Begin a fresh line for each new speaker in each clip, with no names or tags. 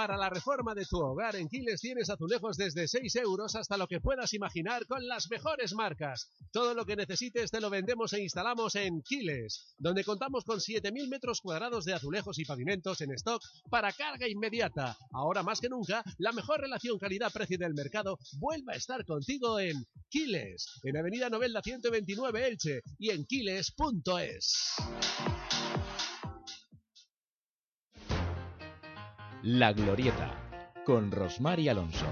Para la reforma de tu hogar en Quiles tienes azulejos desde 6 euros hasta lo que puedas imaginar con las mejores marcas. Todo lo que necesites te lo vendemos e instalamos en Quiles, donde contamos con 7.000 metros cuadrados de azulejos y pavimentos en stock para carga inmediata. Ahora más que nunca, la mejor relación calidad-precio del mercado vuelve a estar contigo en Quiles, en Avenida Novelda 129 Elche y en quiles.es.
La Glorieta, con Rosmar Alonso.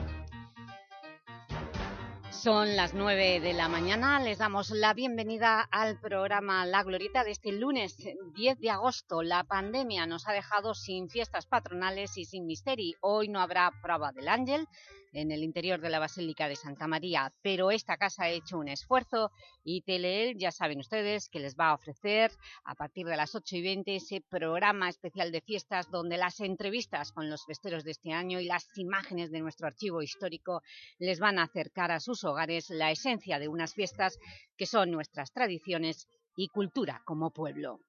Son las 9 de la mañana, les damos la bienvenida al programa La Glorieta de este lunes 10 de agosto. La pandemia nos ha dejado sin fiestas patronales y sin misteri. Hoy no habrá prueba del ángel, en el interior de la Basílica de Santa María, pero esta casa ha hecho un esfuerzo y Teleel, ya saben ustedes, que les va a ofrecer a partir de las 8 y 20 ese programa especial de fiestas donde las entrevistas con los festeros de este año y las imágenes de nuestro archivo histórico les van a acercar a sus hogares la esencia de unas fiestas que son nuestras tradiciones y cultura como pueblo.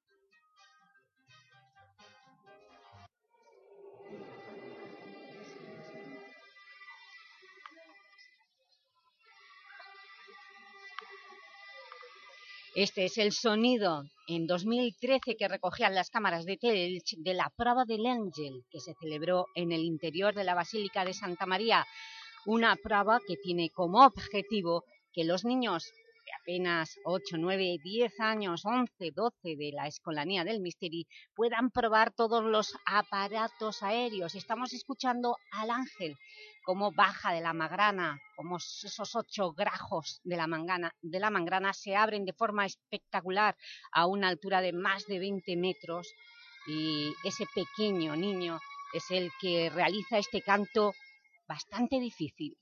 Este es el sonido en 2013 que recogían las cámaras de Telch de la prueba del Ángel que se celebró en el interior de la Basílica de Santa María. Una prueba que tiene como objetivo que los niños apenas 8, 9, 10 años, 11, 12 de la Escolanía del Misteri puedan probar todos los aparatos aéreos. Estamos escuchando al ángel cómo baja de la magrana, cómo esos ocho grajos de la, mangana, de la mangrana se abren de forma espectacular a una altura de más de 20 metros y ese pequeño niño es el que realiza este canto bastante difícil.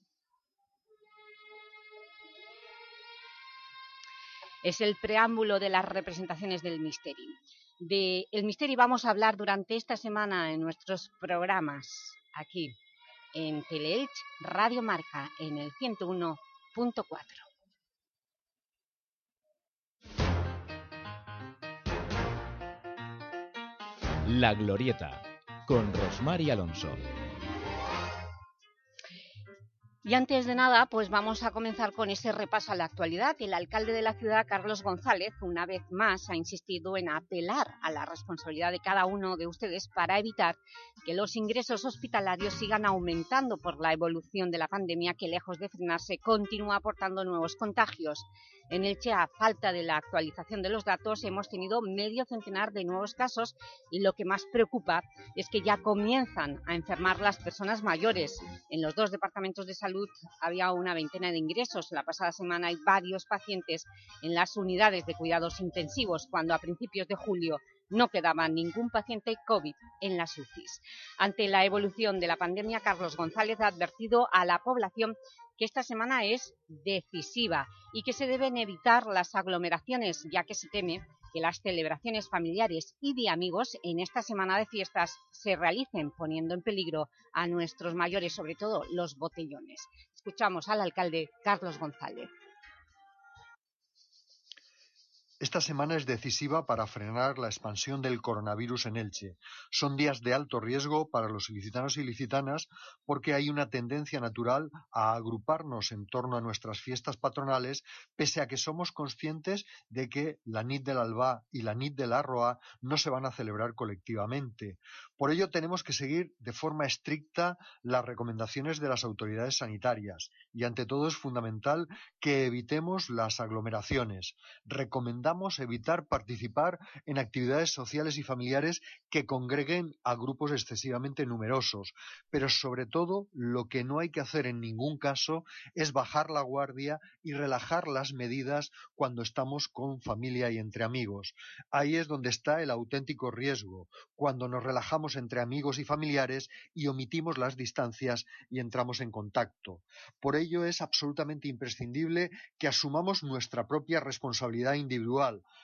Es el preámbulo de las representaciones del Misteri. De el Misteri vamos a hablar durante esta semana en nuestros programas aquí en Teleelch Radio Marca en el 101.4.
La Glorieta, con Rosmar y Alonso.
Y antes de nada, pues vamos a comenzar con ese repaso a la actualidad. El alcalde de la ciudad, Carlos González, una vez más ha insistido en apelar a la responsabilidad de cada uno de ustedes para evitar que los ingresos hospitalarios sigan aumentando por la evolución de la pandemia que, lejos de frenarse, continúa aportando nuevos contagios. En Elche, a falta de la actualización de los datos, hemos tenido medio centenar de nuevos casos y lo que más preocupa es que ya comienzan a enfermar las personas mayores. En los dos departamentos de salud había una veintena de ingresos. La pasada semana hay varios pacientes en las unidades de cuidados intensivos, cuando a principios de julio no quedaba ningún paciente COVID en las UCIs. Ante la evolución de la pandemia, Carlos González ha advertido a la población que esta semana es decisiva y que se deben evitar las aglomeraciones, ya que se teme que las celebraciones familiares y de amigos en esta semana de fiestas se realicen poniendo en peligro a nuestros mayores, sobre todo los botellones. Escuchamos al alcalde Carlos González.
Esta semana es decisiva para frenar la expansión del coronavirus en Elche. Son días de alto riesgo para los ilicitanos y ilicitanas porque hay una tendencia natural a agruparnos en torno a nuestras fiestas patronales, pese a que somos conscientes de que la NIT del Alba y la NIT del Arroa no se van a celebrar colectivamente. Por ello tenemos que seguir de forma estricta las recomendaciones de las autoridades sanitarias y ante todo es fundamental que evitemos las aglomeraciones. Recomendamos evitar participar en actividades sociales y familiares que congreguen a grupos excesivamente numerosos, pero sobre todo lo que no hay que hacer en ningún caso es bajar la guardia y relajar las medidas cuando estamos con familia y entre amigos. Ahí es donde está el auténtico riesgo, cuando nos relajamos entre amigos y familiares y omitimos las distancias y entramos en contacto. Por ello es absolutamente imprescindible que asumamos nuestra propia responsabilidad individual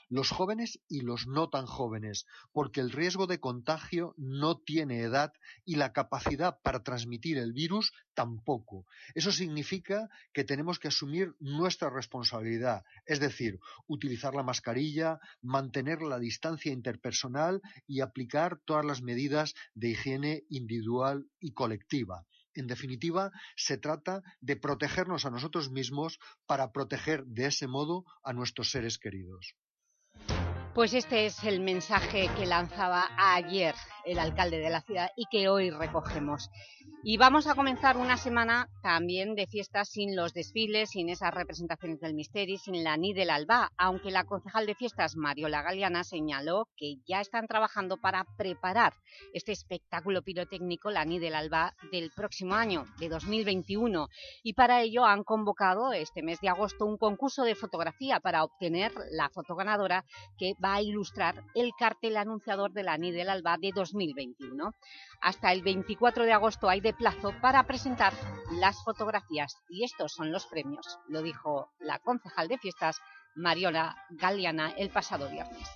los jóvenes y los no tan jóvenes, porque el riesgo de contagio no tiene edad y la capacidad para transmitir el virus tampoco. Eso significa que tenemos que asumir nuestra responsabilidad, es decir, utilizar la mascarilla, mantener la distancia interpersonal y aplicar todas las medidas de higiene individual y colectiva. En definitiva, se trata de protegernos a nosotros mismos para proteger de ese modo a nuestros seres queridos.
Pues este es el mensaje que lanzaba ayer el alcalde de la ciudad y que hoy recogemos. Y vamos a comenzar una semana también de fiestas sin los desfiles, sin esas representaciones del misterio, sin la ni del alba, aunque la concejal de fiestas Mariola Galeana señaló que ya están trabajando para preparar este espectáculo pirotécnico, la ni del alba, del próximo año, de 2021. Y para ello han convocado este mes de agosto un concurso de fotografía para obtener la foto ganadora que va a ilustrar el cartel anunciador de la ni del alba de 2021. Hasta el 24 de agosto hay de plazo para presentar las fotografías y estos son los premios, lo dijo la concejal de fiestas Mariona Galeana el pasado viernes.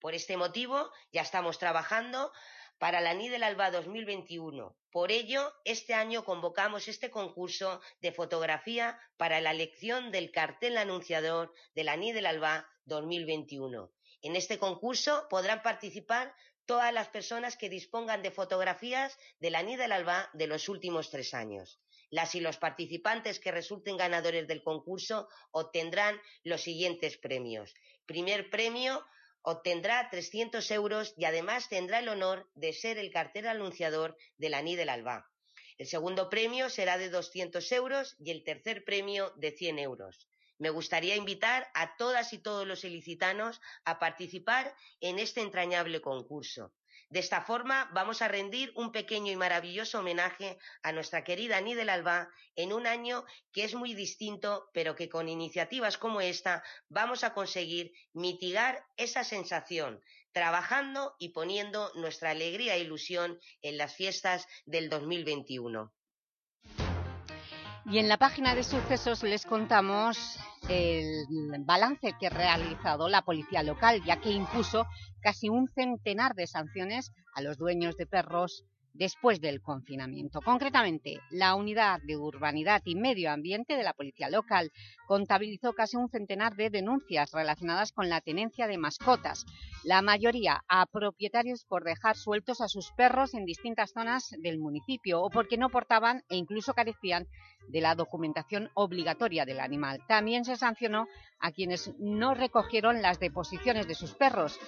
Por este motivo ya estamos trabajando para la NI del Alba 2021. Por ello, este año convocamos este concurso de fotografía para la elección del cartel anunciador de la NI del Alba 2021. En este concurso podrán participar todas las personas que dispongan de fotografías de la NI del Alba de los últimos tres años. Las y los participantes que resulten ganadores del concurso obtendrán los siguientes premios. Primer premio obtendrá 300 euros y además tendrá el honor de ser el cartel anunciador de la NI del Alba. El segundo premio será de 200 euros y el tercer premio de 100 euros. Me gustaría invitar a todas y todos los ilicitanos a participar en este entrañable concurso. De esta forma vamos a rendir un pequeño y maravilloso homenaje a nuestra querida Nidel Alba en un año que es muy distinto, pero que con iniciativas como esta vamos a conseguir mitigar esa sensación, trabajando y poniendo nuestra alegría e ilusión en las fiestas del 2021.
Y en la página de sucesos les contamos el balance que ha realizado la policía local, ya que impuso casi un centenar de sanciones a los dueños de perros después del confinamiento. Concretamente, la Unidad de Urbanidad y Medio Ambiente de la Policía Local contabilizó casi un centenar de denuncias relacionadas con la tenencia de mascotas, la mayoría a propietarios por dejar sueltos a sus perros en distintas zonas del municipio o porque no portaban e incluso carecían de la documentación obligatoria del animal. También se sancionó a quienes no recogieron las deposiciones de sus perros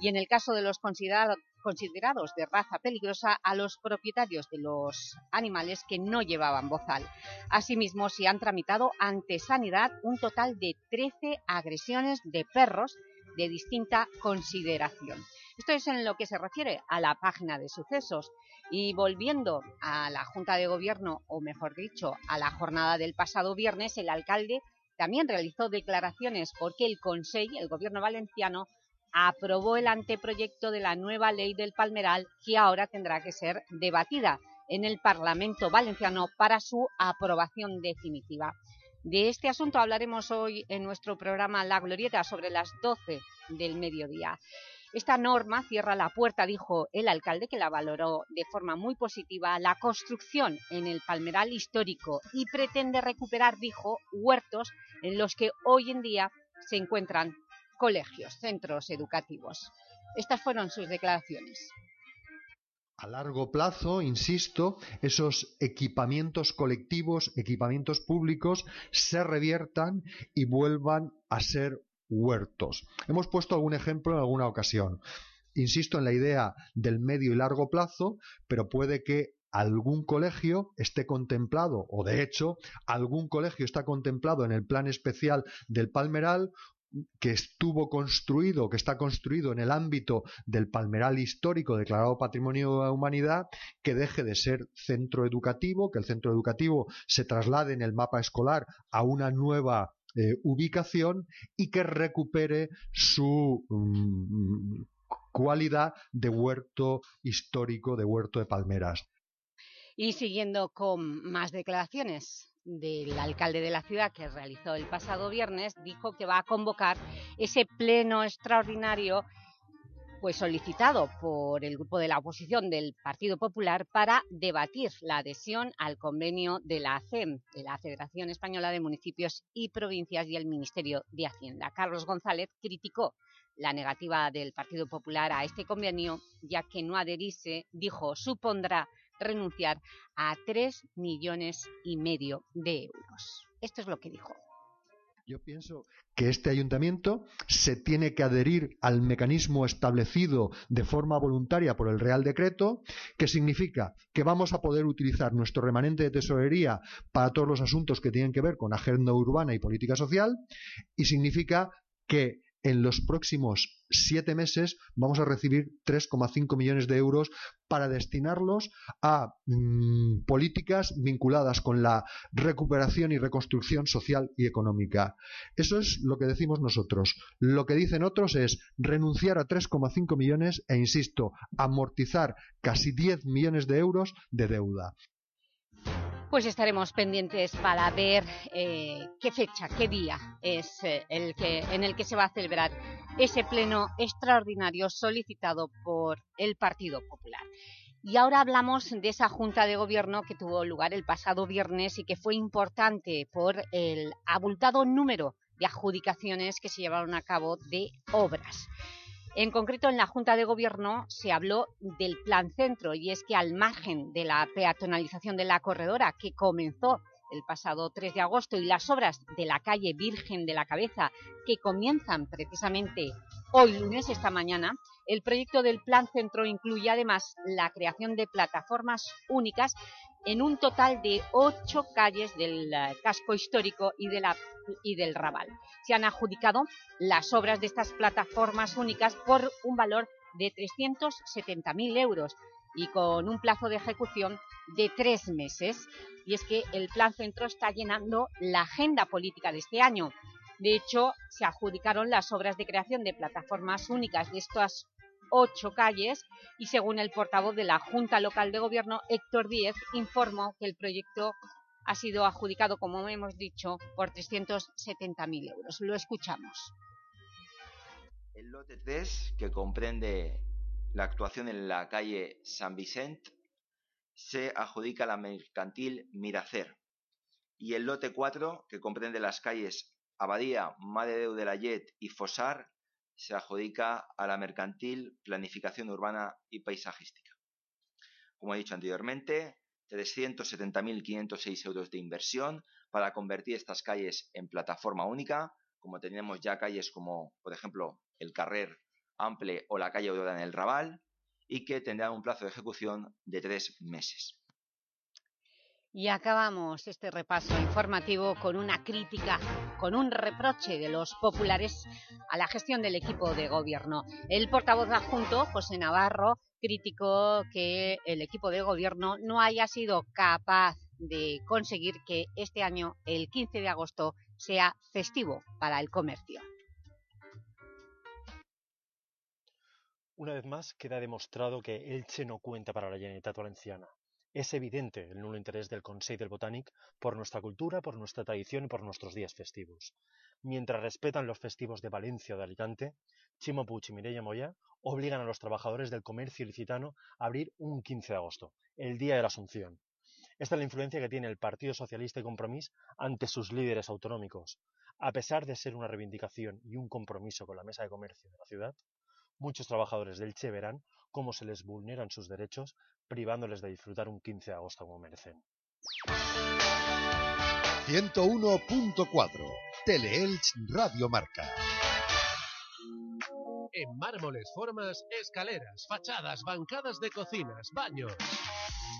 y en el caso de los considerados de raza peligrosa a los propietarios de los animales que no llevaban bozal. Asimismo, se han tramitado ante Sanidad un total de 13 agresiones de perros de distinta consideración. Esto es en lo que se refiere a la página de sucesos. Y volviendo a la Junta de Gobierno, o mejor dicho, a la jornada del pasado viernes, el alcalde también realizó declaraciones porque el Consejo, el Gobierno valenciano, aprobó el anteproyecto de la nueva ley del Palmeral que ahora tendrá que ser debatida en el Parlamento valenciano para su aprobación definitiva. De este asunto hablaremos hoy en nuestro programa La Glorieta sobre las 12 del mediodía. Esta norma cierra la puerta, dijo el alcalde, que la valoró de forma muy positiva, la construcción en el Palmeral histórico y pretende recuperar, dijo, huertos en los que hoy en día se encuentran colegios, centros educativos. Estas fueron sus declaraciones.
A largo plazo, insisto, esos equipamientos colectivos, equipamientos públicos, se reviertan y vuelvan a ser huertos. Hemos puesto algún ejemplo en alguna ocasión. Insisto en la idea del medio y largo plazo, pero puede que algún colegio esté contemplado, o de hecho, algún colegio está contemplado en el plan especial del Palmeral que estuvo construido, que está construido en el ámbito del palmeral histórico declarado Patrimonio de la Humanidad, que deje de ser centro educativo, que el centro educativo se traslade en el mapa escolar a una nueva eh, ubicación y que recupere su mm, cualidad de huerto histórico, de huerto de palmeras.
Y siguiendo con más declaraciones del alcalde de la ciudad que realizó el pasado viernes, dijo que va a convocar ese pleno extraordinario pues solicitado por el grupo de la oposición del Partido Popular para debatir la adhesión al convenio de la ACEM, de la Federación Española de Municipios y Provincias y el Ministerio de Hacienda. Carlos González criticó la negativa del Partido Popular a este convenio, ya que no adherirse, dijo, supondrá renunciar a 3 millones y medio de euros. Esto es lo que dijo.
Yo pienso que este ayuntamiento se tiene que adherir al mecanismo establecido de forma voluntaria por el Real Decreto, que significa que vamos a poder utilizar nuestro remanente de tesorería para todos los asuntos que tienen que ver con agenda urbana y política social, y significa que en los próximos siete meses vamos a recibir 3,5 millones de euros para destinarlos a mm, políticas vinculadas con la recuperación y reconstrucción social y económica. Eso es lo que decimos nosotros. Lo que dicen otros es renunciar a 3,5 millones e, insisto, amortizar casi 10 millones de euros de deuda
pues estaremos pendientes para ver eh, qué fecha, qué día es eh, el que, en el que se va a celebrar ese pleno extraordinario solicitado por el Partido Popular. Y ahora hablamos de esa Junta de Gobierno que tuvo lugar el pasado viernes y que fue importante por el abultado número de adjudicaciones que se llevaron a cabo de obras. En concreto, en la Junta de Gobierno se habló del Plan Centro y es que al margen de la peatonalización de la corredora que comenzó el pasado 3 de agosto y las obras de la calle Virgen de la Cabeza que comienzan precisamente hoy lunes, esta mañana, el proyecto del Plan Centro incluye además la creación de plataformas únicas en un total de ocho calles del eh, casco histórico y, de la, y del Raval. Se han adjudicado las obras de estas plataformas únicas por un valor de 370.000 euros y con un plazo de ejecución de tres meses. Y es que el Plan Centro está llenando la agenda política de este año. De hecho, se adjudicaron las obras de creación de plataformas únicas de estas ocho calles y según el portavoz de la Junta Local de Gobierno, Héctor Díez, informó que el proyecto ha sido adjudicado, como hemos dicho, por 370.000 euros. Lo escuchamos.
El lote 3, que comprende la actuación en la calle San Vicente, se adjudica a la mercantil Miracer. Y el lote 4, que comprende las calles Abadía, Madre de Layet y Fosar, se adjudica a la mercantil Planificación Urbana y Paisajística. Como he dicho anteriormente, 370.506 euros de inversión para convertir estas calles en plataforma única, como tenemos ya calles como, por ejemplo, el Carrer Ample o la calle Aurora en el Raval, y que tendrán un plazo de ejecución de tres meses.
Y acabamos este repaso informativo con una crítica, con un reproche de los populares a la gestión del equipo de gobierno. El portavoz adjunto, José Navarro, criticó que el equipo de gobierno no haya sido capaz de conseguir que este año, el 15 de agosto, sea festivo para el comercio.
Una vez más queda demostrado que Elche no cuenta para la Generalitat Valenciana. Es evidente el nulo interés del Consejo del Botánic por nuestra cultura, por nuestra tradición y por nuestros días festivos. Mientras respetan los festivos de Valencia o de Alicante, Chimo Puig y Mireia Moya obligan a los trabajadores del comercio ilicitano a abrir un 15 de agosto, el Día de la Asunción. Esta es la influencia que tiene el Partido Socialista y Compromís ante sus líderes autonómicos. A pesar de ser una reivindicación y un compromiso con la mesa de comercio de la ciudad, muchos trabajadores del Che verán cómo se les vulneran sus derechos privándoles de disfrutar un 15 de agosto como merecen.
101.4 Teleelch Radio Marca.
En mármoles, formas, escaleras, fachadas, bancadas de cocinas, baños.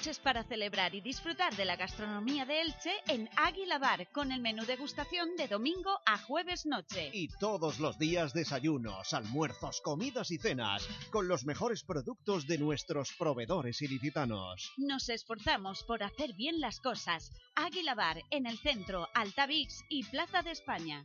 Noches para celebrar y disfrutar de la gastronomía de Elche en Águila Bar con el menú degustación de domingo a jueves noche.
Y todos los días desayunos, almuerzos, comidas y cenas con los mejores productos de nuestros proveedores ilicitanos.
Nos esforzamos por hacer bien las cosas. Águila Bar en el centro, Altavix y Plaza de España.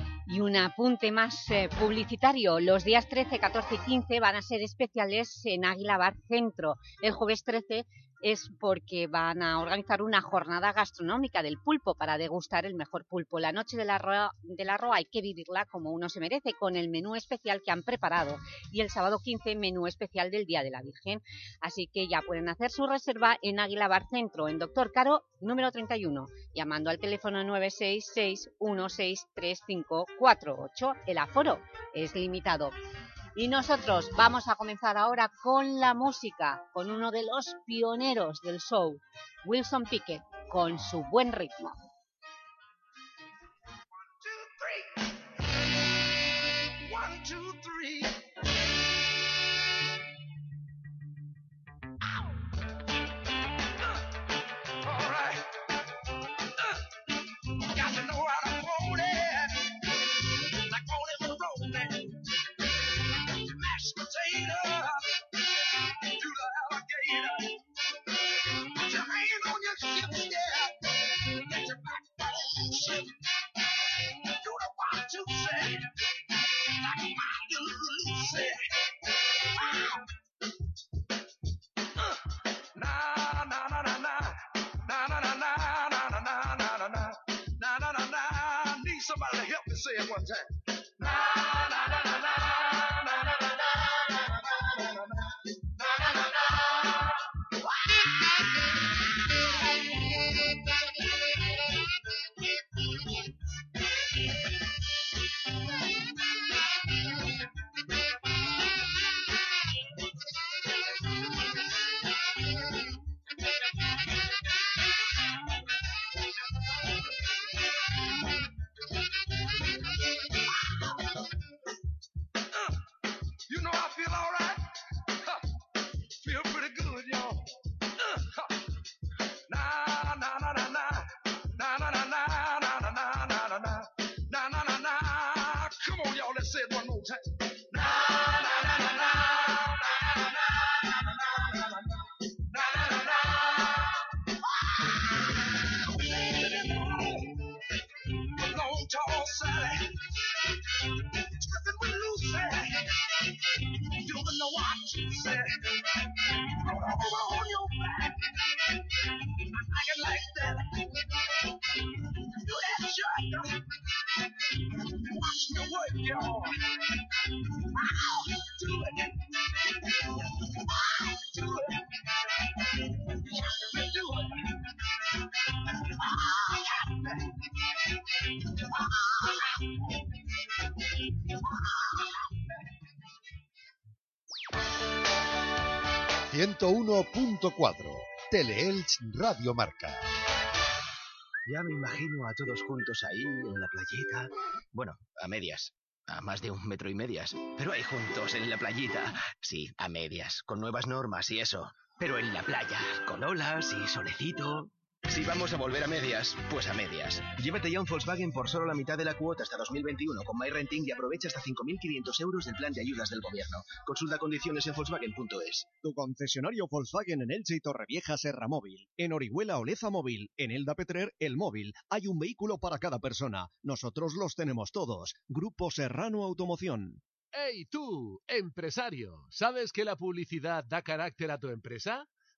Y un apunte más eh, publicitario. Los días 13, 14 y 15 van a ser especiales en Águila Bar Centro. El jueves 13 es porque van a organizar una jornada gastronómica del pulpo para degustar el mejor pulpo. La noche de la Roa, de la hay que vivirla como uno se merece, con el menú especial que han preparado. Y el sábado 15, menú especial del Día de la Virgen. Así que ya pueden hacer su reserva en Águila Bar Centro, en Doctor Caro, número 31, llamando al teléfono 966-163548. El aforo es limitado. Y nosotros vamos a comenzar ahora con la música, con uno de los pioneros del show, Wilson Pickett, con su buen ritmo.
101.4 Teleelch Radio Marca.
Ya me imagino a todos juntos ahí, en la playita. Bueno, a medias. A más de un metro y medias. Pero ahí juntos, en la playita. Sí, a medias, con nuevas normas y eso. Pero en la playa, con olas y solecito. Si vamos a volver a medias, pues a medias. Llévate ya un Volkswagen por solo la mitad de la cuota hasta 2021 con MyRenting y aprovecha hasta 5.500 euros del plan de ayudas del gobierno. Consulta condiciones en Volkswagen.es.
Tu concesionario Volkswagen en Elche y Torrevieja Serra Móvil. En Orihuela Oleza Móvil. En Elda Petrer El Móvil. Hay un vehículo para cada persona. Nosotros los tenemos todos. Grupo Serrano Automoción.
¡Hey tú, empresario! ¿Sabes que la publicidad da carácter a tu empresa?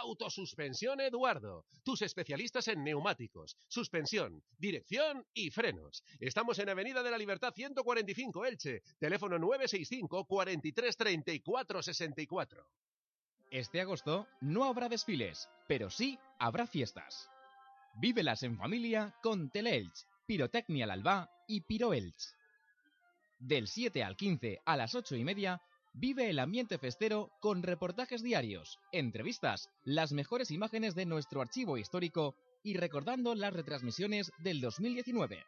Autosuspensión Eduardo, tus especialistas en neumáticos, suspensión, dirección y frenos. Estamos en Avenida de la Libertad 145 Elche, teléfono 965 43 34 64.
Este agosto no habrá desfiles, pero sí habrá fiestas. Vívelas en familia con Teleelch, Pirotecnia al Alba y Piroelch. Del 7 al 15 a las 8 y media, vive el ambiente festero con reportajes diarios, entrevistas, las mejores imágenes de nuestro archivo histórico y recordando las retransmisiones del 2019.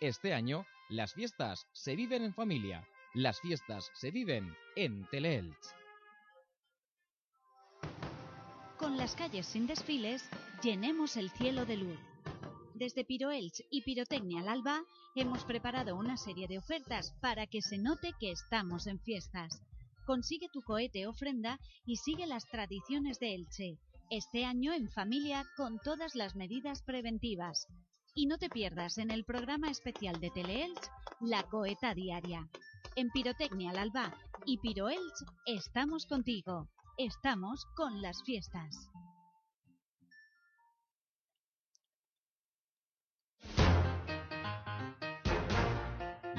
Este año, las fiestas se viven en familia, las fiestas se viven en Teleelch.
Con las calles sin desfiles, llenemos el cielo de luz. Desde Piroelch y Pirotecnia al Alba hemos preparado una serie de ofertas para que se note que estamos en fiestas. Consigue tu cohete ofrenda y sigue las tradiciones de Elche. Este año en familia con todas las medidas preventivas. Y no te pierdas en el programa especial de Teleelch La Coheta Diaria. En Pirotecnia al Alba y Piroelch estamos contigo. Estamos con las fiestas.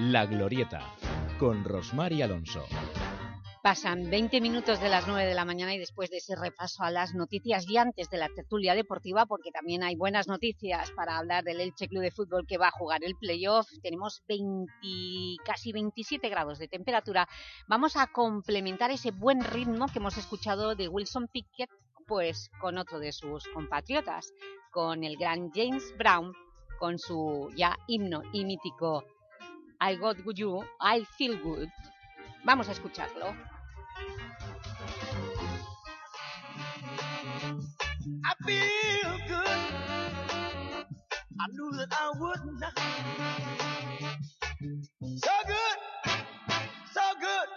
La Glorieta, con Rosmar y Alonso.
Pasan 20 minutos de las 9 de la mañana y después de ese repaso a las noticias y antes de la tertulia deportiva, porque también hay buenas noticias para hablar del Elche Club de Fútbol que va a jugar el playoff, tenemos 20, casi 27 grados de temperatura, vamos a complementar ese buen ritmo que hemos escuchado de Wilson Pickett pues con otro de sus compatriotas, con el gran James Brown, con su ya himno y mítico I Got You, I Feel Good. Vamos a escucharlo.
I feel good. I knew that I would not. So good, so good.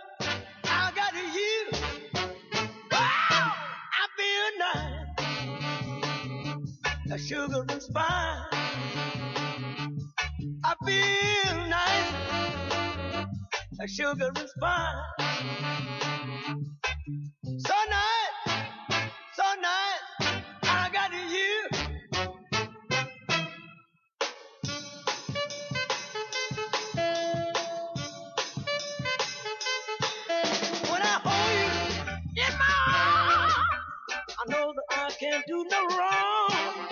I got. Wow, I feel nice. The sugar. Feel nice. The sugar and spice. So nice, so nice. I got you. When I hold you in my arms, I know that I can't do no wrong.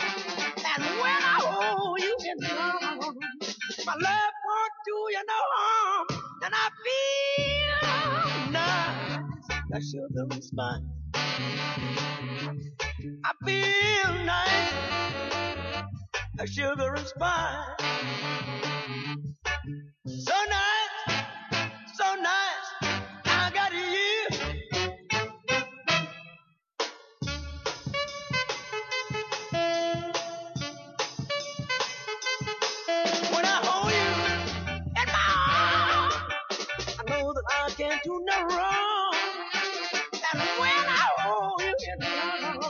And when I hold you in my arms, my love won't do you no harm. And I feel nice, that sugar and spice. I feel nice, that sugar and spice. Can't do no wrong. And when I hold you in my arms,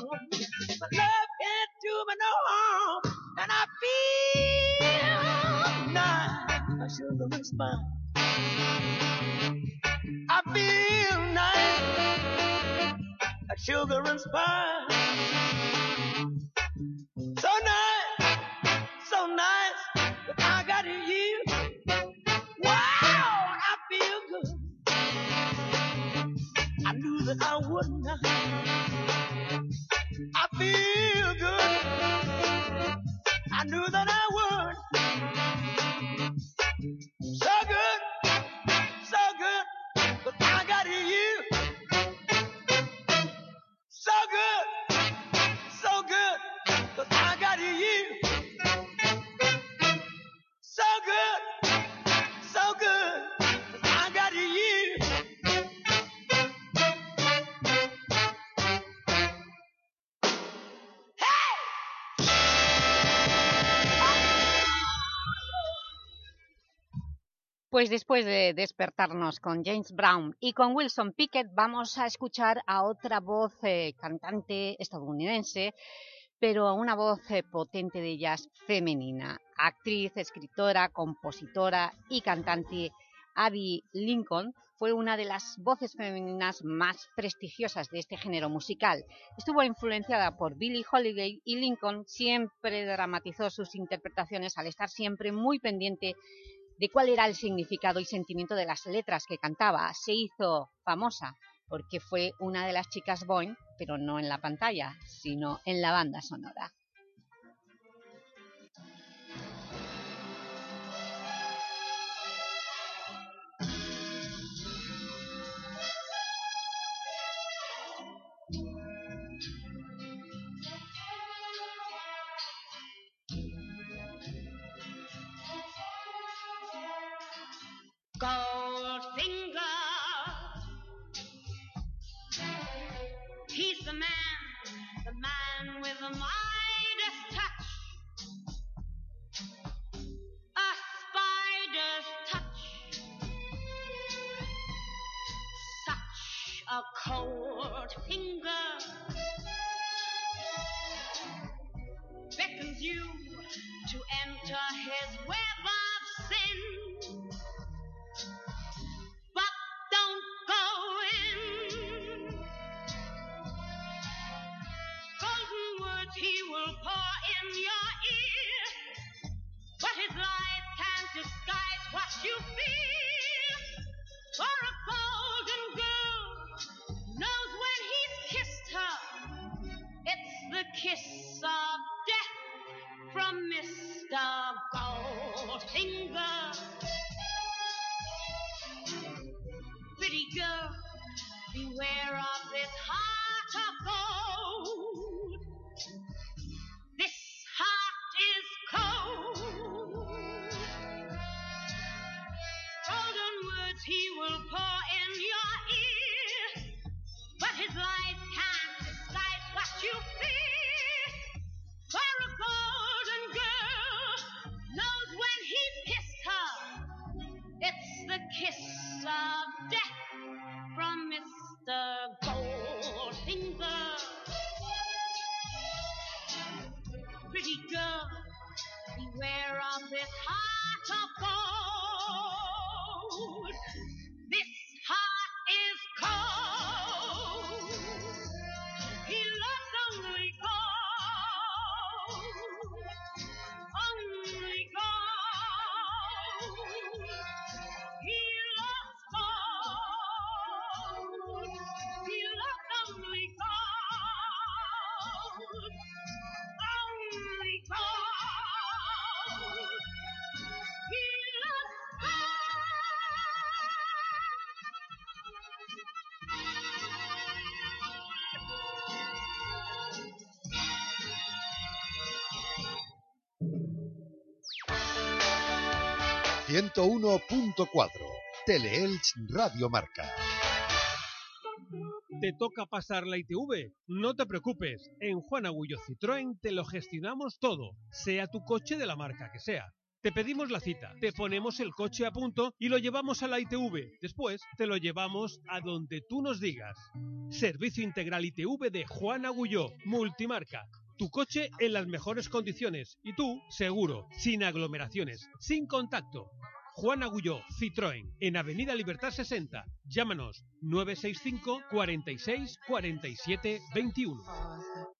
my love can't do me no harm. And I feel nice, I and spice. I feel nice, like sugar and spice. That I. I feel good. I knew that I
Pues después de despertarnos con James Brown y con Wilson Pickett, vamos a escuchar a otra voz eh, cantante estadounidense pero una voz eh, potente de jazz femenina. Actriz, escritora, compositora y cantante Abby Lincoln fue una de las voces femeninas más prestigiosas de este género musical. Estuvo influenciada por Billie Holiday y Lincoln siempre dramatizó sus interpretaciones al estar siempre muy pendiente de cuál era el significado y sentimiento de las letras que cantaba. Se hizo famosa porque fue una de las chicas Boeing, pero no en la pantalla, sino en la banda sonora.
my 101.4 Teleelch Radio Marca.
¿Te toca pasar la ITV? No te preocupes, en Juan Agullo Citroën te lo gestionamos todo, sea tu coche de la marca que sea. Te pedimos la cita, te ponemos el coche a punto y lo llevamos a la ITV. Después te lo llevamos a donde tú nos digas. Servicio Integral ITV de Juan Agulló, multimarca. Tu coche en las mejores condiciones y tú, seguro, sin aglomeraciones, sin contacto. Juan Agulló, Citroën, en Avenida Libertad 60. Llámanos 965 46 47 21.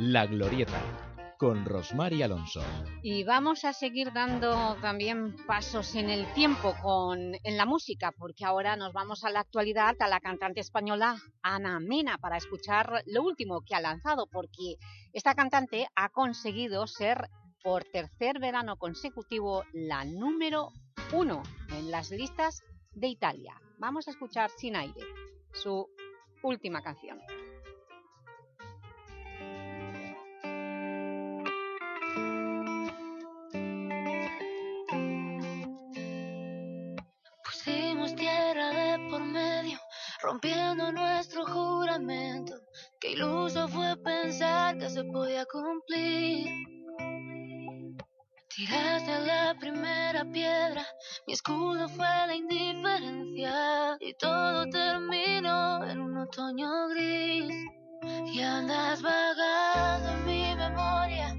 La Glorieta, con Rosmar y Alonso.
Y vamos a seguir dando también pasos en el tiempo con, en la música, porque ahora nos vamos a la actualidad, a la cantante española Ana Mena, para escuchar lo último que ha lanzado, porque esta cantante ha conseguido ser por tercer verano consecutivo la número uno en las listas de Italia. Vamos a escuchar Sin Aire, su última canción.
Rompiendo nuestro juramento. Qué iluso fue pensar que se podía cumplir. Tiraste la primera piedra, mi escudo fue la indiferencia y todo terminó en un otoño gris. Y andas vagando en mi memoria,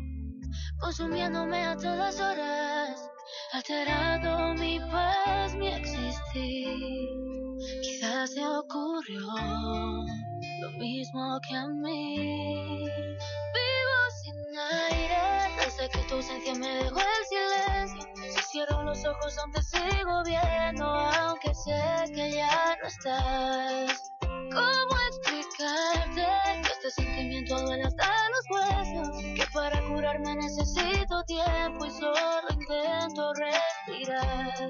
consumiéndome a todas horas, alterando mi paz, mi existir. Quizás te ocurrió lo mismo que a mí. Vivo sin aire desde que tu ausencia me dejó el silencio. Si cierro los ojos aún te sigo viendo, aunque sé que ya no estás. ¿Cómo explicarte que este sentimiento duele hasta los huesos? Que para curarme necesito tiempo y solo intento respirar.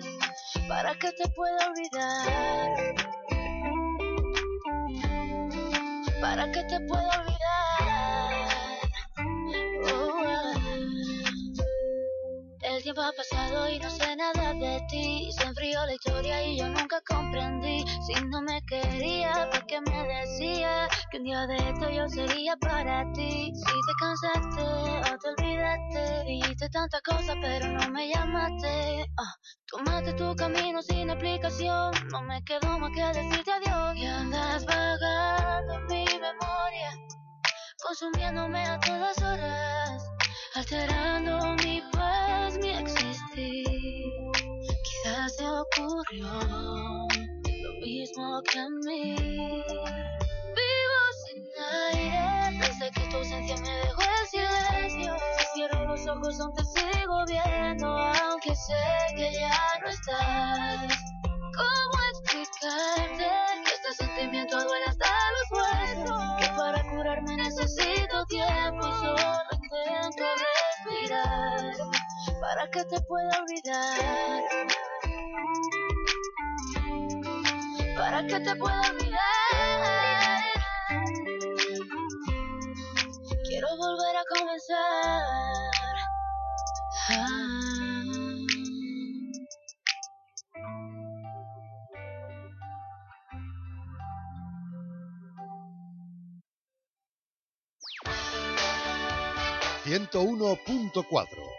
¿Para que te pueda olvidar? ¿Para que te pueda olvidar? Tiempo ha pasado y no sé nada de ti. Se enfrió la historia y yo nunca comprendí. Si no me quería, ¿por qué me decía que un día de esto yo sería para ti? Si te cansaste o te olvidaste, dijiste tantas cosas pero no me llamaste. Ah, tomaste tu camino sin explicación. No me quedó más que decirte adiós. Y andas vagando en mi memoria, consumiéndome a todas horas alterando mi paz, mi existir. Quizás te ocurrió lo mismo que a mí. Vivo sin aire desde que tu ausencia me dejó el silencio. Si cierro los ojos aún te sigo viendo, aunque sé que ya no estás. ¿Cómo explicarte que este sentimiento duele hasta los huesos? Que para curarme necesito tiempo y solo para que te pueda olvidar. Para que te pueda olvidar. Quiero volver a comenzar. Ah.
Ciento uno punto cuatro.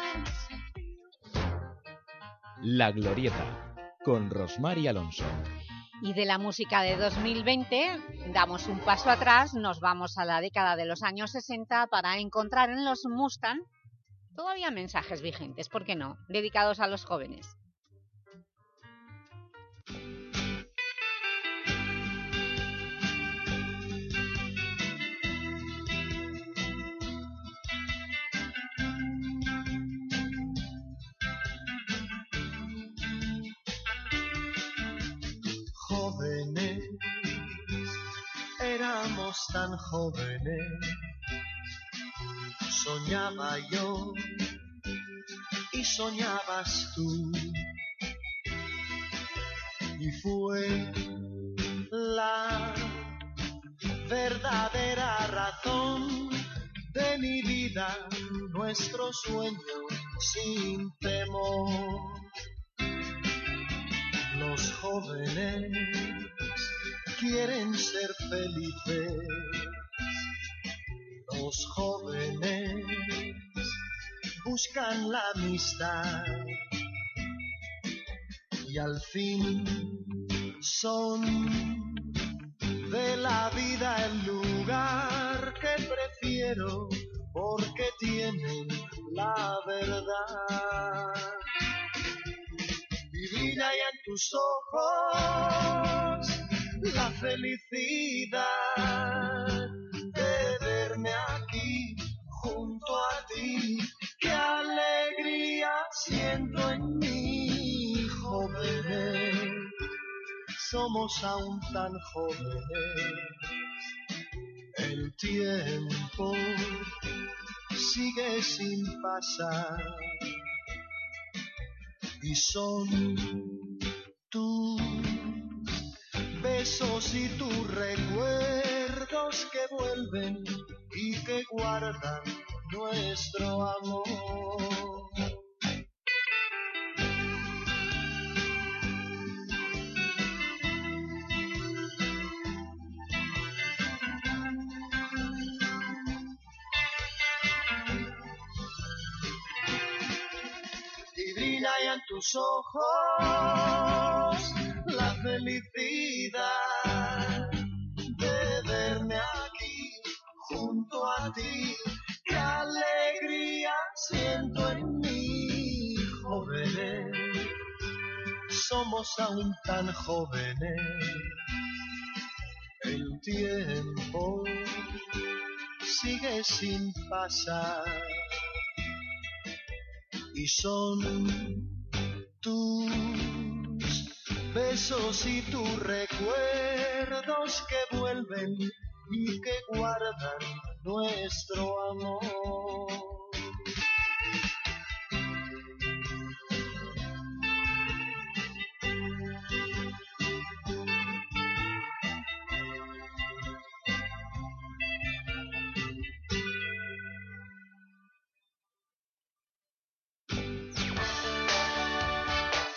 La Glorieta, con Rosmar y Alonso.
Y de la música de 2020 damos un paso atrás, nos vamos a la década de los años 60 para encontrar en los Mustang todavía mensajes vigentes, ¿por qué no?, dedicados a los jóvenes.
Éramos tan jóvenes, soñaba yo y soñabas tú, y fue la verdadera razón de mi vida, nuestro sueño sin temor. Los jóvenes quieren ser felices, los jóvenes buscan la amistad y al fin son de la vida el lugar que prefiero porque tienen la verdad. Brilla ya en tus ojos la felicidad de verme aquí junto a ti. Qué alegría siento en mí, jóvenes. Somos aún tan jóvenes. El tiempo sigue sin pasar y son tus besos y tus recuerdos que vuelven y que guardan nuestro amor. y brilla en tus ojos la felicidad Aún tan jóvenes. El tiempo sigue sin pasar y son tus besos y tus recuerdos que vuelven y que guardan nuestro amor.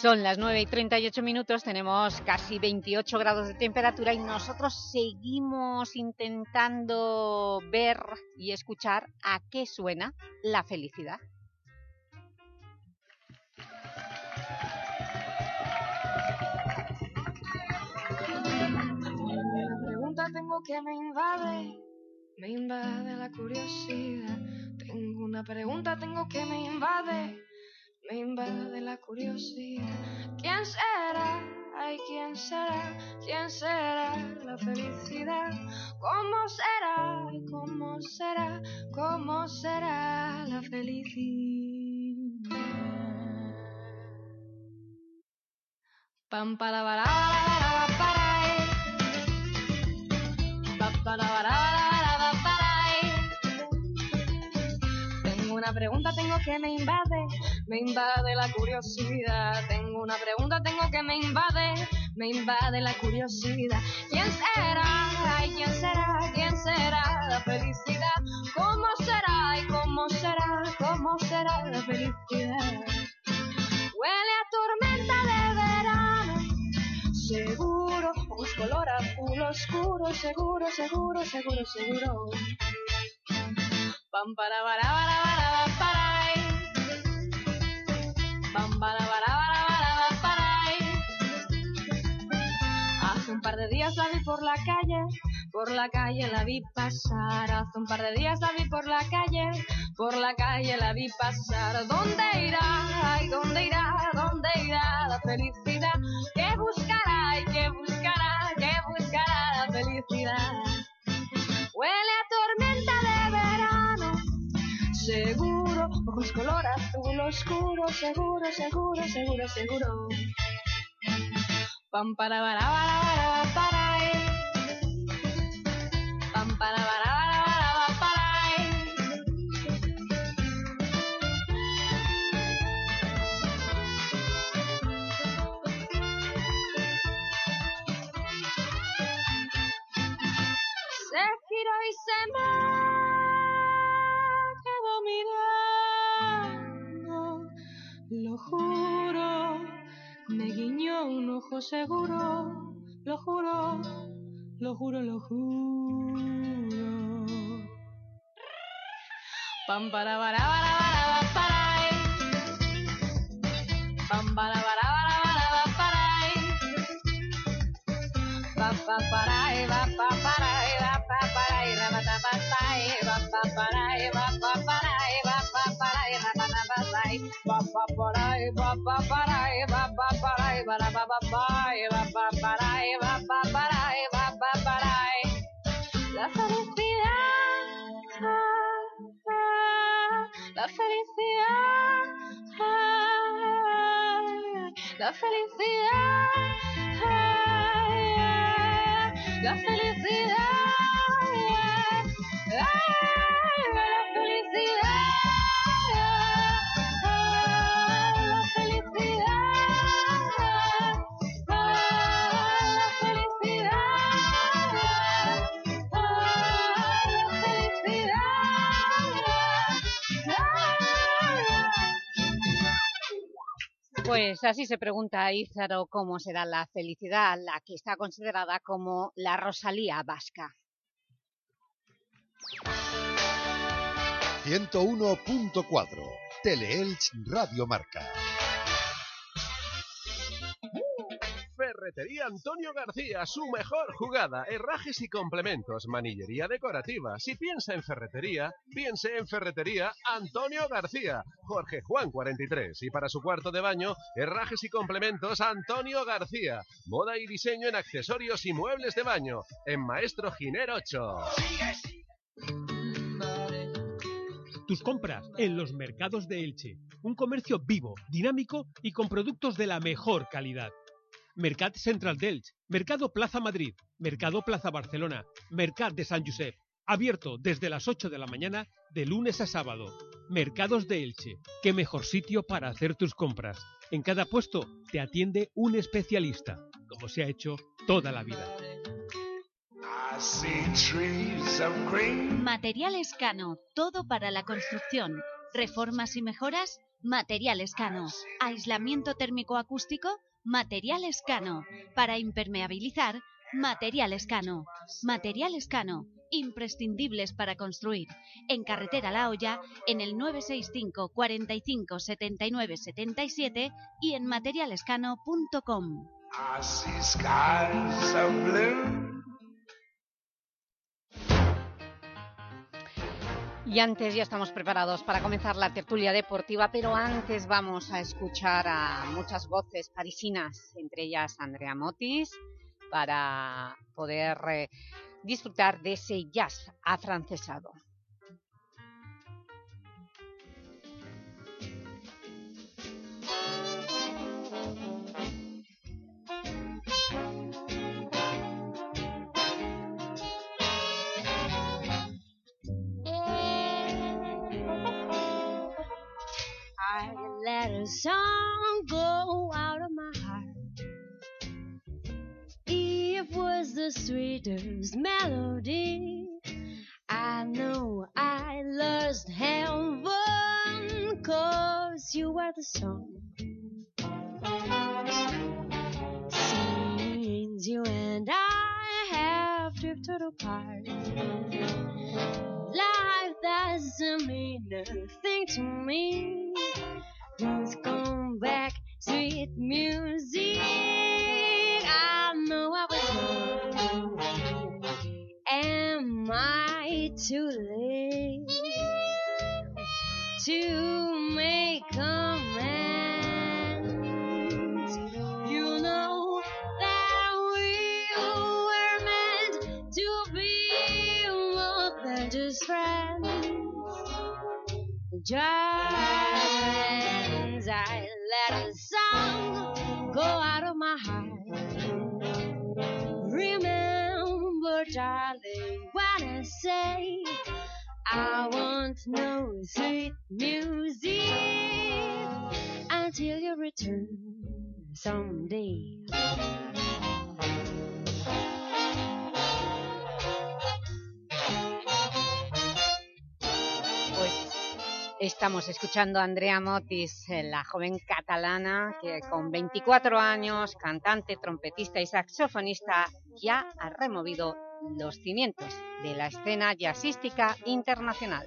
Son las 9 y 38 minutos, tenemos casi 28 grados de temperatura y nosotros seguimos intentando ver y escuchar a qué suena la felicidad.
Una pregunta tengo que me invade, me invade la curiosidad. Tengo una pregunta tengo que me invade, me invade la curiosidad. ¿Quién será? Ay, ¿quién será? ¿Quién será la felicidad? ¿Cómo será? ¿Cómo será? ¿Cómo será la felicidad? Pam para para para una pregunta tengo que me invade, me invade la curiosidad. Tengo una pregunta tengo que me invade, me invade la curiosidad. ¿Quién será? Ay, ¿quién será? ¿Quién será la felicidad? ¿Cómo será? ¿Y cómo será? ¿Cómo será la felicidad? Huele a tormenta de verano, seguro, un color azul oscuro, seguro, seguro, seguro, seguro. Pam para para para para para. Pam para para para para para. Hace un par de días la vi por la calle, por la calle la vi pasar. Hace un par de días la vi por la calle, por la calle la vi pasar. ¿Dónde irá? Ay, ¿dónde irá? ¿Dónde irá la felicidad? ¿Qué buscará? ¿Y qué buscará? Ojos color azul oscuro, seguro, seguro, seguro, seguro. Pam para para para para para ay. Pam para para para para para ay. Se giró y se Lo juro, me guiñó un ojo seguro. Lo juro, lo juro, lo juro. Pam para para para para para. Pam para para para para para ay. Pa pa para ay, va pa para ay, va pa para La felicidad, la felicidad, la felicidad, la felicidad, la felicidad,
Pues así se pregunta Ízaro cómo será la felicidad, la que está considerada como la Rosalía vasca.
101.4 Teleelch Radio Marca.
Ferretería Antonio García, su mejor jugada, herrajes y complementos, manillería decorativa. Si piensa en ferretería, piense en Ferretería Antonio García, Jorge Juan 43. Y para su cuarto de baño, herrajes y complementos Antonio García. Moda y diseño en accesorios y muebles de baño, en Maestro Giner 8.
Tus compras en los mercados de Elche. Un comercio vivo, dinámico y con productos de la mejor calidad. Mercat Central d'Elche, Mercado Plaza Madrid, Mercado Plaza Barcelona, Mercat de San Josep. Abierto desde las 8 de la mañana de lunes a sábado. Mercados de Elche. Qué mejor sitio para hacer tus compras. En cada puesto te atiende un especialista, como se ha hecho toda la vida.
Materiales Cano, todo para la construcción. Reformas y mejoras, Materiales Cano. Aislamiento térmico acústico, Materiales Cano. Para impermeabilizar, Materiales Cano. Materiales Cano, imprescindibles para construir. En Carretera La Hoya, en el 965 45 79 77 y en materialescano.com.
Y antes ya estamos preparados para comenzar la tertulia deportiva, pero antes vamos a escuchar a muchas voces parisinas, entre ellas Andrea Motis, para poder eh, disfrutar de ese jazz afrancesado.
A song go out of my heart. It was the sweetest melody. I know I lost heaven cause you were the song. Since you and I have drifted apart, life doesn't mean nothing to me. Please come back, sweet music. I know I was. Am I too late to make amends? You know that we were meant to be more than just friends. Just my heart. Remember, darling, when I say I want no sweet music until you return someday.
Estamos escuchando a Andrea Motis, eh, la joven catalana que con 24 años, cantante, trompetista y saxofonista, ya ha removido los cimientos de la escena jazzística internacional.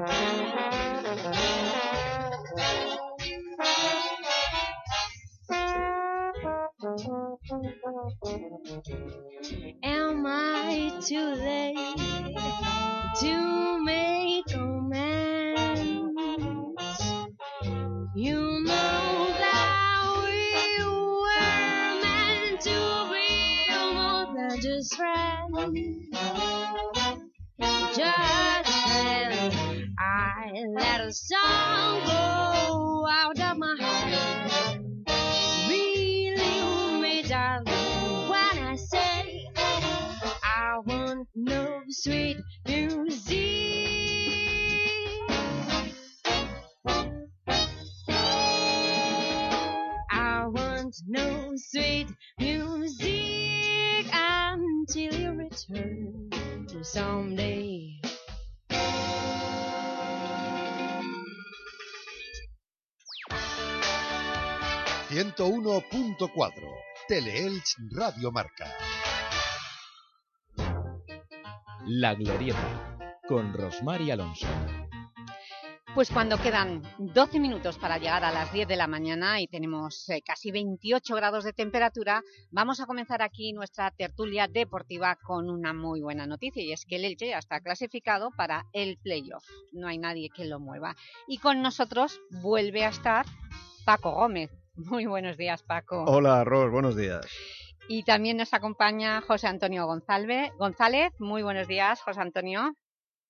Am I too late to make amends? You know that we were meant to be more than just friends. Just. I let a song go out of my heart. Believe me, darling, when I say I want no sweet music. I want no sweet music until you return someday.
101.4 Teleelch Radio Marca.
La Glorieta, con Rosmar y Alonso.
Pues cuando quedan 12 minutos para llegar a las 10 de la mañana y tenemos eh, casi 28 grados de temperatura, vamos a comenzar aquí nuestra tertulia deportiva con una muy buena noticia y es que el Elche ya está clasificado para el playoff. No hay nadie que lo mueva. Y con nosotros vuelve a estar Paco Gómez. Muy buenos días, Paco.
Hola, Ros, buenos días.
Y también nos acompaña José Antonio González. González. Muy buenos días, José Antonio.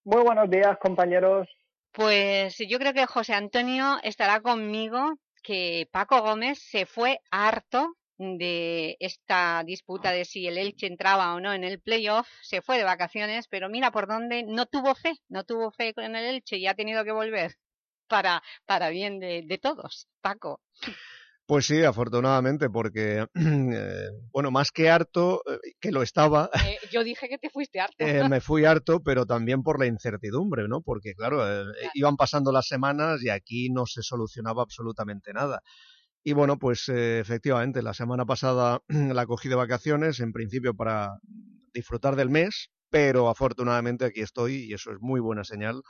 Muy buenos días, compañeros.
Pues yo creo que José Antonio estará conmigo que Paco Gómez se fue harto de esta disputa de si el Elche entraba o no en el playoff, se fue de vacaciones, pero mira por dónde no tuvo fe, no tuvo fe con el Elche y ha tenido que volver para, para bien de, de todos. Paco.
Pues sí, afortunadamente, porque, eh, bueno, más que harto, eh, que lo estaba,
Eh, yo dije que te fuiste harto.
me fui harto, pero también por la incertidumbre, ¿no? Porque, claro, iban pasando las semanas y aquí no se solucionaba absolutamente nada. Y bueno, pues efectivamente, la semana pasada la cogí de vacaciones, en principio para disfrutar del mes, pero afortunadamente aquí estoy y eso es muy buena señal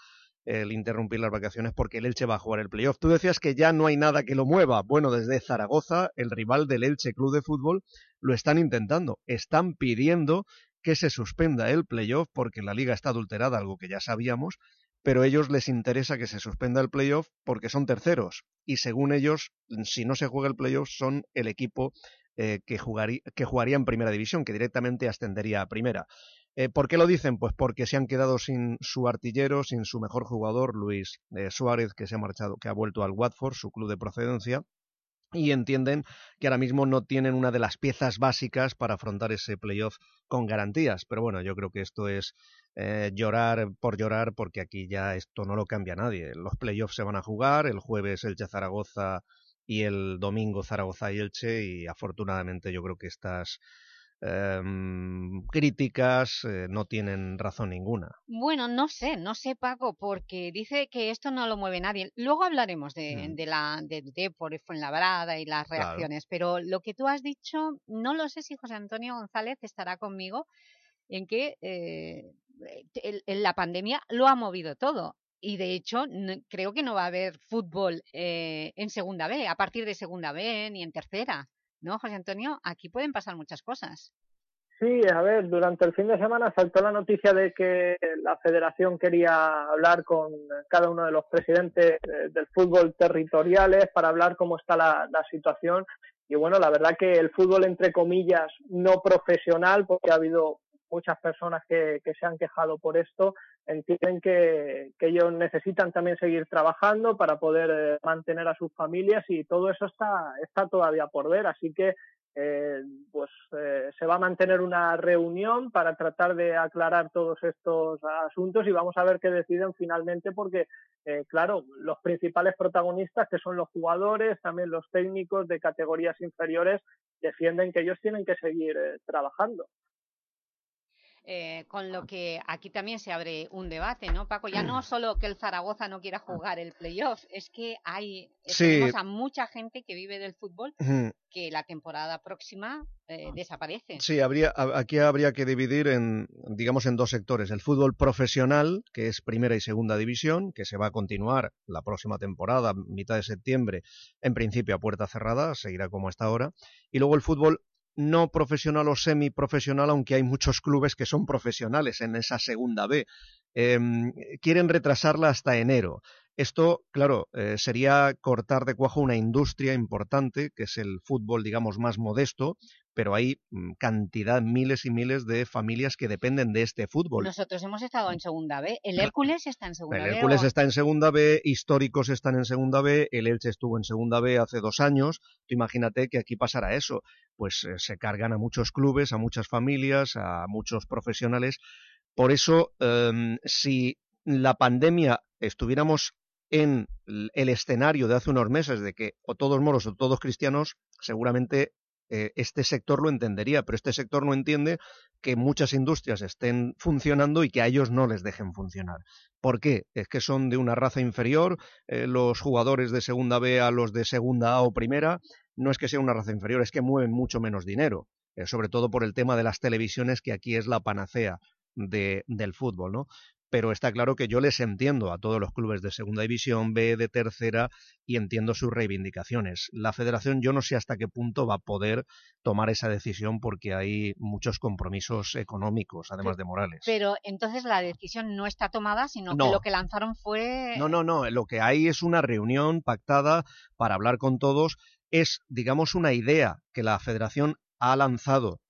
el interrumpir las vacaciones porque el Elche va a jugar el playoff. Tú decías que ya no hay nada que lo mueva. Bueno, desde Zaragoza, el rival del Elche Club de Fútbol, lo están intentando. Están pidiendo que se suspenda el playoff porque la liga está adulterada, algo que ya sabíamos, pero a ellos les interesa que se suspenda el playoff porque son terceros y según ellos, si no se juega el playoff, son el equipo eh, que, jugaría, que jugaría en primera división, que directamente ascendería a primera. Eh, ¿Por qué lo dicen? Pues porque se han quedado sin su artillero, sin su mejor jugador, Luis eh, Suárez, que se ha marchado, que ha vuelto al Watford, su club de procedencia, y entienden que ahora mismo no tienen una de las piezas básicas para afrontar ese playoff con garantías. Pero bueno, yo creo que esto es eh, llorar por llorar porque aquí ya esto no lo cambia nadie. Los playoffs se van a jugar, el jueves Elche Zaragoza y el domingo Zaragoza y Elche y afortunadamente yo creo que estas em, críticas eh, no tienen razón ninguna.
Bueno, no sé, no sé Paco, porque dice que esto no lo mueve nadie. Luego hablaremos de,
Mm.
de la del Depor y Fuenlabrada y las
Claro.
reacciones, pero lo que tú has dicho, no lo sé si José Antonio González estará conmigo en que eh, el- el- la pandemia lo ha movido todo. Y de hecho, no- creo que no va a haber fútbol eh, en segunda B, a partir de segunda B, ni en tercera. ¿No, José Antonio? Aquí pueden pasar muchas cosas.
Sí, a ver, durante el fin de semana saltó la noticia de que la federación quería hablar con cada uno de los presidentes eh, del fútbol territoriales para hablar cómo está la, la situación. Y bueno, la verdad que el fútbol, entre comillas, no profesional, porque ha habido muchas personas que, se han quejado por esto, entienden que, ellos necesitan también seguir trabajando para poder eh, mantener a sus familias y todo eso está, está todavía por ver. Así que eh, pues eh, se va a mantener una reunión para tratar de aclarar todos estos asuntos y vamos a ver qué deciden finalmente porque eh, claro los principales protagonistas que son los jugadores también los técnicos de categorías inferiores defienden que ellos tienen que seguir trabajando
Eh, con lo que aquí también se abre un debate, ¿no, Paco? Ya no solo que el Zaragoza no quiera jugar el playoff, es que hay eh,
Sí.
tenemos a mucha gente que vive del fútbol que la temporada próxima eh, desaparece.
Sí, habría, aquí habría que dividir en, digamos, en dos sectores. El fútbol profesional, que es primera y segunda división, que se va a continuar la próxima temporada, mitad de septiembre, en principio a puerta cerrada, seguirá como hasta ahora. Y luego el fútbol no profesional o semiprofesional, aunque hay muchos clubes que son profesionales en esa segunda B. Em, quieren retrasarla hasta enero. Esto, claro, eh, sería cortar de cuajo una industria importante, que es el fútbol, digamos, más modesto, pero hay mm, cantidad, miles y miles de familias que dependen de este fútbol.
Nosotros hemos estado en segunda B, el Hércules está en segunda
El
B.
Hércules
o-
está en segunda B, históricos están en segunda B, el Elche estuvo en segunda B hace dos años. Tú imagínate que aquí pasará eso. Pues eh, se cargan a muchos clubes, a muchas familias, a muchos profesionales. Por eso, em, si la pandemia estuviéramos en el escenario de hace unos meses de que o todos moros o todos cristianos, seguramente eh, este sector lo entendería, pero este sector no entiende que muchas industrias estén funcionando y que a ellos no les dejen funcionar. ¿Por qué? Es que son de una raza inferior, eh, los jugadores de segunda B a los de segunda A o primera, no es que sea una raza inferior, es que mueven mucho menos dinero, eh, sobre todo por el tema de las televisiones, que aquí es la panacea de, del fútbol, ¿no? Pero está claro que yo les entiendo a todos los clubes de segunda división, B, de tercera, y entiendo sus reivindicaciones. La federación yo no sé hasta qué punto va a poder tomar esa decisión porque hay muchos compromisos económicos, además de morales.
Pero entonces la decisión no está tomada, sino que lo que lanzaron fue...
No, no, no. Lo que hay es una reunión pactada para hablar con todos. Es, digamos, una idea que la federación ha lanzado,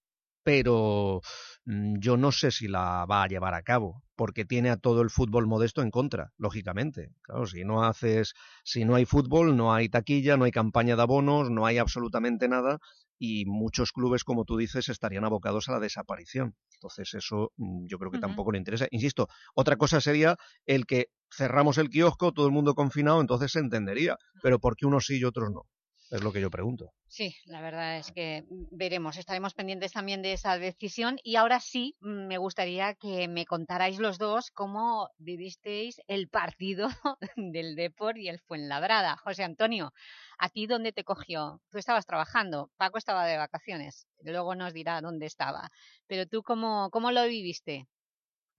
pero mm, yo no sé si la va a llevar a cabo, porque tiene a todo el fútbol modesto en contra, lógicamente. Claro, si no haces, si no hay fútbol, no hay taquilla, no hay campaña de abonos, no hay absolutamente nada, y muchos clubes, como tú dices, estarían abocados a la desaparición. Entonces, eso mm, yo creo que tampoco le interesa. Insisto, otra cosa sería el que cerramos el kiosco, todo el mundo confinado, entonces se entendería. Pero ¿por qué unos sí y otros no? Es lo que yo pregunto.
Sí, la verdad es que mm, veremos, estaremos pendientes también de esa decisión y ahora sí mm, me gustaría que me contarais los dos cómo vivisteis el partido del Depor y el Fuenlabrada. José Antonio, ¿a ti dónde te cogió? Tú estabas trabajando, Paco estaba de vacaciones, luego nos dirá dónde estaba, pero tú cómo, cómo lo viviste?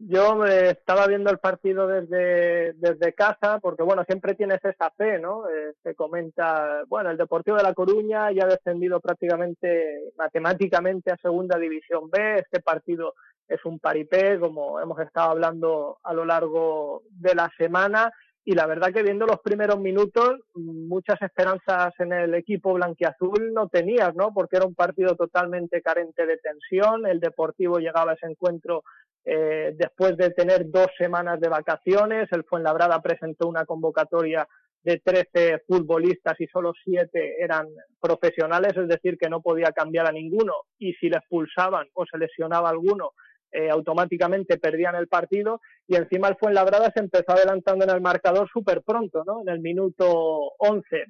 Yo estaba viendo el partido desde, desde casa, porque bueno, siempre tienes esa fe, ¿no? Eh, se comenta, bueno, el Deportivo de La Coruña ya ha descendido prácticamente matemáticamente a Segunda División B, este partido es un paripé, como hemos estado hablando a lo largo de la semana, y la verdad que viendo los primeros minutos, muchas esperanzas en el equipo blanquiazul no tenías, ¿no? Porque era un partido totalmente carente de tensión, el Deportivo llegaba a ese encuentro eh, después de tener dos semanas de vacaciones, el Fuenlabrada presentó una convocatoria de 13 futbolistas y solo 7 eran profesionales, es decir, que no podía cambiar a ninguno y si le expulsaban o se lesionaba alguno, eh, automáticamente perdían el partido y encima el Fuenlabrada se empezó adelantando en el marcador súper pronto, ¿no? En el minuto 11.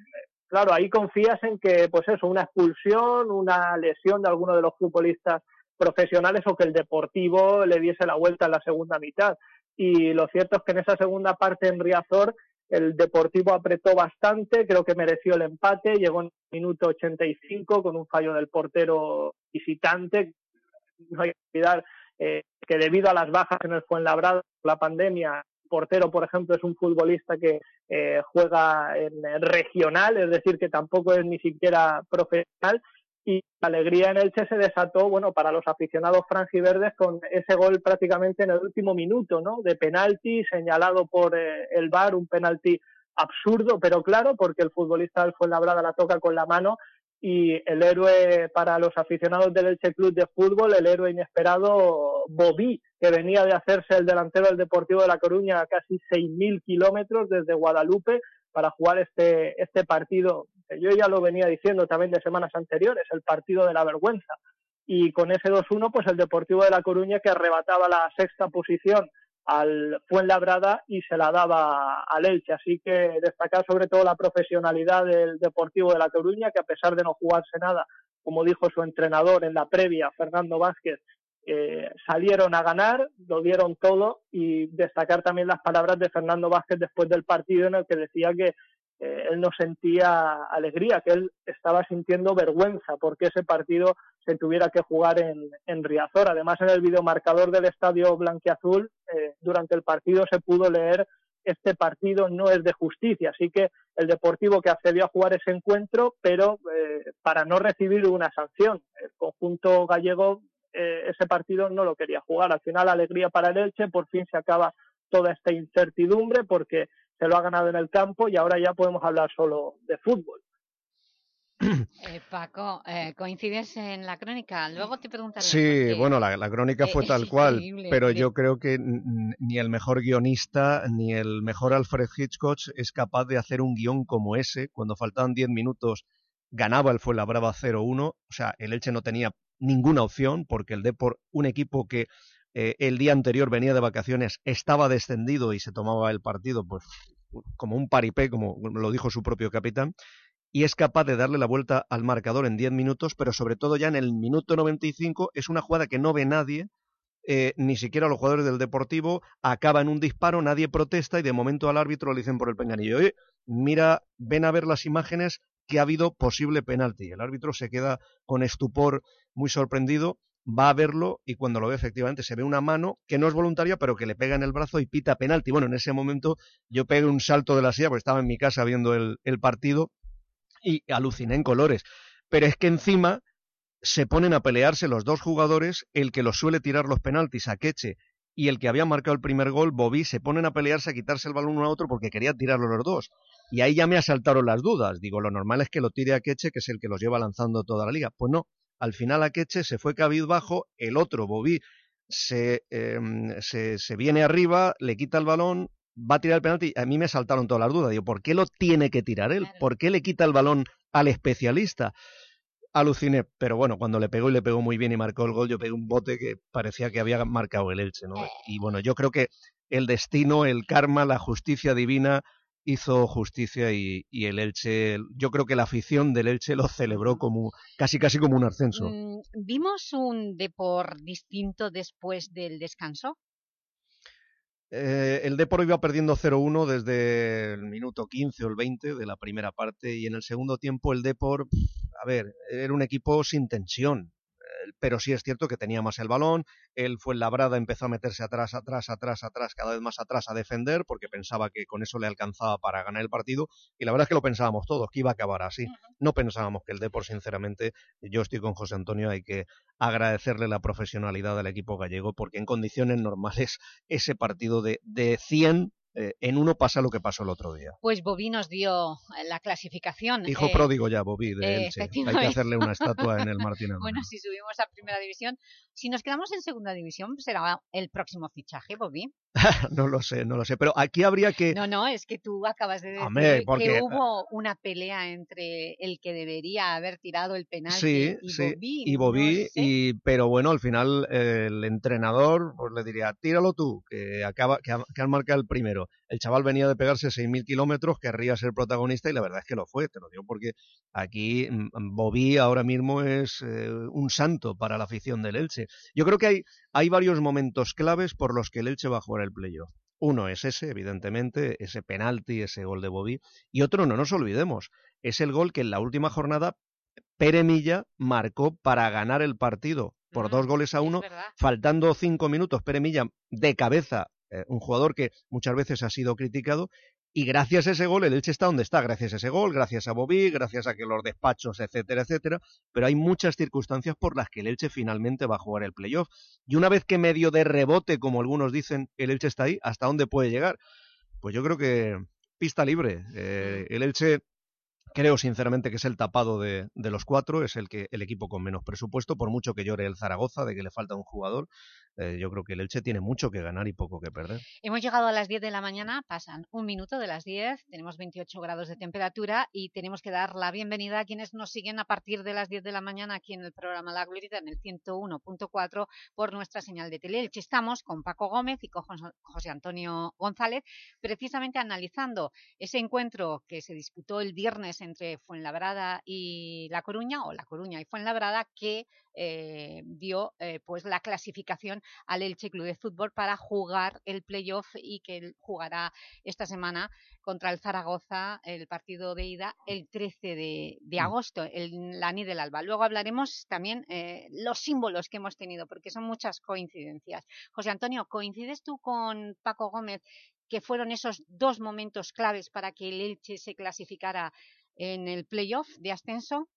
Claro, ahí confías en que, pues eso, una expulsión, una lesión de alguno de los futbolistas profesionales o que el Deportivo le diese la vuelta en la segunda mitad. Y lo cierto es que en esa segunda parte en Riazor el Deportivo apretó bastante, creo que mereció el empate, llegó en el minuto 85 con un fallo del portero visitante. No hay que olvidar eh, que debido a las bajas en el Fuenlabrada, la pandemia, el portero, por ejemplo, es un futbolista que eh, juega en regional, es decir, que tampoco es ni siquiera profesional y la alegría en Elche se desató, bueno, para los aficionados franjiverdes con ese gol prácticamente en el último minuto, ¿no? De penalti señalado por eh, el VAR, un penalti absurdo, pero claro, porque el futbolista del Fuenlabrada la toca con la mano y el héroe para los aficionados del Elche Club de Fútbol, el héroe inesperado Bobí, que venía de hacerse el delantero del Deportivo de La Coruña a casi 6.000 kilómetros desde Guadalupe para jugar este, este partido yo ya lo venía diciendo también de semanas anteriores, el partido de la vergüenza. Y con ese 2-1, pues el Deportivo de La Coruña que arrebataba la sexta posición al Fuenlabrada y se la daba al Elche. Así que destacar sobre todo la profesionalidad del Deportivo de La Coruña, que a pesar de no jugarse nada, como dijo su entrenador en la previa, Fernando Vázquez, eh, salieron a ganar, lo dieron todo y destacar también las palabras de Fernando Vázquez después del partido en el que decía que eh, él no sentía alegría, que él estaba sintiendo vergüenza porque ese partido se tuviera que jugar en, Riazor. Además, en el videomarcador del estadio Blanquiazul, eh, durante el partido se pudo leer este partido no es de justicia, así que el Deportivo que accedió a jugar ese encuentro, pero eh, para no recibir una sanción. El conjunto gallego ese partido no lo quería jugar. Al final, alegría para el Elche, por fin se acaba toda esta incertidumbre porque se lo ha ganado en el campo y ahora ya podemos hablar solo de fútbol.
Eh, Paco, eh, ¿coincides en la crónica? Luego te preguntaré.
Sí, bueno, la, la crónica fue
es
tal cual, pero yo creo que ni el mejor guionista ni el mejor Alfred Hitchcock es capaz de hacer un guion como ese. Cuando faltaban 10 minutos ganaba el Fuenlabrada 0-1, o sea, el Elche no tenía ninguna opción porque el Depor, un equipo que eh, el día anterior venía de vacaciones, estaba descendido y se tomaba el partido pues como un paripé, como lo dijo su propio capitán, y es capaz de darle la vuelta al marcador en 10 minutos, pero sobre todo ya en el minuto 95 es una jugada que no ve nadie, eh, ni siquiera los jugadores del Deportivo, acaba en un disparo, nadie protesta y de momento al árbitro le dicen por el penganillo, oye, mira, ven a ver las imágenes que ha habido posible penalti. El árbitro se queda con estupor muy sorprendido, va a verlo y cuando lo ve efectivamente se ve una mano que no es voluntaria pero que le pega en el brazo y pita penalti. Bueno, en ese momento yo pegué un salto de la silla porque estaba en mi casa viendo el, el partido y aluciné en colores. Pero es que encima se ponen a pelearse los dos jugadores, el que los suele tirar los penaltis a Queche y el que había marcado el primer gol, Bobby, se ponen a pelearse a quitarse el balón uno a otro porque quería tirarlo los dos. Y ahí ya me asaltaron las dudas. Digo, lo normal es que lo tire a Queche, que es el que los lleva lanzando toda la liga. Pues no, al final a Queche se fue cabizbajo, el otro, Bobby, se, eh, se, se viene arriba, le quita el balón, va a tirar el penalti. A mí me saltaron todas las dudas. Digo, ¿por qué lo tiene que tirar él? ¿Por qué le quita el balón al especialista? Aluciné, pero bueno, cuando le pegó y le pegó muy bien y marcó el gol, yo pegué un bote que parecía que había marcado el Elche, ¿no? Y bueno, yo creo que el destino, el karma, la justicia divina hizo justicia y, y el Elche, yo creo que la afición del Elche lo celebró como casi casi como un ascenso.
Mm, ¿Vimos un Depor distinto después del descanso?
Eh, el Depor iba perdiendo 0-1 desde el minuto 15 o el 20 de la primera parte y en el segundo tiempo el Depor, a ver, era un equipo sin tensión. Pero sí es cierto que tenía más el balón, el Fuenlabrada empezó a meterse atrás, atrás, atrás, atrás, cada vez más atrás a defender, porque pensaba que con eso le alcanzaba para ganar el partido, y la verdad es que lo pensábamos todos, que iba a acabar así. No pensábamos que el Depor, sinceramente, yo estoy con José Antonio, hay que agradecerle la profesionalidad del equipo gallego, porque en condiciones normales ese partido de, de 100 eh, en uno pasa lo que pasó el otro día.
Pues Bobby nos dio eh, la clasificación.
Hijo
eh,
pródigo ya, Bobby, de
eh,
Elche. Hay que hacerle una estatua en el Martínez.
bueno, si subimos a Primera División. Si nos quedamos en Segunda División, pues será el próximo fichaje, Bobby.
no lo sé, no lo sé. Pero aquí habría que...
No, no, es que tú acabas de decir
porque-
que hubo una pelea entre el que debería haber tirado el penalti
Sí,
y
sí,
Bobby.
y
no
Bobby,
sé.
y, pero bueno, al final el entrenador pues le diría, tíralo tú, que, acaba, que, ha- que han marcado el primero. El chaval venía de pegarse 6.000 kilómetros, querría ser protagonista y la verdad es que lo fue, te lo digo porque aquí mm, Bobby ahora mismo es eh, un santo para la afición del Elche. Yo creo que hay, hay varios momentos claves por los que el Elche va a jugar el playoff. Uno es ese, evidentemente, ese penalti, ese gol de Bobby, y otro, no nos olvidemos, es el gol que en la última jornada Pere Milla marcó para ganar el partido por dos goles a uno, faltando cinco minutos. Pere Milla de cabeza, eh, un jugador que muchas veces ha sido criticado, y gracias a ese gol el Elche está donde está, gracias a ese gol, gracias a Bobby, gracias a que los despachos, etcétera, etcétera, pero hay muchas circunstancias por las que el Elche finalmente va a jugar el playoff. Y una vez que medio de rebote, como algunos dicen, el Elche está ahí, ¿hasta dónde puede llegar? Pues yo creo que pista libre. Eh, el Elche creo sinceramente que es el tapado de, de los cuatro, es el que el equipo con menos presupuesto, por mucho que llore el Zaragoza de que le falta un jugador, eh, yo creo que el Elche tiene mucho que ganar y poco que perder.
Hemos llegado a las 10 de la mañana, pasan un minuto de las 10, tenemos 28 grados de temperatura y tenemos que dar la bienvenida a quienes nos siguen a partir de las 10 de la mañana aquí en el programa La Glorita, en el 101.4 por nuestra señal de Teleelche. Estamos con Paco Gómez y con Jos- José Antonio González, precisamente analizando ese encuentro que se disputó el viernes entre Fuenlabrada y La Coruña, o La Coruña y Fuenlabrada, que eh, dio eh, pues la clasificación al Elche Club de Fútbol para jugar el playoff y que jugará esta semana contra el Zaragoza, el partido de ida, el 13 de, de agosto, en la Ni del Alba. Luego hablaremos también eh, los símbolos que hemos tenido, porque son muchas coincidencias. José Antonio, ¿coincides tú con Paco Gómez que fueron esos dos momentos claves para que el Elche se clasificara en el playoff de ascenso?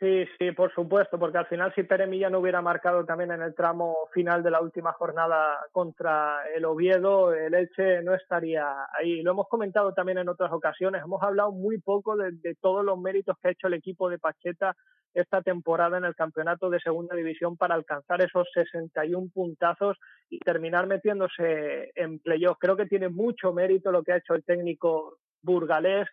Sí, sí, por supuesto, porque al final si Pere no hubiera marcado también en el tramo final de la última jornada contra el Oviedo, el Elche no estaría ahí. Lo hemos comentado también en otras ocasiones, hemos hablado muy poco de, de todos los méritos que ha hecho el equipo de Pacheta esta temporada en el campeonato de segunda división para alcanzar esos 61 puntazos y terminar metiéndose en playoff. Creo que tiene mucho mérito lo que ha hecho el técnico burgalés,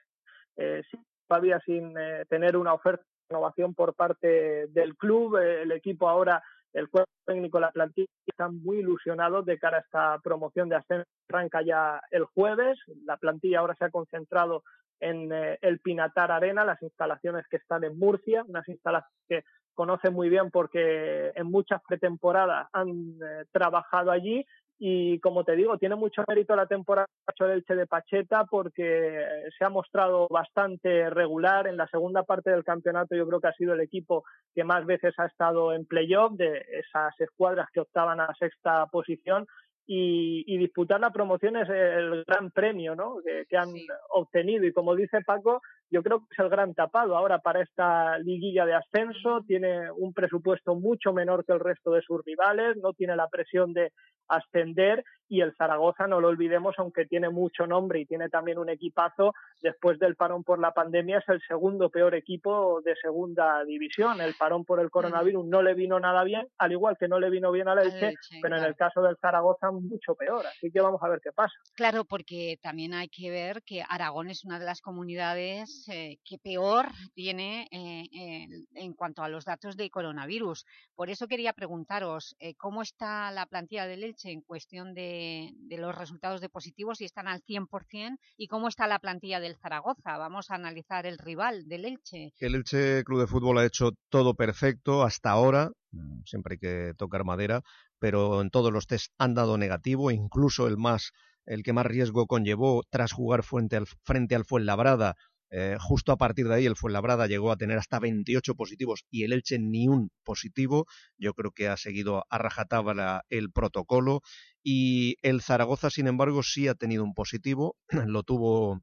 eh, sí, todavía sin eh, tener una oferta de renovación por parte del club. Eh, el equipo ahora, el cuerpo técnico, la plantilla están muy ilusionados de cara a esta promoción de ascenso. Arranca ya el jueves. La plantilla ahora se ha concentrado en el Pinatar Arena, las instalaciones que están en Murcia, unas instalaciones que conocen muy bien porque en muchas pretemporadas han trabajado allí y como te digo, tiene mucho mérito la temporada que ha hecho el Elche de Pacheta porque se ha mostrado bastante regular en la segunda parte del campeonato. Yo creo que ha sido el equipo que más veces ha estado en playoff de esas escuadras que optaban a sexta posición y, y disputar la promoción es el gran premio ¿no? que, que han obtenido. Y como dice Paco, yo creo que es el gran tapado ahora para esta liguilla de ascenso. Tiene un presupuesto mucho menor que el resto de sus rivales, no tiene la presión de ascender y el Zaragoza, no lo olvidemos, aunque tiene mucho nombre y tiene también un equipazo, después del parón por la pandemia es el segundo peor equipo de segunda división. El parón por el coronavirus no le vino nada bien, al igual que no le vino bien a la Elche, pero en el caso del Zaragoza mucho peor. Así que vamos a ver qué pasa.
Claro, porque también hay que ver que Aragón es una de las comunidades eh, que peor tiene eh, eh, en cuanto a los datos de coronavirus. Por eso quería preguntaros, eh, ¿cómo está la plantilla del Elche en cuestión de, de los resultados de positivos, si están al 100%, y cómo está la plantilla del Zaragoza? Vamos a analizar el rival del Elche.
El Elche Club de Fútbol ha hecho todo perfecto hasta ahora, mm, siempre hay que tocar madera, pero en todos los test han dado negativo, incluso el más el que más riesgo conllevó tras jugar frente al, frente al Fuenlabrada Eh, justo a partir de ahí el Fuenlabrada llegó a tener hasta 28 positivos y el Elche ni un positivo. Yo creo que ha seguido a rajatabla el protocolo y el Zaragoza, sin embargo, sí ha tenido un positivo. Lo tuvo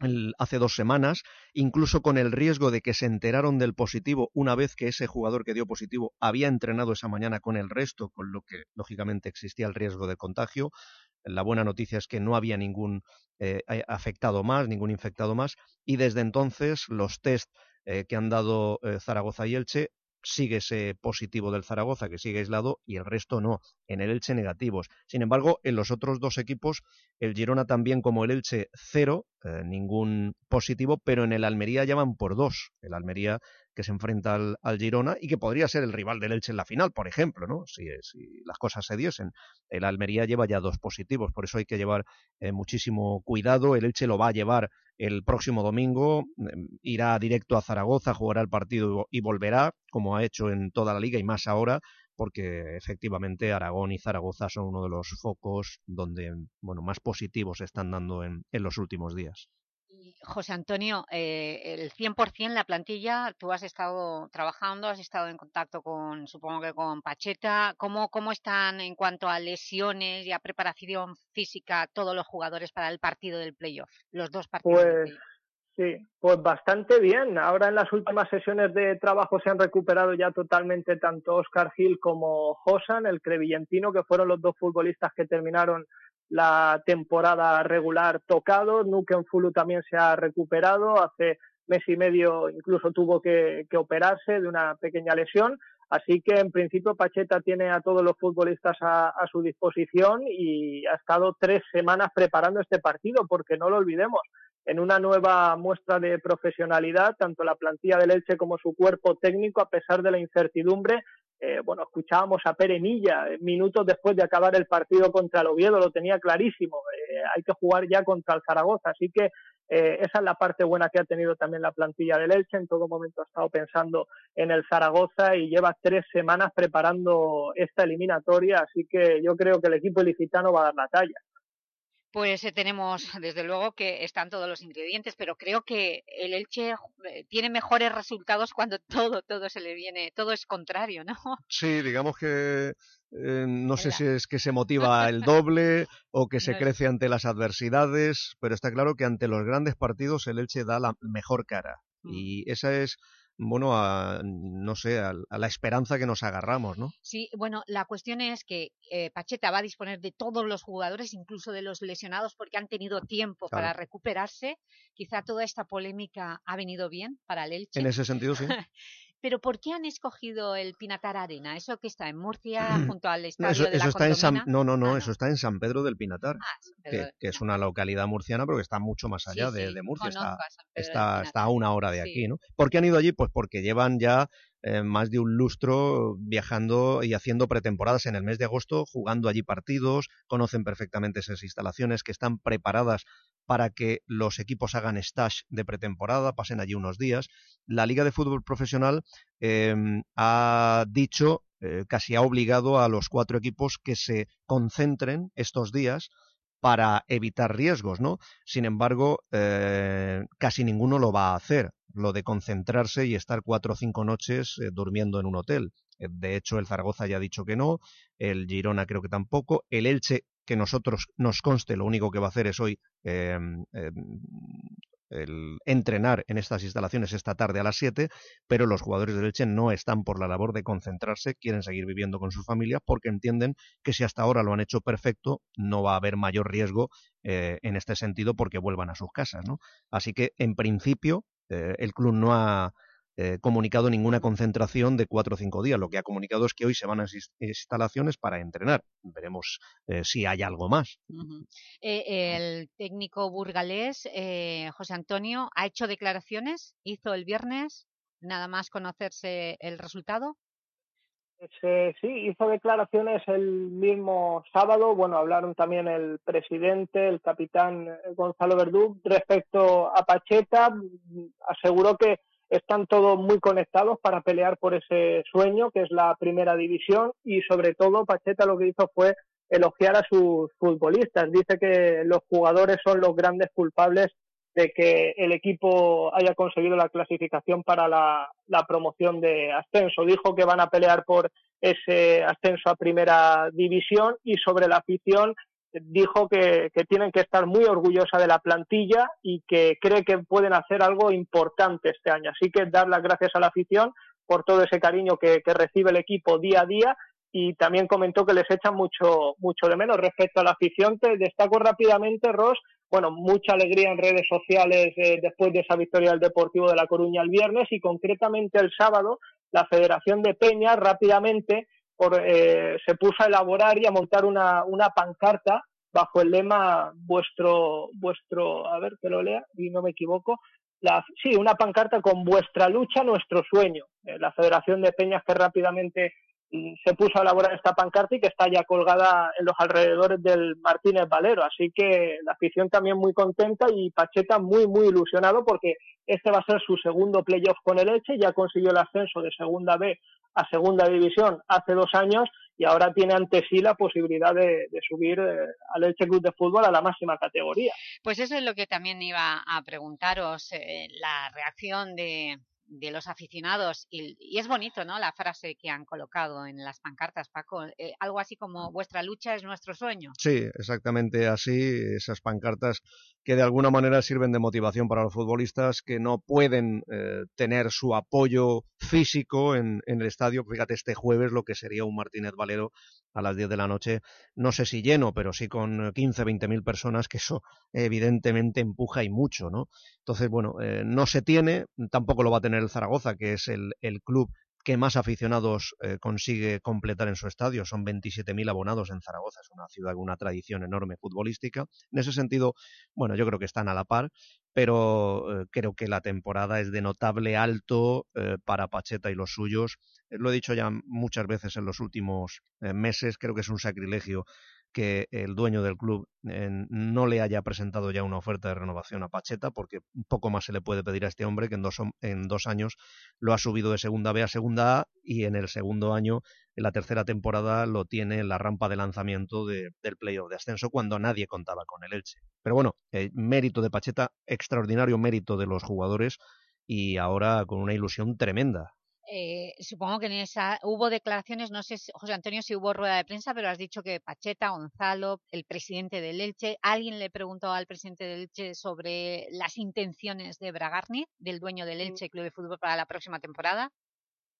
el- hace dos semanas, incluso con el riesgo de que se enteraron del positivo una vez que ese jugador que dio positivo había entrenado esa mañana con el resto, con lo que lógicamente existía el riesgo de contagio. La buena noticia es que no había ningún eh, a- afectado más, ningún infectado más, y desde entonces los test eh, que han dado eh, Zaragoza y Elche sigue ese positivo del Zaragoza que sigue aislado y el resto no, en el Elche negativos. Sin embargo, en los otros dos equipos, el Girona también como el Elche cero, eh, ningún positivo, pero en el Almería ya van por dos. El Almería que se enfrenta al, Girona y que podría ser el rival del Elche en la final, por ejemplo, ¿no? Si, si las cosas se diesen. El Almería lleva ya dos positivos, por eso hay que llevar eh, muchísimo cuidado. El Elche lo va a llevar el próximo domingo, eh, irá directo a Zaragoza, jugará el partido y volverá, como ha hecho en toda la liga y más ahora, porque efectivamente Aragón y Zaragoza son uno de los focos donde bueno, más positivos se están dando en, en los últimos días.
José Antonio, eh, el 100% la plantilla, tú has estado trabajando, has estado en contacto con, supongo que con Pacheta. ¿Cómo, cómo están en cuanto a lesiones y a preparación física todos los jugadores para el partido del playoff? Los dos partidos del
Pues
playoff.
Sí, pues bastante bien. Ahora en las últimas sesiones de trabajo se han recuperado ya totalmente tanto Oscar Gil como Josan, el crevillentino, que fueron los dos futbolistas que terminaron la temporada regular tocados. Nuken Fulu también se ha recuperado. Hace mes y medio incluso tuvo que, que operarse de una pequeña lesión. Así que en principio Pacheta tiene a todos los futbolistas a, a su disposición y ha estado tres semanas preparando este partido, porque no lo olvidemos, en una nueva muestra de profesionalidad, tanto la plantilla del Elche como su cuerpo técnico, a pesar de la incertidumbre. Eh, bueno, escuchábamos a Perenilla eh, minutos después de acabar el partido contra el Oviedo, lo tenía clarísimo. Eh, hay que jugar ya contra el Zaragoza, así que eh, esa es la parte buena que ha tenido también la plantilla del Elche. En todo momento ha estado pensando en el Zaragoza y lleva tres semanas preparando esta eliminatoria, así que yo creo que el equipo ilicitano va a dar la talla.
Pues eh, tenemos, desde luego, que están todos los ingredientes, pero creo que el Elche eh, tiene mejores resultados cuando todo, todo se le viene, todo es contrario, ¿no?
Sí, digamos que eh, no sé si es que se motiva el doble o que se
No.
crece ante las adversidades, pero está claro que ante los grandes partidos el Elche da la mejor cara.
Mm.
Y esa es, bueno, a, no sé, a, a la esperanza que nos agarramos, ¿no?
Sí, bueno, la cuestión es que eh, Pacheta va a disponer de todos los jugadores, incluso de los lesionados, porque han tenido tiempo para recuperarse. Quizá toda esta polémica ha venido bien para el Elche.
En ese sentido, sí.
Pero ¿por qué han escogido el Pinatar Arena? ¿Eso que está en Murcia, junto al
No,
estadio
eso,
de la
eso está en San, no, no, no, eso está en San Pedro del Pinatar,
Pedro
que,
del
que es una localidad murciana, pero que está mucho más
Sí,
allá de,
sí,
de Murcia, está,
a
está, está una hora de
Sí.
aquí, ¿no? ¿Por qué han ido allí? Pues porque llevan ya eh, más de un lustro viajando y haciendo pretemporadas en el mes de agosto, jugando allí partidos, conocen perfectamente esas instalaciones que están preparadas para que los equipos hagan stage de pretemporada, pasen allí unos días. La Liga de Fútbol Profesional eh, ha dicho, eh, casi ha obligado a los cuatro equipos que se concentren estos días para evitar riesgos, ¿no? Sin embargo, eh, casi ninguno lo va a hacer, lo de concentrarse y estar cuatro o cinco noches eh, durmiendo en un hotel. Eh, De hecho, el Zaragoza ya ha dicho que no, el Girona creo que tampoco, el Elche, que nosotros nos conste, lo único que va a hacer es hoy eh, el entrenar en estas instalaciones esta tarde a las 7, pero los jugadores del Elche no están por la labor de concentrarse, quieren seguir viviendo con sus familias porque entienden que si hasta ahora lo han hecho perfecto, no va a haber mayor riesgo eh, en este sentido porque vuelvan a sus casas, ¿no? Así que, en principio, eh, el club no ha eh, comunicado ninguna concentración de cuatro o cinco días. Lo que ha comunicado es que hoy se van a instalaciones para entrenar. Veremos eh, si hay algo más.
Eh, el técnico burgalés, eh, José Antonio, ha hecho declaraciones, hizo el viernes, nada más conocerse el resultado.
Eh, sí, hizo declaraciones el mismo sábado. Bueno, hablaron también el presidente, el capitán Gonzalo Verdú, respecto a Pacheta. Aseguró que están todos muy conectados para pelear por ese sueño, que es la primera división, y sobre todo Pacheta lo que hizo fue elogiar a sus futbolistas. Dice que los jugadores son los grandes culpables de que el equipo haya conseguido la clasificación para la, promoción de ascenso. Dijo que van a pelear por ese ascenso a primera división y sobre la afición dijo que, tienen que estar muy orgullosa de la plantilla y que cree que pueden hacer algo importante este año. Así que dar las gracias a la afición por todo ese cariño que, recibe el equipo día a día y también comentó que les echan mucho, mucho de menos respecto a la afición. Te destaco rápidamente, Ross, bueno, mucha alegría en redes sociales eh, después de esa victoria del Deportivo de La Coruña el viernes y concretamente el sábado la Federación de Peñas rápidamente por, eh, se puso a elaborar y a montar una, una pancarta bajo el lema vuestro, vuestro, a ver que lo lea y no me equivoco, la, sí, una pancarta con vuestra lucha, nuestro sueño. Eh, la Federación de Peñas que rápidamente se puso a elaborar esta pancarta y que está ya colgada en los alrededores del Martínez Valero. Así que la afición también muy contenta y Pacheta muy, muy ilusionado porque este va a ser su segundo playoff con el Elche. Ya consiguió el ascenso de Segunda B a Segunda División hace dos años y ahora tiene ante sí la posibilidad de, subir eh, al Elche Club de Fútbol a la máxima categoría.
Pues eso es lo que también iba a preguntaros, eh, la reacción de, de los aficionados y, y, es bonito ¿no? la frase que han colocado en las pancartas, Paco, eh, algo así como vuestra lucha es nuestro sueño.
Sí, exactamente así, esas pancartas que de alguna manera sirven de motivación para los futbolistas que no pueden eh, tener su apoyo físico en, el estadio, fíjate este jueves lo que sería un Martínez Valero a las 10 de la noche, no sé si lleno, pero sí con 15, 20 mil personas, que eso evidentemente empuja y mucho, ¿no? Entonces, bueno, eh, no se tiene, tampoco lo va a tener el Zaragoza, que es el, club que más aficionados eh, consigue completar en su estadio. Son 27.000 abonados en Zaragoza, es una ciudad con una tradición enorme futbolística. En ese sentido, bueno, yo creo que están a la par, pero eh, creo que la temporada es de notable alto eh, para Pacheta y los suyos. lo he dicho ya muchas veces en los últimos meses, creo que es un sacrilegio que el dueño del club no le haya presentado ya una oferta de renovación a Pacheta, porque poco más se le puede pedir a este hombre, que en dos, en dos años lo ha subido de segunda B a segunda A y en el segundo año, en la tercera temporada, lo tiene en la rampa de lanzamiento de, del playoff de ascenso cuando nadie contaba con el Elche. Pero bueno, eh, mérito de Pacheta, extraordinario mérito de los jugadores y ahora con una ilusión tremenda
eh, supongo que en esa hubo declaraciones, no sé, José Antonio, si hubo rueda de prensa, pero has dicho que Pacheta, Gonzalo, el presidente del Elche, ¿alguien le preguntó al presidente del Elche sobre las intenciones de Bragarni, del dueño del Elche Club de Fútbol para la próxima temporada?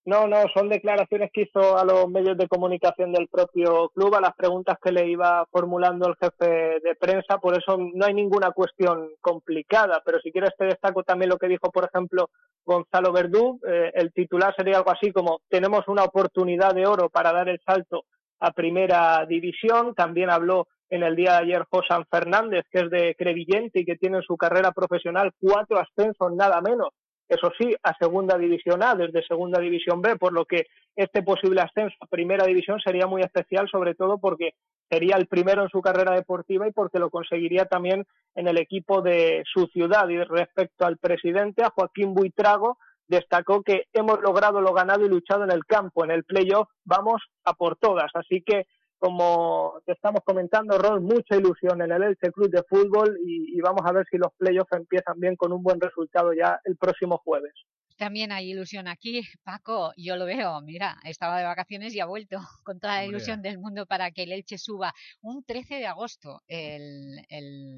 No, no, son declaraciones que hizo a los medios de comunicación del propio club, a las preguntas que le iba formulando el jefe de prensa, por eso no hay ninguna cuestión complicada, pero si quieres te destaco también lo que dijo, por ejemplo, Gonzalo Verdú, eh, el titular sería algo así como tenemos una oportunidad de oro para dar el salto a primera división, también habló en el día de ayer José Fernández, que es de Crevillente y que tiene en su carrera profesional cuatro ascensos nada menos eso sí, a Segunda División A, desde Segunda División B, por lo que este posible ascenso a Primera División sería muy especial, sobre todo porque sería el primero en su carrera deportiva y porque lo conseguiría también en el equipo de su ciudad. Y respecto al presidente, a Joaquín Buitrago, destacó que hemos logrado lo ganado y luchado en el campo, en el playoff, vamos a por todas. Así que como te estamos comentando, Ron, mucha ilusión en el Elche Club de Fútbol y, y vamos a ver si los playoffs empiezan bien con un buen resultado ya el próximo jueves.
También hay ilusión aquí, Paco, yo lo veo, mira, estaba de vacaciones y ha vuelto con toda la ilusión del mundo para que el Elche suba. Un 13 de agosto el, el,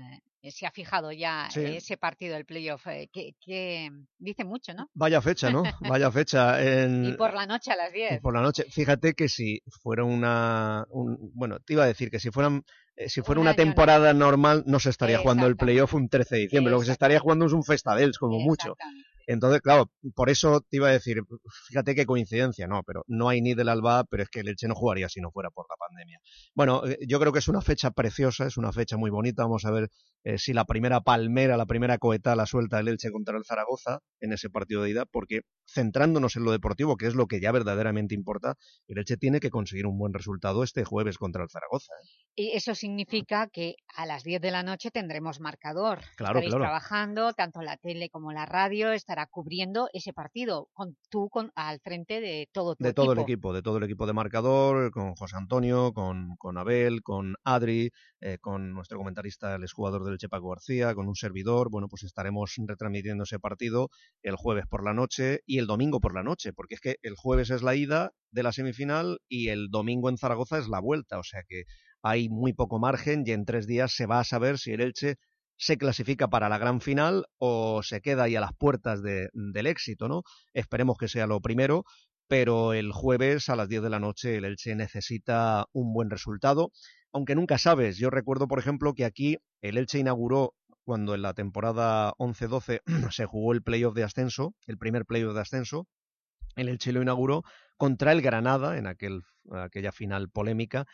se ha fijado ya
Sí.
ese partido del playoff, eh, que, que dice mucho, ¿no?
Vaya fecha, ¿no? Vaya fecha. En...
Y por la noche a las 10.
por la noche. Fíjate que si fuera una... un- bueno, te iba a decir que si fueran... eh, si fuera una temporada normal no se estaría jugando el playoff un 13 de diciembre, lo que se estaría jugando es un Festadels como mucho. Entonces, claro, por eso te iba a decir, fíjate qué coincidencia, no, pero no hay ni del Alba, pero es que el Elche no jugaría si no fuera por la pandemia. Bueno, eh, yo creo que es una fecha preciosa, es una fecha muy bonita, vamos a ver eh, si la primera palmera, la primera coeta la suelta el Elche contra el Zaragoza en ese partido de ida, porque centrándonos en lo deportivo, que es lo que ya verdaderamente importa, el Elche tiene que conseguir un buen resultado este jueves contra el Zaragoza. ¿eh?
Y eso significa que a las 10 de la noche tendremos marcador.
Claro,
Estaréis
claro.
trabajando, tanto la tele como la radio estará cubriendo ese partido, con tú con, al frente de todo tu
De todo el
equipo.
equipo, de todo el equipo de marcador, con José Antonio, con, con Abel, con Adri, eh, con nuestro comentarista, el exjugador del Elche Paco García, con un servidor. Bueno, pues estaremos retransmitiendo ese partido el jueves por la noche y el domingo por la noche, porque es que el jueves es la ida de la semifinal y el domingo en Zaragoza es la vuelta, o sea que hay muy poco margen y en tres días se va a saber si el Elche se clasifica para la gran final o se queda ahí a las puertas de- del éxito, ¿no? Esperemos que sea lo primero, pero el jueves a las 10 de la noche el Elche necesita un buen resultado, aunque nunca sabes. Yo recuerdo, por ejemplo, que aquí el Elche inauguró cuando en la temporada 11-12 se jugó el playoff de ascenso, el primer playoff de ascenso, el Elche lo inauguró contra el Granada en aquel, aquella final polémica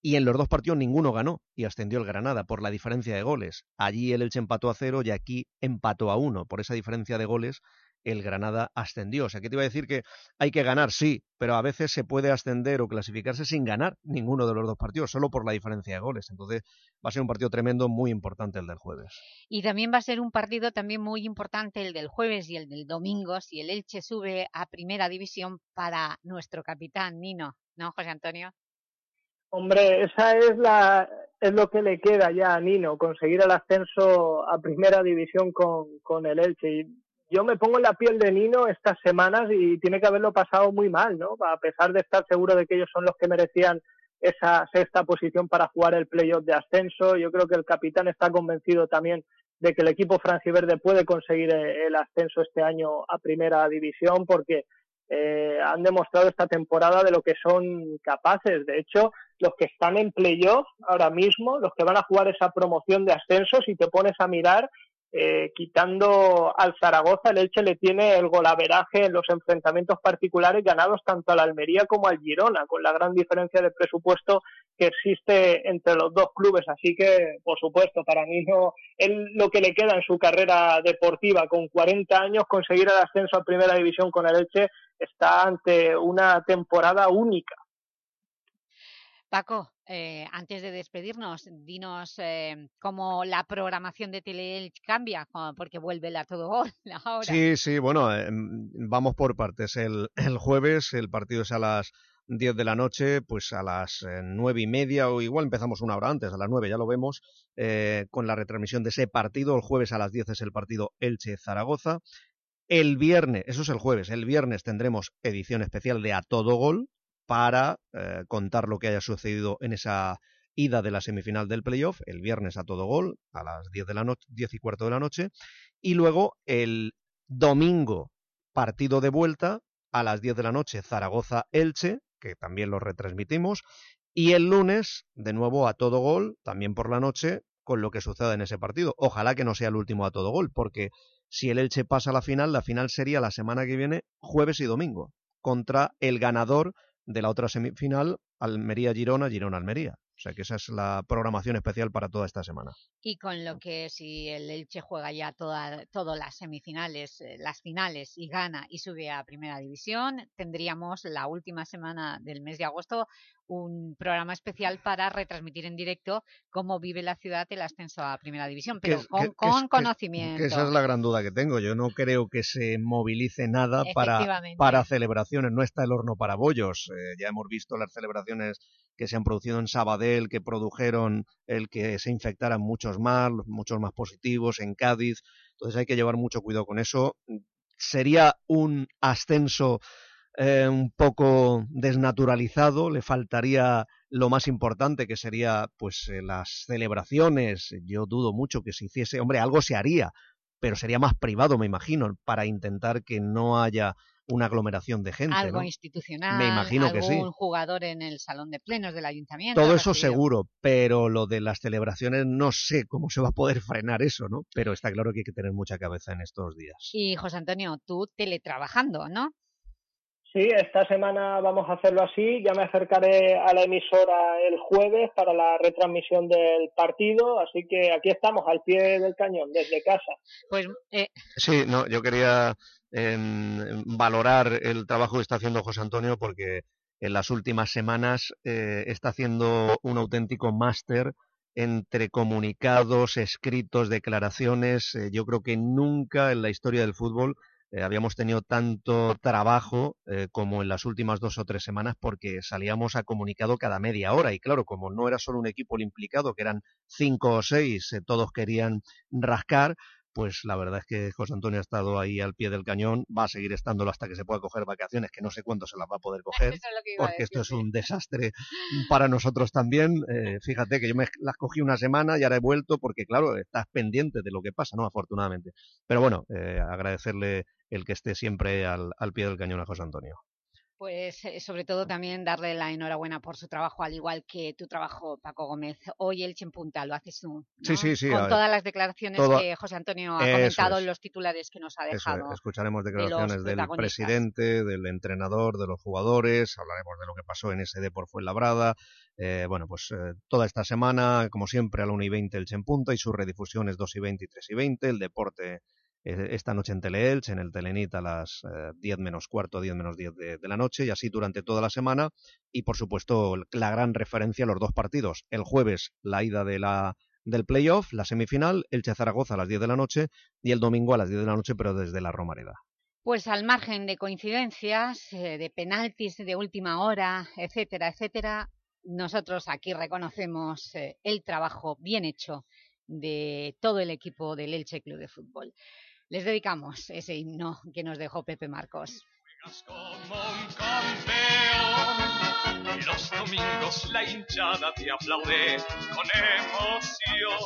y en los dos partidos ninguno ganó y ascendió el Granada por la diferencia de goles. Allí el Elche empató a cero y aquí empató a uno. Por esa diferencia de goles el Granada ascendió. O sea, que te iba a decir que hay que ganar, sí, pero a veces se puede ascender o clasificarse sin ganar ninguno de los dos partidos, solo por la diferencia de goles. Entonces va a ser un partido tremendo, muy importante el del jueves.
Y también va a ser un partido también muy importante el del jueves y el del domingo, si el Elche sube a Primera División para nuestro capitán Nino, ¿no, José Antonio?
Hombre, esa es la es lo que le queda ya a Nino, conseguir el ascenso a primera división con, con el Elche. Y yo me pongo en la piel de Nino estas semanas y tiene que haberlo pasado muy mal, ¿no? A pesar de estar seguro de que ellos son los que merecían esa sexta posición para jugar el playoff de ascenso, yo creo que el capitán está convencido también de que el equipo franciverde puede conseguir eh, el ascenso este año a primera división porque eh, han demostrado esta temporada de lo que son capaces. De hecho, los que están en playoff ahora mismo, los que van a jugar esa promoción de ascenso, si te pones a mirar, eh, quitando al Zaragoza, el Elche le tiene el golaveraje en los enfrentamientos particulares ganados tanto al Almería como al Girona, con la gran diferencia de presupuesto que existe entre los dos clubes. Así que, por supuesto, para mí no, lo que le queda en su carrera deportiva, con 40 años, conseguir el ascenso a primera división con el Elche, está ante una temporada única.
Paco, eh, antes de despedirnos, dinos eh, cómo la programación de Teleelch cambia, porque vuelve la todo gol.
Sí, sí, bueno, eh, vamos por partes. El, el jueves el partido es a las 10 de la noche, pues a las eh, nueve y media o igual empezamos una hora antes, a las 9 ya lo vemos, eh, con la retransmisión de ese partido. El jueves a las 10 es el partido Elche-Zaragoza. El viernes, eso es el jueves, el viernes tendremos edición especial de A Todo Gol para eh, contar lo que haya sucedido en esa ida de la semifinal del playoff, el viernes a todo gol, a las 10, de la noche, 10 y cuarto de la noche, y luego el domingo partido de vuelta a las 10 de la noche Zaragoza-Elche, que también lo retransmitimos, y el lunes de nuevo a todo gol, también por la noche, con lo que suceda en ese partido. Ojalá que no sea el último a todo gol, porque si el Elche pasa a la final, la final sería la semana que viene, jueves y domingo, contra el ganador de la otra semifinal, Almería-Girona, Girona-Almería. O sea que esa es la programación especial para toda esta semana.
Y con lo que si el Elche juega ya toda, todas las semifinales, eh, las finales y gana y sube a Primera División, tendríamos la última semana del mes de agosto un programa especial para retransmitir en directo cómo vive la ciudad el ascenso a Primera División, pero con,
que- que
con
es- que-
conocimiento.
Esa es la gran duda que tengo. Yo no creo que se movilice nada para, para celebraciones. No está el horno para bollos. Eh, ya hemos visto las celebraciones que se han producido en Sabadell, que produjeron el que se infectaran muchos más, muchos más positivos en Cádiz. Entonces hay que llevar mucho cuidado con eso. Sería un ascenso eh, un poco desnaturalizado, le faltaría lo más importante que sería pues eh, las celebraciones. Yo dudo mucho que se hiciese, hombre, algo se haría, pero sería más privado, me imagino, para intentar que no haya una aglomeración de gente.
algo
¿no?
institucional,
Me imagino
algún
que sí.
jugador en el salón de plenos del ayuntamiento.
Todo eso seguro, pero lo de las celebraciones no sé cómo se va a poder frenar eso, ¿no? Pero está claro que hay que tener mucha cabeza en estos días.
Y José Antonio, tú teletrabajando, ¿no?
Sí, esta semana vamos a hacerlo así. Ya me acercaré a la emisora el jueves para la retransmisión del partido, así que aquí estamos al pie del cañón, desde casa.
Pues eh,
Sí, no, yo quería en valorar el trabajo que está haciendo José Antonio porque en las últimas semanas eh, está haciendo un auténtico máster entre comunicados, escritos, declaraciones. Eh, yo creo que nunca en la historia del fútbol eh, habíamos tenido tanto trabajo como en las últimas dos o tres semanas porque salíamos a comunicado cada media hora y claro, como no era solo un equipo el implicado, que eran cinco o seis, todos querían rascar, pues la verdad es que José Antonio ha estado ahí al pie del cañón, va a seguir estándolo hasta que se pueda coger vacaciones, que no sé cuándo se las va a poder coger, porque esto es un desastre para nosotros también. Eh, fíjate que yo me las cogí una semana y ahora he vuelto porque, claro, estás pendiente de lo que pasa, ¿no? Afortunadamente. Pero bueno, eh, agradecerle el que esté siempre al, al pie del cañón a José Antonio.
Pues eh, sobre todo también darle la enhorabuena por su trabajo, al igual que tu trabajo, Paco Gómez. Hoy el punta lo haces tú, ¿no?
Sí, sí, sí.
Con todas las declaraciones
todo-
que José Antonio ha
Eso
comentado en los titulares que nos ha
es,
dejado.
escucharemos
de
declaraciones del presidente, del entrenador, de los jugadores, hablaremos de lo que pasó en SD por Fuenlabrada. Eh, bueno, pues eh, toda esta semana, como siempre, a la 1 y 20 el punta y sus redifusiones 2 y 20 y 3 y 20. El deporte esta noche en Teleelch, en el Telenit a las eh, 10 menos cuarto, 10 menos 10 de, la noche y así durante toda la semana. Y por supuesto, la gran referencia a los dos partidos. El jueves, la ida de la del playoff, la semifinal, Elche Zaragoza a las 10 de la noche y el domingo a las 10 de la noche, pero desde la Romareda.
Pues al margen de coincidencias, eh, de penaltis de última hora, etcétera, etcétera, nosotros aquí reconocemos eh, el trabajo bien hecho de todo el equipo del Elche Club de Fútbol. Les dedicamos ese himno que nos dejó Pepe Marcos.
campeón. Y los domingos la hinchada te aplaude con emoción.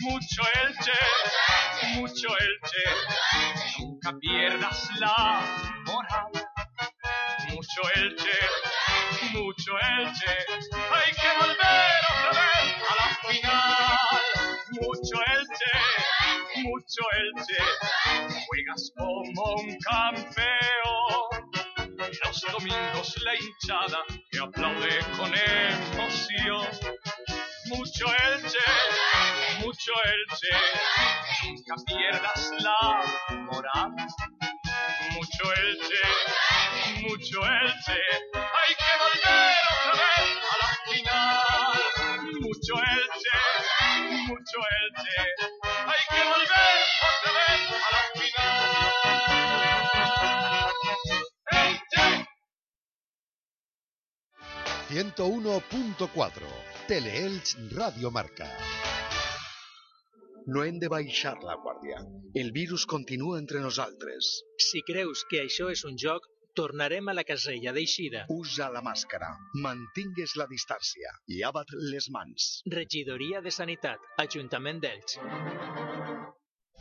Mucho Elche, mucho Elche, nunca pierdas la moral. Mucho Elche, mucho Elche, hay que volver otra vez a la final. Mucho Elche, mucho Elche, juegas como un campeón. Los domingos la hinchada te aplaude con emoción. Mucho Elche, mucho Elche, nunca pierdas la moral. Mucho Elche, mucho Elche, hay que volver otra vez a la final. Mucho Elche, mucho Elche,
101.4 Teleelch Radio Marca.
No hem de baixar la guàrdia. El virus continua entre nosaltres.
Si creus que això és un joc, tornarem a la casella d'eixida.
Usa la màscara, mantingues la distància, llava't les mans.
Regidoria de Sanitat, Ajuntament d'Elx.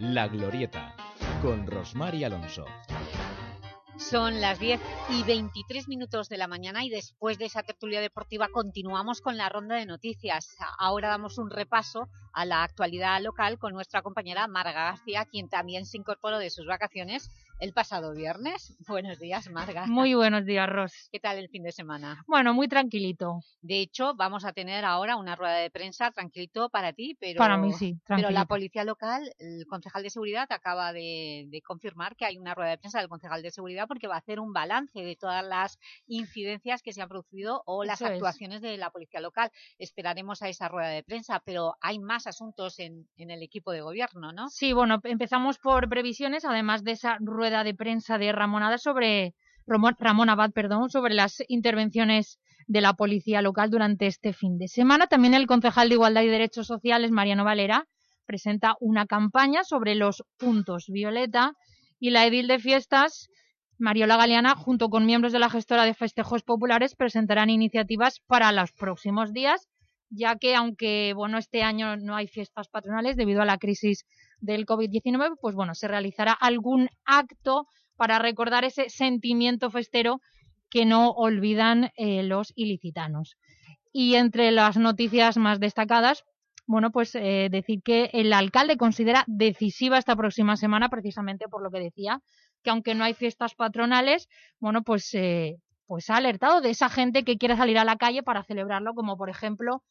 La Glorieta, con Rosmar y Alonso.
Son las 10 y 23 minutos de la mañana y después de esa tertulia deportiva continuamos con la ronda de noticias. Ahora damos un repaso a la actualidad local con nuestra compañera Marga García, quien también se incorporó de sus vacaciones el pasado viernes. Buenos días, Marga.
Muy buenos días, Ros.
¿Qué tal el fin de semana?
Bueno, muy tranquilito.
De hecho, vamos a tener ahora una rueda de prensa tranquilito para ti, pero,
Para mí sí,
pero la policía local, el concejal de seguridad, acaba de, de confirmar que hay una rueda de prensa del concejal de seguridad porque va a hacer un balance de todas las incidencias que se han producido o las
Eso es.
actuaciones de la policía local. Esperaremos a esa rueda de prensa, pero hay más asuntos en, en el equipo de gobierno, ¿no?
Sí, bueno, empezamos por previsiones, además de esa rueda de prensa de Ramonada sobre Ramón, Ramón Abad, perdón, sobre las intervenciones de la policía local durante este fin de semana. También el concejal de Igualdad y Derechos Sociales, Mariano Valera, presenta una campaña sobre los puntos violeta y la edil de fiestas, Mariola Galeana, junto con miembros de la gestora de festejos populares, presentarán iniciativas para los próximos días, ya que aunque bueno este año no hay fiestas patronales debido a la crisis del COVID-19, pues bueno, se realizará algún acto para recordar ese sentimiento festero que no olvidan eh, los ilicitanos. Y entre las noticias más destacadas, bueno, pues eh, decir que el alcalde considera decisiva esta próxima semana, precisamente por lo que decía, que aunque no hay fiestas patronales, bueno, pues, eh, pues ha alertado de esa gente que quiere salir a la calle para celebrarlo, como por ejemplo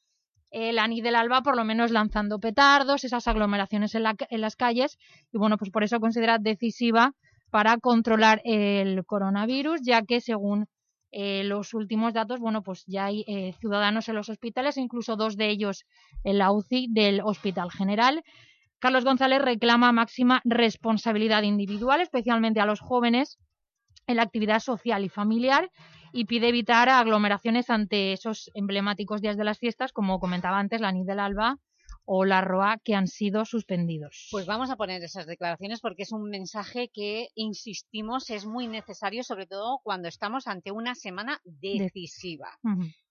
el Anís del Alba, por lo menos lanzando petardos, esas aglomeraciones en, la- en las calles, y bueno, pues por eso considera decisiva para controlar el coronavirus, ya que según eh, los últimos datos, bueno, pues ya hay eh, ciudadanos en los hospitales, incluso dos de ellos en la UCI del Hospital General. Carlos González reclama máxima responsabilidad individual, especialmente a los jóvenes, en la actividad social y familiar y pide evitar aglomeraciones ante esos emblemáticos días de las fiestas, como comentaba antes, la Nid del Alba o la Roa, que han sido suspendidos.
Pues vamos a poner esas declaraciones porque es un mensaje que, insistimos, es muy necesario, sobre todo cuando estamos ante una semana decisiva.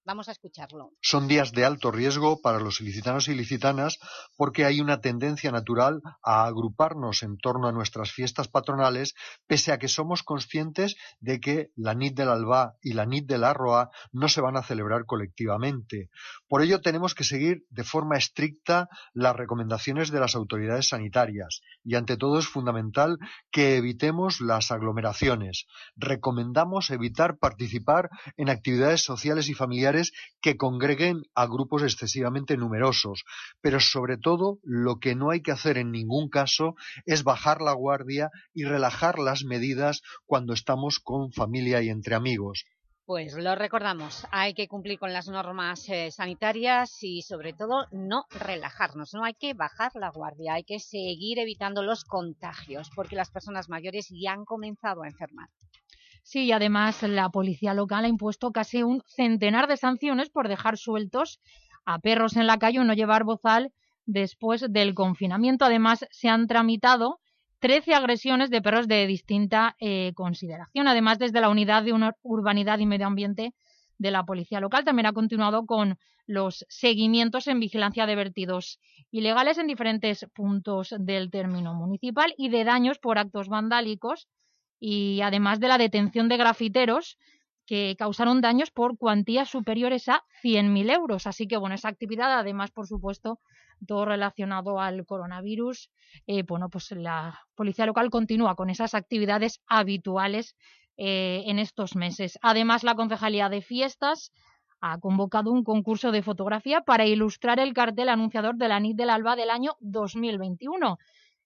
Vamos a escucharlo.
Son días de alto riesgo para los ilicitanos y ilicitanas porque hay una tendencia natural a agruparnos en torno a nuestras fiestas patronales, pese a que somos conscientes de que la NIT del Alba y la NIT del Arroa no se van a celebrar colectivamente. Por ello tenemos que seguir de forma estricta las recomendaciones de las autoridades sanitarias y ante todo es fundamental que evitemos las aglomeraciones. Recomendamos evitar participar en actividades sociales y familiares que congreguen a grupos excesivamente numerosos, pero sobre todo lo que no hay que hacer en ningún caso es bajar la guardia y relajar las medidas cuando estamos con familia y entre amigos.
Pues lo recordamos, hay que cumplir con las normas eh, sanitarias y sobre todo no relajarnos, no hay que bajar la guardia, hay que seguir evitando los contagios porque las personas mayores ya han comenzado a enfermar.
Sí, y además la policía local ha impuesto casi un centenar de sanciones por dejar sueltos a perros en la calle o no llevar bozal después del confinamiento. Además, se han tramitado 13 agresiones de perros de distinta eh, consideración. Además, desde la Unidad de Ur- Urbanidad y Medio Ambiente de la Policía Local también ha continuado con los seguimientos en vigilancia de vertidos ilegales en diferentes puntos del término municipal y de daños por actos vandálicos y además de la detención de grafiteros que causaron daños por cuantías superiores a 100.000 euros. Así que, bueno, esa actividad, además, por supuesto, todo relacionado al coronavirus, eh, bueno, pues la policía local continúa con esas actividades habituales eh, en estos meses. Además, la Concejalía de Fiestas ha convocado un concurso de fotografía para ilustrar el cartel anunciador de la NIT del Alba del año 2021.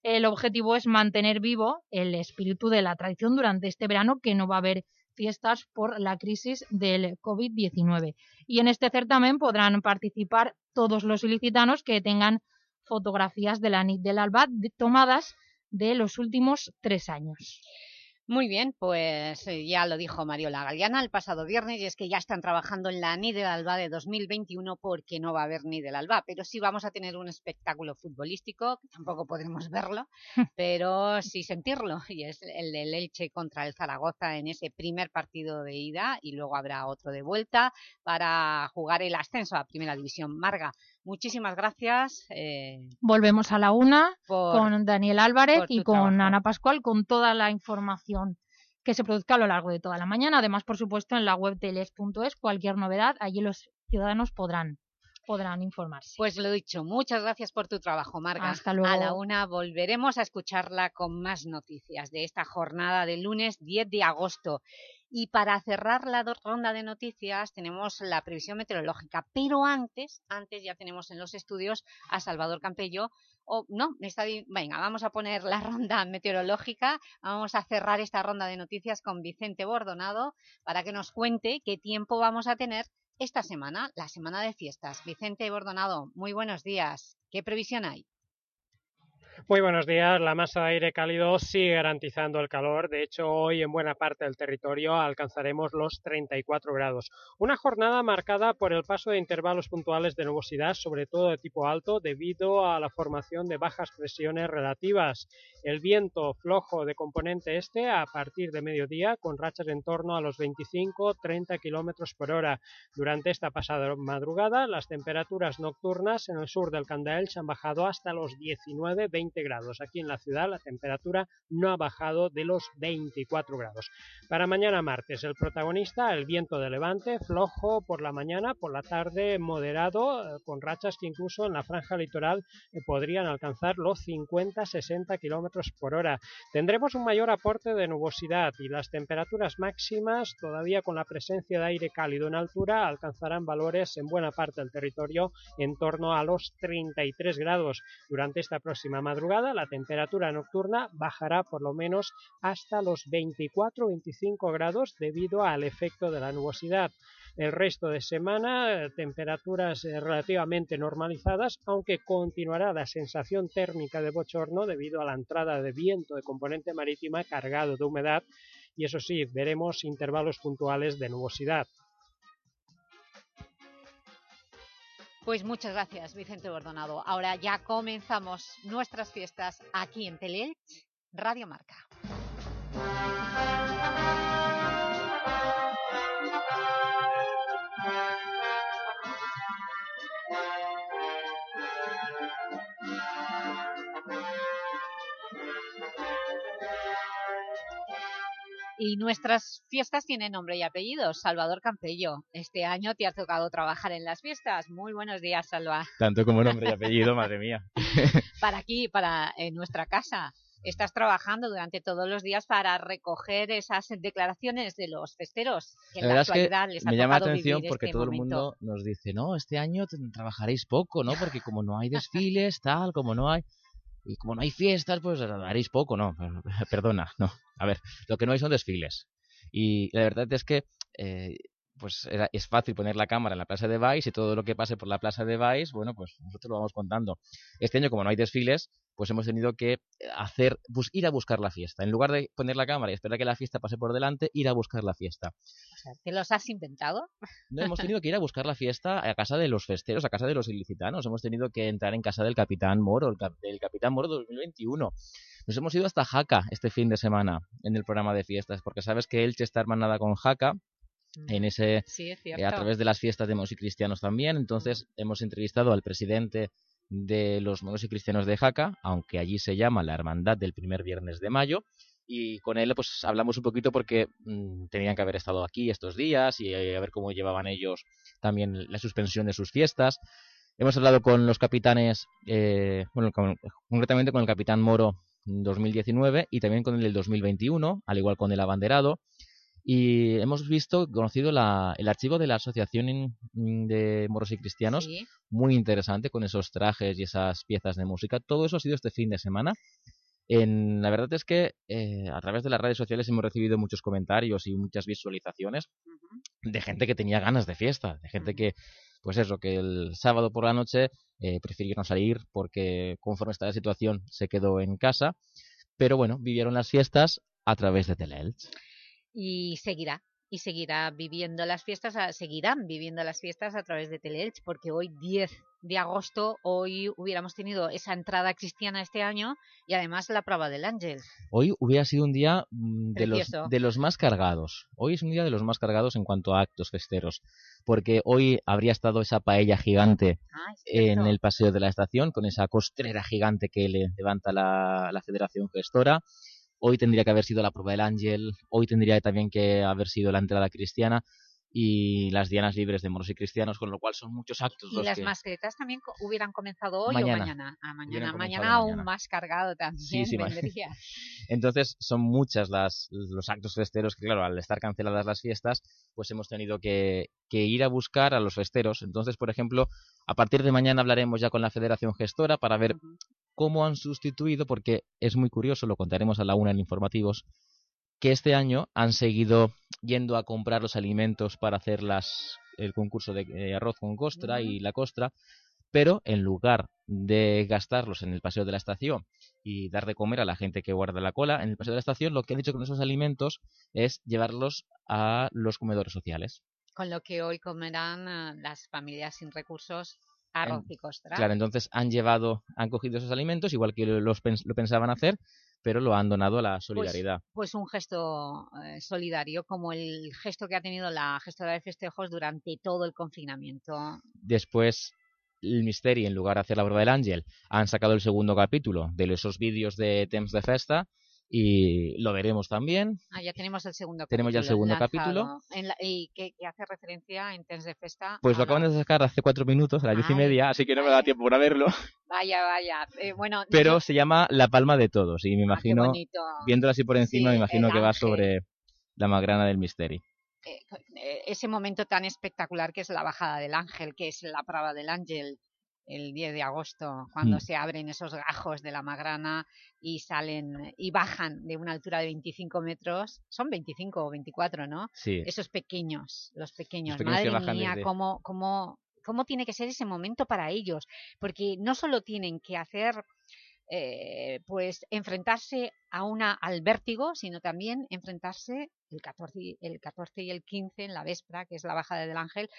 El objetivo es mantener vivo el espíritu de la tradición durante este verano, que no va a haber fiestas por la crisis del COVID-19. Y en este certamen podrán participar todos los ilicitanos que tengan fotografías de la NIT del Alba de- tomadas de los últimos tres años.
Muy bien, pues eh, ya lo dijo Mariola Galeana el pasado viernes y es que ya están trabajando en la NI del Alba de 2021 porque no va a haber NI del Alba, pero sí vamos a tener un espectáculo futbolístico, que tampoco podremos verlo, pero sí sentirlo, y es el del Elche contra el Zaragoza en ese primer partido de ida y luego habrá otro de vuelta para jugar el ascenso a Primera División. Marga, muchísimas gracias. eh,
Volvemos a la una
Por-
con Daniel Álvarez y con
trabajo.
Ana Pascual con toda la información que se produzca a lo largo de toda la mañana. Además, por supuesto, en la web de les.es, cualquier novedad, allí los ciudadanos podrán, podrán informarse.
Pues lo dicho, muchas gracias por tu trabajo, Marga.
Hasta luego.
A la una volveremos a escucharla con más noticias de esta jornada del lunes 10 de agosto. Y para cerrar la ronda de noticias tenemos la previsión meteorológica, pero antes, antes ya tenemos en los estudios a Salvador Campello, o no, me está di- venga, vamos a poner la ronda meteorológica, vamos a cerrar esta ronda de noticias con Vicente Bordonado para que nos cuente qué tiempo vamos a tener esta semana, la semana de fiestas. Vicente Bordonado, muy buenos días. ¿Qué previsión hay?
Muy buenos días. La masa de aire cálido sigue garantizando el calor. De hecho, hoy en buena parte del territorio alcanzaremos los 34 grados. Una jornada marcada por el paso de intervalos puntuales de nubosidad, sobre todo de tipo alto, debido a la formación de bajas presiones relativas. El viento flojo de componente este a partir de mediodía, con rachas en torno a los 25-30 kilómetros por hora. Durante esta pasada madrugada, las temperaturas nocturnas en el sur del Candaelch han bajado hasta los 19-20 grados. Aquí en la ciudad la temperatura no ha bajado de los 24 grados. Para mañana martes, el protagonista, el viento de levante, flojo por la mañana, por la tarde moderado, eh, con rachas que incluso en la franja litoral eh, podrían alcanzar los 50-60 kilómetros por hora. Tendremos un mayor aporte de nubosidad y las temperaturas máximas, todavía con la presencia de aire cálido en altura, alcanzarán valores en buena parte del territorio en torno a los 33 grados. Durante esta próxima madrugada, la temperatura nocturna bajará por lo menos hasta los 24-25 grados debido al efecto de la nubosidad. El resto de semana, eh, temperaturas eh, relativamente normalizadas, aunque continuará la sensación térmica de bochorno debido a la entrada de viento de componente marítima cargado de humedad y eso sí, veremos intervalos puntuales de nubosidad.
Pues muchas gracias, Vicente Bordonado. Ahora ya comenzamos nuestras fiestas aquí en Teleelch, Radio Marca. Y nuestras fiestas tienen nombre y apellido, Salvador Campello. Este año te ha tocado trabajar en las fiestas. Muy buenos días, Salva.
Tanto como nombre y apellido, madre mía.
Para aquí, para en nuestra casa. Estás trabajando durante todos los días para recoger esas declaraciones de los festeros que en
La
la,
verdad es que
les ha
me llama la atención porque
este
todo el mundo nos dice, no, este año trabajaréis poco, ¿no? Porque como no hay desfiles, tal, como no hay... Y como no hay fiestas, pues haréis poco, ¿no? Perdona, no. A ver, lo que no hay son desfiles. Y la verdad es que eh, pues era- es fácil poner la cámara en la plaza de Vice y todo lo que pase por la plaza de Vice, bueno, pues nosotros lo vamos contando. Este año, como no hay desfiles, pues hemos tenido que hacer, bus- ir a buscar la fiesta. En lugar de poner la cámara y esperar que la fiesta pase por delante, ir a buscar la fiesta.
O sea, ¿Te los has inventado?
No hemos tenido que ir a buscar la fiesta a casa de los festeros, a casa de los ilicitanos. Hemos tenido que entrar en casa del Capitán Moro, el, cap- del Capitán Moro 2021. Nos hemos ido hasta Jaca este fin de semana en el programa de fiestas, porque sabes que Elche está hermanada con Jaca en ese
Sí, es
eh, a través de las fiestas de moros y cristianos también. Entonces hemos entrevistado al presidente de los moros y cristianos de Jaca, aunque allí se llama la Hermandad del primer viernes de mayo. Y con él pues hablamos un poquito porque mm, tenían que haber estado aquí estos días y eh, a ver cómo llevaban ellos también la suspensión de sus fiestas. Hemos hablado con los capitanes, eh, bueno, con- concretamente con el capitán Moro 2019 y también con el del 2021, al igual con el abanderado. Y hemos visto, conocido la- el archivo de la Asociación in- de Moros y Cristianos,
Sí.
muy interesante, con esos trajes y esas piezas de música. Todo eso ha sido este fin de semana. En, la verdad es que eh, a través de las redes sociales hemos recibido muchos comentarios y muchas visualizaciones de gente que tenía ganas de fiesta, de gente que, pues eso, que el sábado por la noche eh, prefirió no salir porque conforme está la situación se quedó en casa, pero bueno, vivieron las fiestas a través de Teleelch.
Y seguirá y seguirá viviendo las fiestas, seguirán viviendo las fiestas a través de Teleelch, porque hoy 10 de agosto, hoy hubiéramos tenido esa entrada cristiana este año y además la prueba del ángel.
Hoy hubiera sido un día mm, de los, de los más cargados. Hoy es un día de los más cargados en cuanto a actos festeros, porque hoy habría estado esa paella gigante
Ah,
en el paseo de la estación, con esa costrera gigante que le levanta la, la Federación Gestora. Hoy tendría que haber sido la prueba del ángel, hoy tendría también que haber sido la entrada cristiana. y las dianas libres de moros y cristianos, con lo cual son muchos actos
Y
los
las
que...
mascletas también hubieran comenzado hoy
Mañana.
o mañana. Ah, mañana. Mañana aún
mañana.
más cargado también
Sí, sí,
vendría.
Entonces son muchas las, los actos festeros que, claro, al estar canceladas las fiestas, pues hemos tenido que, que ir a buscar a los festeros. Entonces, por ejemplo, a partir de mañana hablaremos ya con la Federación Gestora para ver cómo han sustituido, porque es muy curioso, lo contaremos a la una en informativos, que este año han seguido yendo a comprar los alimentos para hacer las, el concurso de eh, arroz con costra y la costra, pero en lugar de gastarlos en el paseo de la estación y dar de comer a la gente que guarda la cola en el paseo de la estación, lo que han hecho con esos alimentos es llevarlos a los comedores sociales.
Con lo que hoy comerán ah, las familias sin recursos arroz y costra.
Claro, entonces han llevado, han cogido esos alimentos, igual que los lo pensaban hacer, pero lo han donado a la
Pues-
solidaridad.
Pues, un gesto eh, solidario, como el gesto que ha tenido la gestora de festejos durante todo el confinamiento.
Después, el Misteri, en lugar de hacer la prueba del ángel, han sacado el segundo capítulo de esos vídeos de Temps de Festa y lo veremos también.
Ah, ya tenemos el segundo
Tenemos ya el
capítulo
segundo
lanzado
capítulo.
en la- y que, que hace referencia en Tens de Festa.
Pues lo acaban de sacar hace cuatro minutos, a las diez y media, así que no me da tiempo para verlo.
Vaya, vaya. Eh, bueno,
Pero
yo-
se llama La Palma de Todos y me imagino,
bonito.
viéndolo así por encima,
Sí,
me imagino que va sobre la magrana del Misteri.
eh, ese momento tan espectacular que es la bajada del ángel, que es la prueba del ángel el 10 de agosto, cuando
Mm.
se abren esos gajos de la magrana y salen y bajan de una altura de 25 metros, son 25 o 24, ¿no?
Sí.
Esos pequeños, los pequeños,
pequeños que
madre
bajan
mía,
desde-
cómo, cómo, cómo tiene que ser ese momento para ellos, porque no solo tienen que hacer eh, pues enfrentarse a una, al vértigo, sino también enfrentarse el 14, y- el 14 y el 15 en la véspera, que es la bajada del ángel,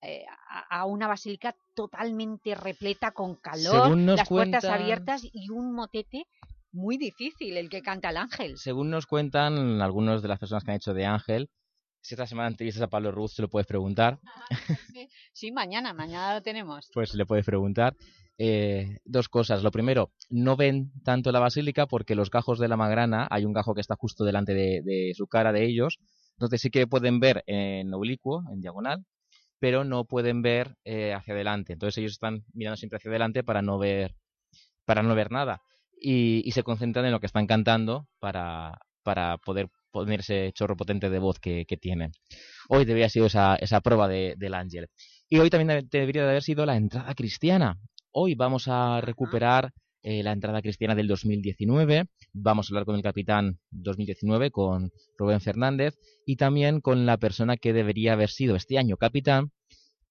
eh, a, a una basílica totalmente repleta con calor, las puertas abiertas y un motete muy difícil el que canta el ángel.
Según nos cuentan algunos de las personas que han hecho de Ángel, si esta semana entrevistas a Pablo Ruz, se lo puedes preguntar,
Sí, sí, mañana, mañana lo tenemos.
pues le puedes preguntar. Eh, dos cosas. Lo primero, no ven tanto la basílica porque los gajos de la magrana, hay un gajo que está justo delante de, de su cara de ellos, entonces sí que pueden ver en oblicuo, en diagonal, pero no pueden ver eh, hacia adelante. Entonces ellos están mirando siempre hacia adelante para no ver, para no ver nada. Y, y se concentran en lo que están cantando para, para poder poner ese chorro potente de voz que, que tienen. Hoy debería haber sido esa, esa prueba de- del ángel. Y hoy también de- debería de haber sido la entrada cristiana. Hoy vamos a recuperar eh, la entrada cristiana del 2019. Vamos a hablar con el capitán 2019, con Rubén Fernández, y también con la persona que debería haber sido este año capitán,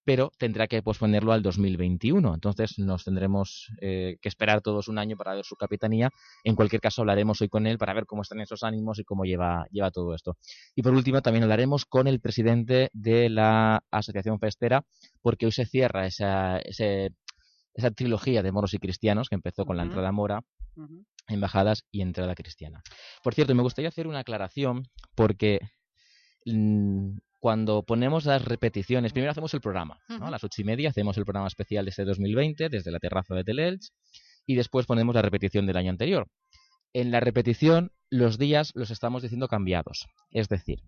pero tendrá que posponerlo al 2021. Entonces nos tendremos eh, que esperar todos un año para ver su capitanía. En cualquier caso hablaremos hoy con él para ver cómo están esos ánimos y cómo lleva, lleva todo esto. Y por último también hablaremos con el presidente de la Asociación Festera, porque hoy se cierra esa, ese- esa trilogía de moros y cristianos que empezó con la entrada mora, embajadas y entrada cristiana. Por cierto, me gustaría hacer una aclaración porque mm, cuando ponemos las repeticiones, primero hacemos el programa, ¿no? A las ocho y media hacemos el programa especial de este 2020 desde la terraza de Telelch y después ponemos la repetición del año anterior. En la repetición los días los estamos diciendo cambiados, es decir,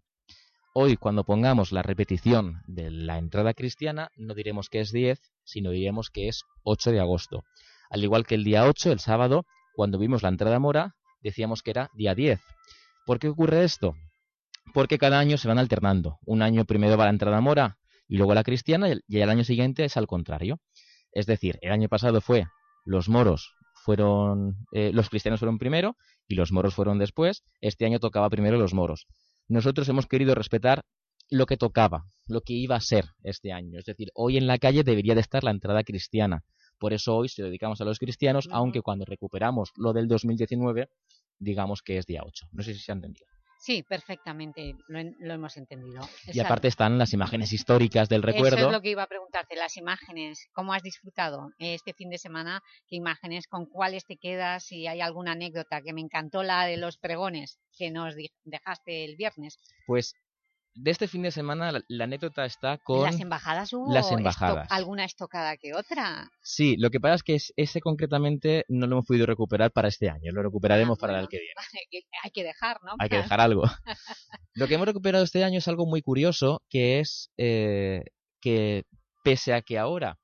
hoy cuando pongamos la repetición de la entrada cristiana no diremos que es 10, sino diremos que es 8 de agosto. Al igual que el día 8, el sábado, cuando vimos la entrada mora, decíamos que era día 10. ¿Por qué ocurre esto? Porque cada año se van alternando. Un año primero va la entrada mora y luego la cristiana y el- año siguiente es al contrario. Es decir, el año pasado fue los moros fueron eh, los cristianos fueron primero y los moros fueron después. Este año tocaba primero los moros. Nosotros hemos querido respetar lo que tocaba, lo que iba a ser este año. Es decir, hoy en la calle debería de estar la entrada cristiana. Por eso hoy se lo dedicamos a los cristianos, aunque cuando recuperamos lo del 2019, digamos que es día 8. No sé si se ha entendido.
Sí, perfectamente, lo, hemos entendido.
Y aparte están las imágenes históricas del recuerdo.
Eso es lo que iba a preguntarte, las imágenes, ¿cómo has disfrutado este fin de semana? ¿Qué imágenes, con cuáles te quedas? Si hay alguna anécdota, que me encantó la de los pregones que nos dejaste el viernes.
Pues de este fin de semana la, la anécdota está con
¿Las embajadas hubo
las
esto-
embajadas.
alguna estocada que otra?
Sí, lo que pasa es que es- ese concretamente no lo hemos podido recuperar para este año, lo recuperaremos para el que viene.
Vale, hay que dejar, ¿no?
Hay que dejar algo. Lo que hemos recuperado este año es algo muy curioso, que es eh, que pese a que ahora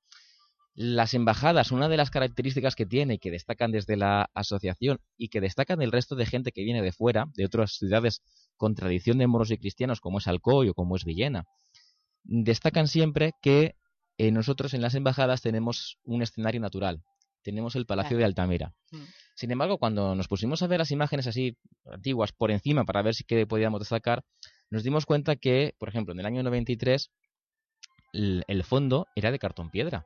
las embajadas, una de las características que tiene y que destacan desde la asociación y que destacan el resto de gente que viene de fuera, de otras ciudades con tradición de moros y cristianos como es Alcoy o como es Villena, destacan siempre que eh, nosotros en las embajadas tenemos un escenario natural, tenemos el Palacio
Claro.
de Altamira.
Mm.
Sin embargo, cuando nos pusimos a ver las imágenes así antiguas por encima para ver si qué podíamos destacar, nos dimos cuenta que, por ejemplo, en el año 93 el, el fondo era de cartón piedra.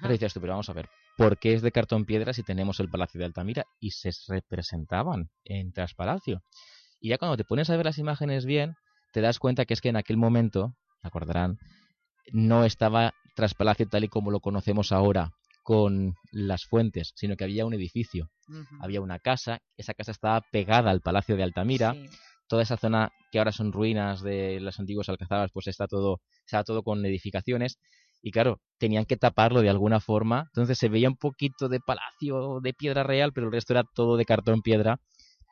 Pero dices tú, pero vamos a ver, ¿por qué es de cartón piedra si tenemos el Palacio de Altamira y se representaban en Traspalacio? Y ya cuando te pones a ver las imágenes bien, te das cuenta que es que en aquel momento, ¿se acordarán? No estaba Traspalacio tal y como lo conocemos ahora con las fuentes, sino que había un edificio, había una casa, esa casa estaba pegada al Palacio de Altamira, toda esa zona que ahora son ruinas de las antiguas alcazabas, pues está todo, está todo con edificaciones. Y claro, tenían que taparlo de alguna forma. Entonces se veía un poquito de palacio de piedra real, pero el resto era todo de cartón piedra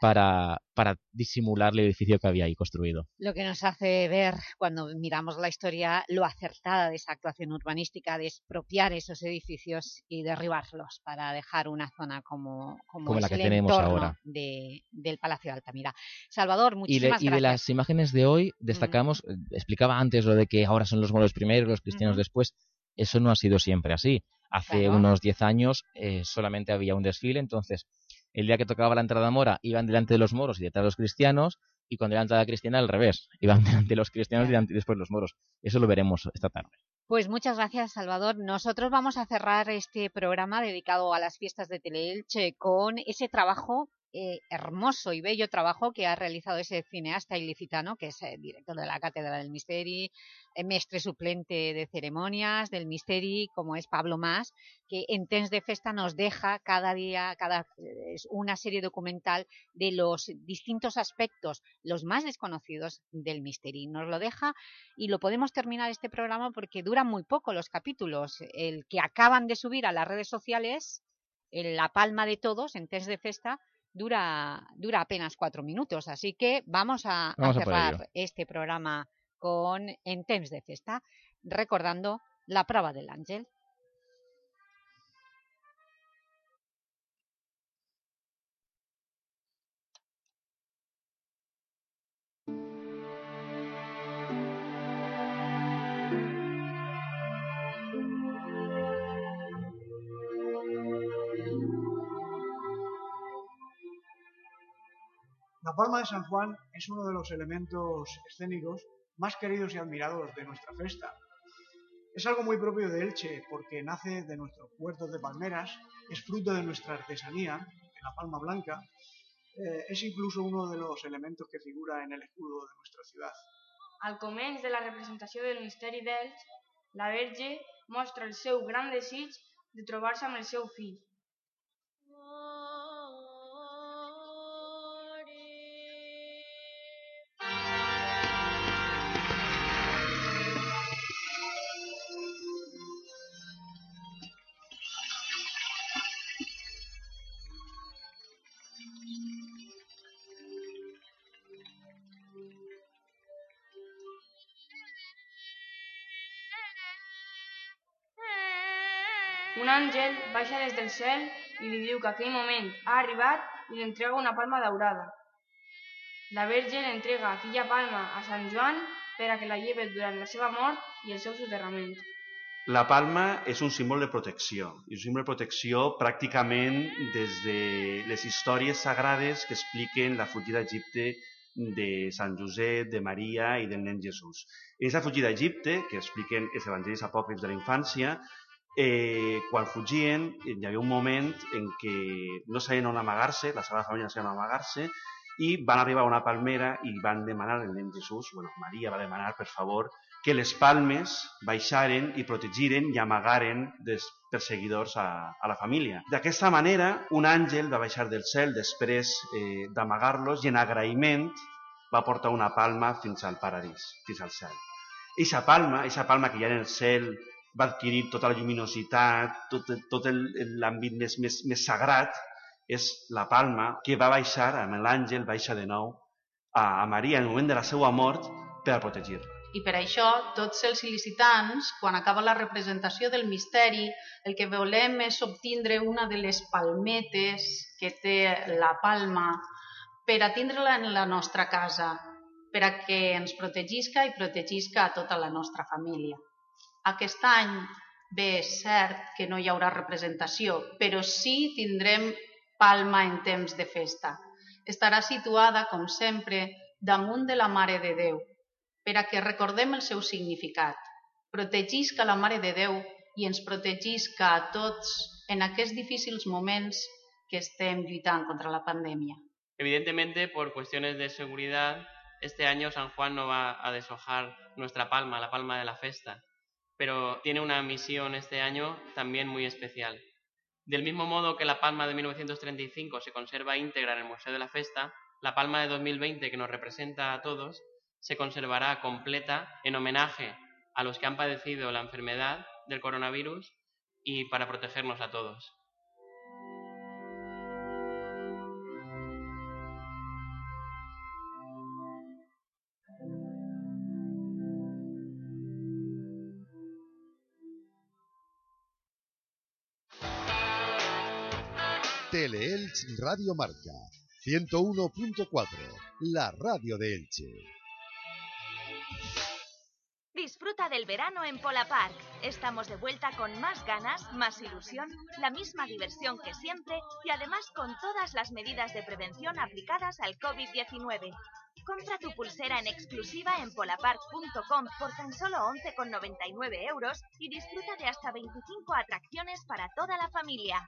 para, para disimular el edificio que había ahí construido.
Lo que nos hace ver, cuando miramos la historia, lo acertada de esa actuación urbanística, de expropiar esos edificios y derribarlos para dejar una zona como, como,
Como la que
el
tenemos
entorno
ahora.
de- del Palacio de Altamira. Salvador,
Y de,
muchísimas
y de
gracias.
las imágenes de hoy destacamos, eh, explicaba antes lo de que ahora son los moros primero, los cristianos después. Eso no ha sido siempre así. Hace
Claro.
unos 10 años eh, solamente había un desfile, entonces el día que tocaba la entrada mora iban delante de los moros y detrás de los cristianos, y cuando era la entrada cristiana al revés, iban delante de los cristianos y después los moros. Eso lo veremos esta tarde.
Pues muchas gracias, Salvador. Nosotros vamos a cerrar este programa dedicado a las fiestas de Teleelche con ese trabajo, eh, hermoso y bello trabajo que ha realizado ese cineasta ilicitano, que es eh, director de la Cátedra del Misteri, eh, mestre suplente de ceremonias del Misteri, como es Pablo Mas, que en Temps de Festa nos deja cada día cada, una serie documental de los distintos aspectos, los más desconocidos del Misteri. Nos lo deja y lo podemos terminar este programa porque duran muy poco los capítulos. El que acaban de subir a las redes sociales, en La Palma de Todos, en Test de Festa, dura, dura apenas cuatro minutos. Así que vamos a,
Vamos
cerrar este programa con En Temps de Festa, recordando la prueba del ángel.
La Palma de San Juan es uno de los elementos escénicos más queridos y admirados de nuestra festa. Es algo muy propio de Elche porque nace de nuestros puertos de palmeras, es fruto de nuestra artesanía, de la palma blanca, eh, es incluso uno de los elementos que figura en el escudo de nuestra ciudad.
Al començ de la representació del misteri d'Elx, la Verge mostra el seu gran desig de trobar-se amb seu fill. Del cel i li diu que aquell moment ha arribat i li entrega una palma daurada. La Verge entrega aquella palma a Sant Joan per a que la lleve durant la seva mort i el seu soterrament.
La palma és un símbol de protecció, i un símbol de protecció pràcticament des de les històries sagrades que expliquen la fugida a Egipte de Sant Josep, de Maria i del nen Jesús. En aquesta fugida a Egipte, que expliquen els evangelis apòcrifs de la infància, eh, quan fugien hi havia un moment en què no sabien on amagar-se, la Sagrada Família no sabien on amagar-se, i van arribar a una palmera i van demanar al nen Jesús, bueno, Maria va demanar, per favor, que les palmes baixaren i protegiren i amagaren dels perseguidors a, a la família. D'aquesta manera, un àngel va baixar del cel després eh, d'amagar-los i en agraïment va portar una palma fins al paradís, fins al cel. Eixa palma, eixa palma que ja en el cel va adquirir tota la lluminositat, tot, tot l'àmbit més, més, més sagrat, és la palma que va baixar, amb l'àngel baixa de nou a, a Maria en el moment de la seva mort per a protegir-la.
I per això, tots els il·licitants, quan acaba la representació del misteri, el que volem és obtindre una de les palmetes que té la palma per a tindre-la en la nostra casa, per a que ens protegisca i protegisca a tota la nostra família. Aquest any, bé, és cert que no hi haurà representació, però sí tindrem palma en temps de festa. Estarà situada, com sempre, damunt de la Mare de Déu, per a que recordem el seu significat. Protegisca la Mare de Déu i ens protegisca a tots en aquests difícils moments que estem lluitant contra la pandèmia.
Evidentemente, por cuestiones de seguridad, este año San Juan no va a deshojar nuestra palma, la palma de la festa, pero tiene una misión este año también muy especial. Del mismo modo que la palma de 1935 se conserva íntegra en el Museo de la Festa, la palma de 2020 que nos representa a todos se conservará completa en homenaje a los que han padecido la enfermedad del coronavirus y para protegernos a todos.
Teleelch Radio Marca 101.4, la radio de Elche.
Disfruta del verano en Pola Park. Estamos de vuelta con más ganas, más ilusión, la misma diversión que siempre y además con todas las medidas de prevención aplicadas al COVID-19. Compra tu pulsera en exclusiva en polapark.com por tan solo 11,99 euros y disfruta de hasta 25 atracciones para toda la familia.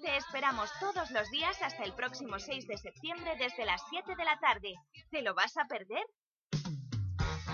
Te esperamos todos los días hasta el próximo 6 de septiembre desde las 7 de la tarde. ¿Te lo vas a perder?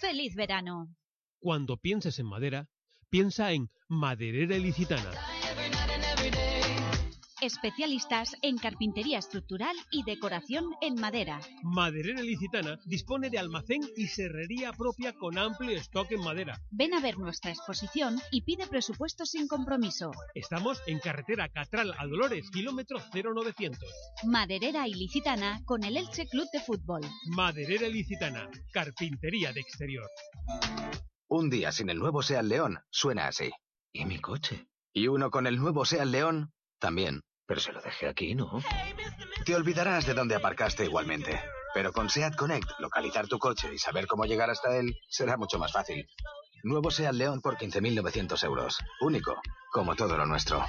¡Feliz verano!
Cuando pienses en madera, piensa en Maderera Ilicitana.
Especialistas en carpintería estructural y decoración en madera.
Maderera Ilicitana dispone de almacén y serrería propia con amplio stock en madera.
Ven a ver nuestra exposición y pide presupuesto sin compromiso.
Estamos en carretera Catral a Dolores, kilómetro 0900.
Maderera Ilicitana con el Elche Club de Fútbol.
Maderera Ilicitana, carpintería de exterior.
Un día sin el nuevo Seat León suena así. ¿Y mi coche? Y uno con el nuevo Seat León también. Pero se lo dejé aquí, ¿no? Te olvidarás de dónde aparcaste igualmente. Pero con Seat Connect, localizar tu coche y saber cómo llegar hasta él será mucho más fácil. Nuevo Seat León por 15.900 euros. Único, como todo lo nuestro.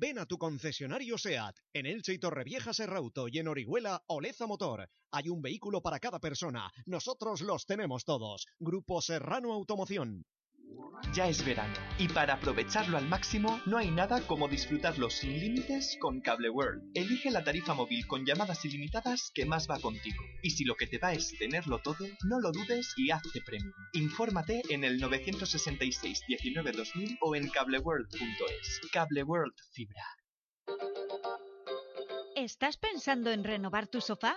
Ven a tu concesionario SEAT, en Elche y Torrevieja Serrauto y en Orihuela Oleza Motor. Hay un vehículo para cada persona. Nosotros los tenemos todos. Grupo Serrano Automoción.
Ya es verano y para aprovecharlo al máximo no hay nada como disfrutarlo sin límites con Cable World. Elige la tarifa móvil con llamadas ilimitadas que más va contigo. Y si lo que te va es tenerlo todo, no lo dudes y hazte premium. Infórmate en el 966 19 2000 o en cableworld.es. Cable World Fibra.
¿Estás pensando en renovar tu sofá?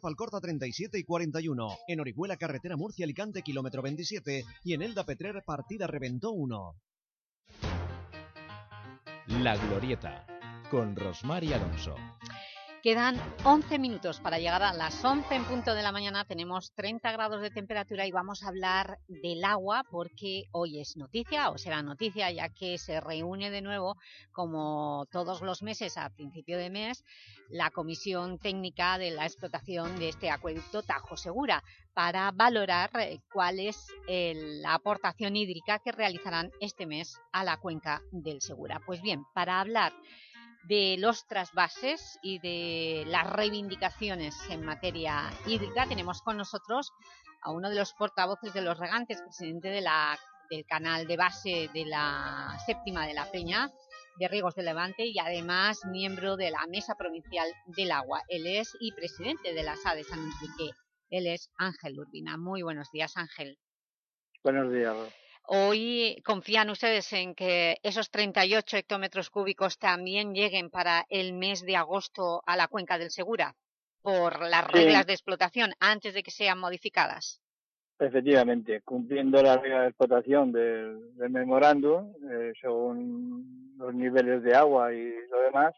Falcorta 37 y 41, en Orihuela Carretera Murcia Alicante kilómetro 27 y en Elda Petrer Partida Reventó 1.
La Glorieta, con Rosmar y Alonso.
Quedan 11 minutos para llegar a las 11 en punto de la mañana. Tenemos 30 grados de temperatura y vamos a hablar del agua porque hoy es noticia, o será noticia, ya que se reúne de nuevo, como todos los meses a principio de mes, la Comisión Técnica de la Explotación de este acueducto Tajo Segura para valorar eh, cuál es eh, la aportación hídrica que realizarán este mes a la cuenca del Segura. Pues bien, para hablar de los trasvases y de las reivindicaciones en materia hídrica. Tenemos con nosotros a uno de los portavoces de los regantes, presidente de la, del canal de base de la séptima de la Peña, de Riegos de Levante y además miembro de la Mesa Provincial del Agua. Él es y presidente de la SA de San Enrique. Él es Ángel Urbina. Muy buenos días, Ángel.
Buenos días.
Hoy confían ustedes en que esos 38 hectómetros cúbicos también lleguen para el mes de agosto a la cuenca del Segura por las reglas de explotación antes de que sean modificadas.
Efectivamente, cumpliendo la regla de explotación del, del memorándum, eh, según los niveles de agua y lo demás,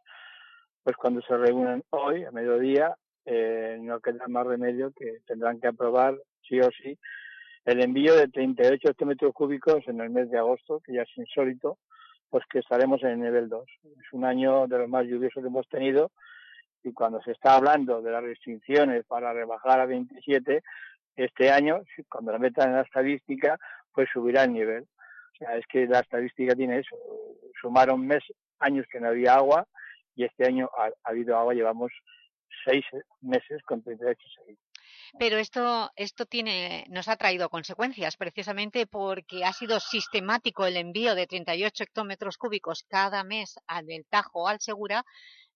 pues cuando se reúnen hoy, a mediodía, eh, no queda más remedio que tendrán que aprobar sí o sí el envío de 38 hectómetros cúbicos en el mes de agosto, que ya es insólito, pues que estaremos en el nivel 2. Es un año de los más lluviosos que hemos tenido y cuando se está hablando de las restricciones para rebajar a 27, este año, cuando la metan en la estadística, pues subirá el nivel. O sea, es que la estadística tiene eso. Sumaron mes, años que no había agua y este año ha, ha habido agua, llevamos seis meses con 38 seguidos.
Pero esto, esto tiene, nos ha traído consecuencias, precisamente porque ha sido sistemático el envío de 38 hectómetros cúbicos cada mes del Tajo al Segura.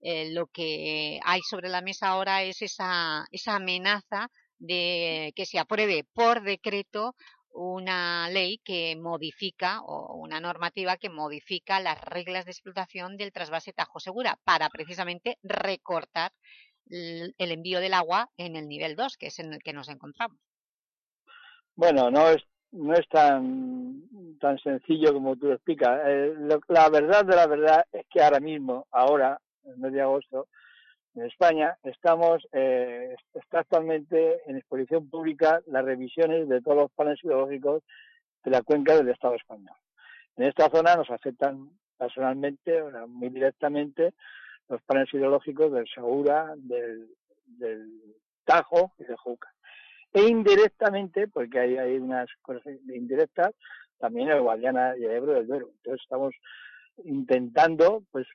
Eh, lo que hay sobre la mesa ahora es esa, esa amenaza de que se apruebe por decreto una ley que modifica, o una normativa que modifica las reglas de explotación del trasvase Tajo Segura para precisamente recortar el envío del agua en el nivel 2, que es en el que nos encontramos.
Bueno, no es no es tan tan sencillo como tú explicas. Eh, la verdad de la verdad es que ahora mismo, ahora, en mes de agosto, en España, estamos, eh, está actualmente en exposición pública las revisiones de todos los planes hidrológicos de la cuenca del Estado español. En esta zona nos afectan personalmente, muy directamente, los planes hidrológicos del Segura, del, del Tajo y de Juca. E indirectamente, porque hay, unas cosas indirectas, también el Guadiana y el Ebro del Duero. Entonces estamos intentando, pues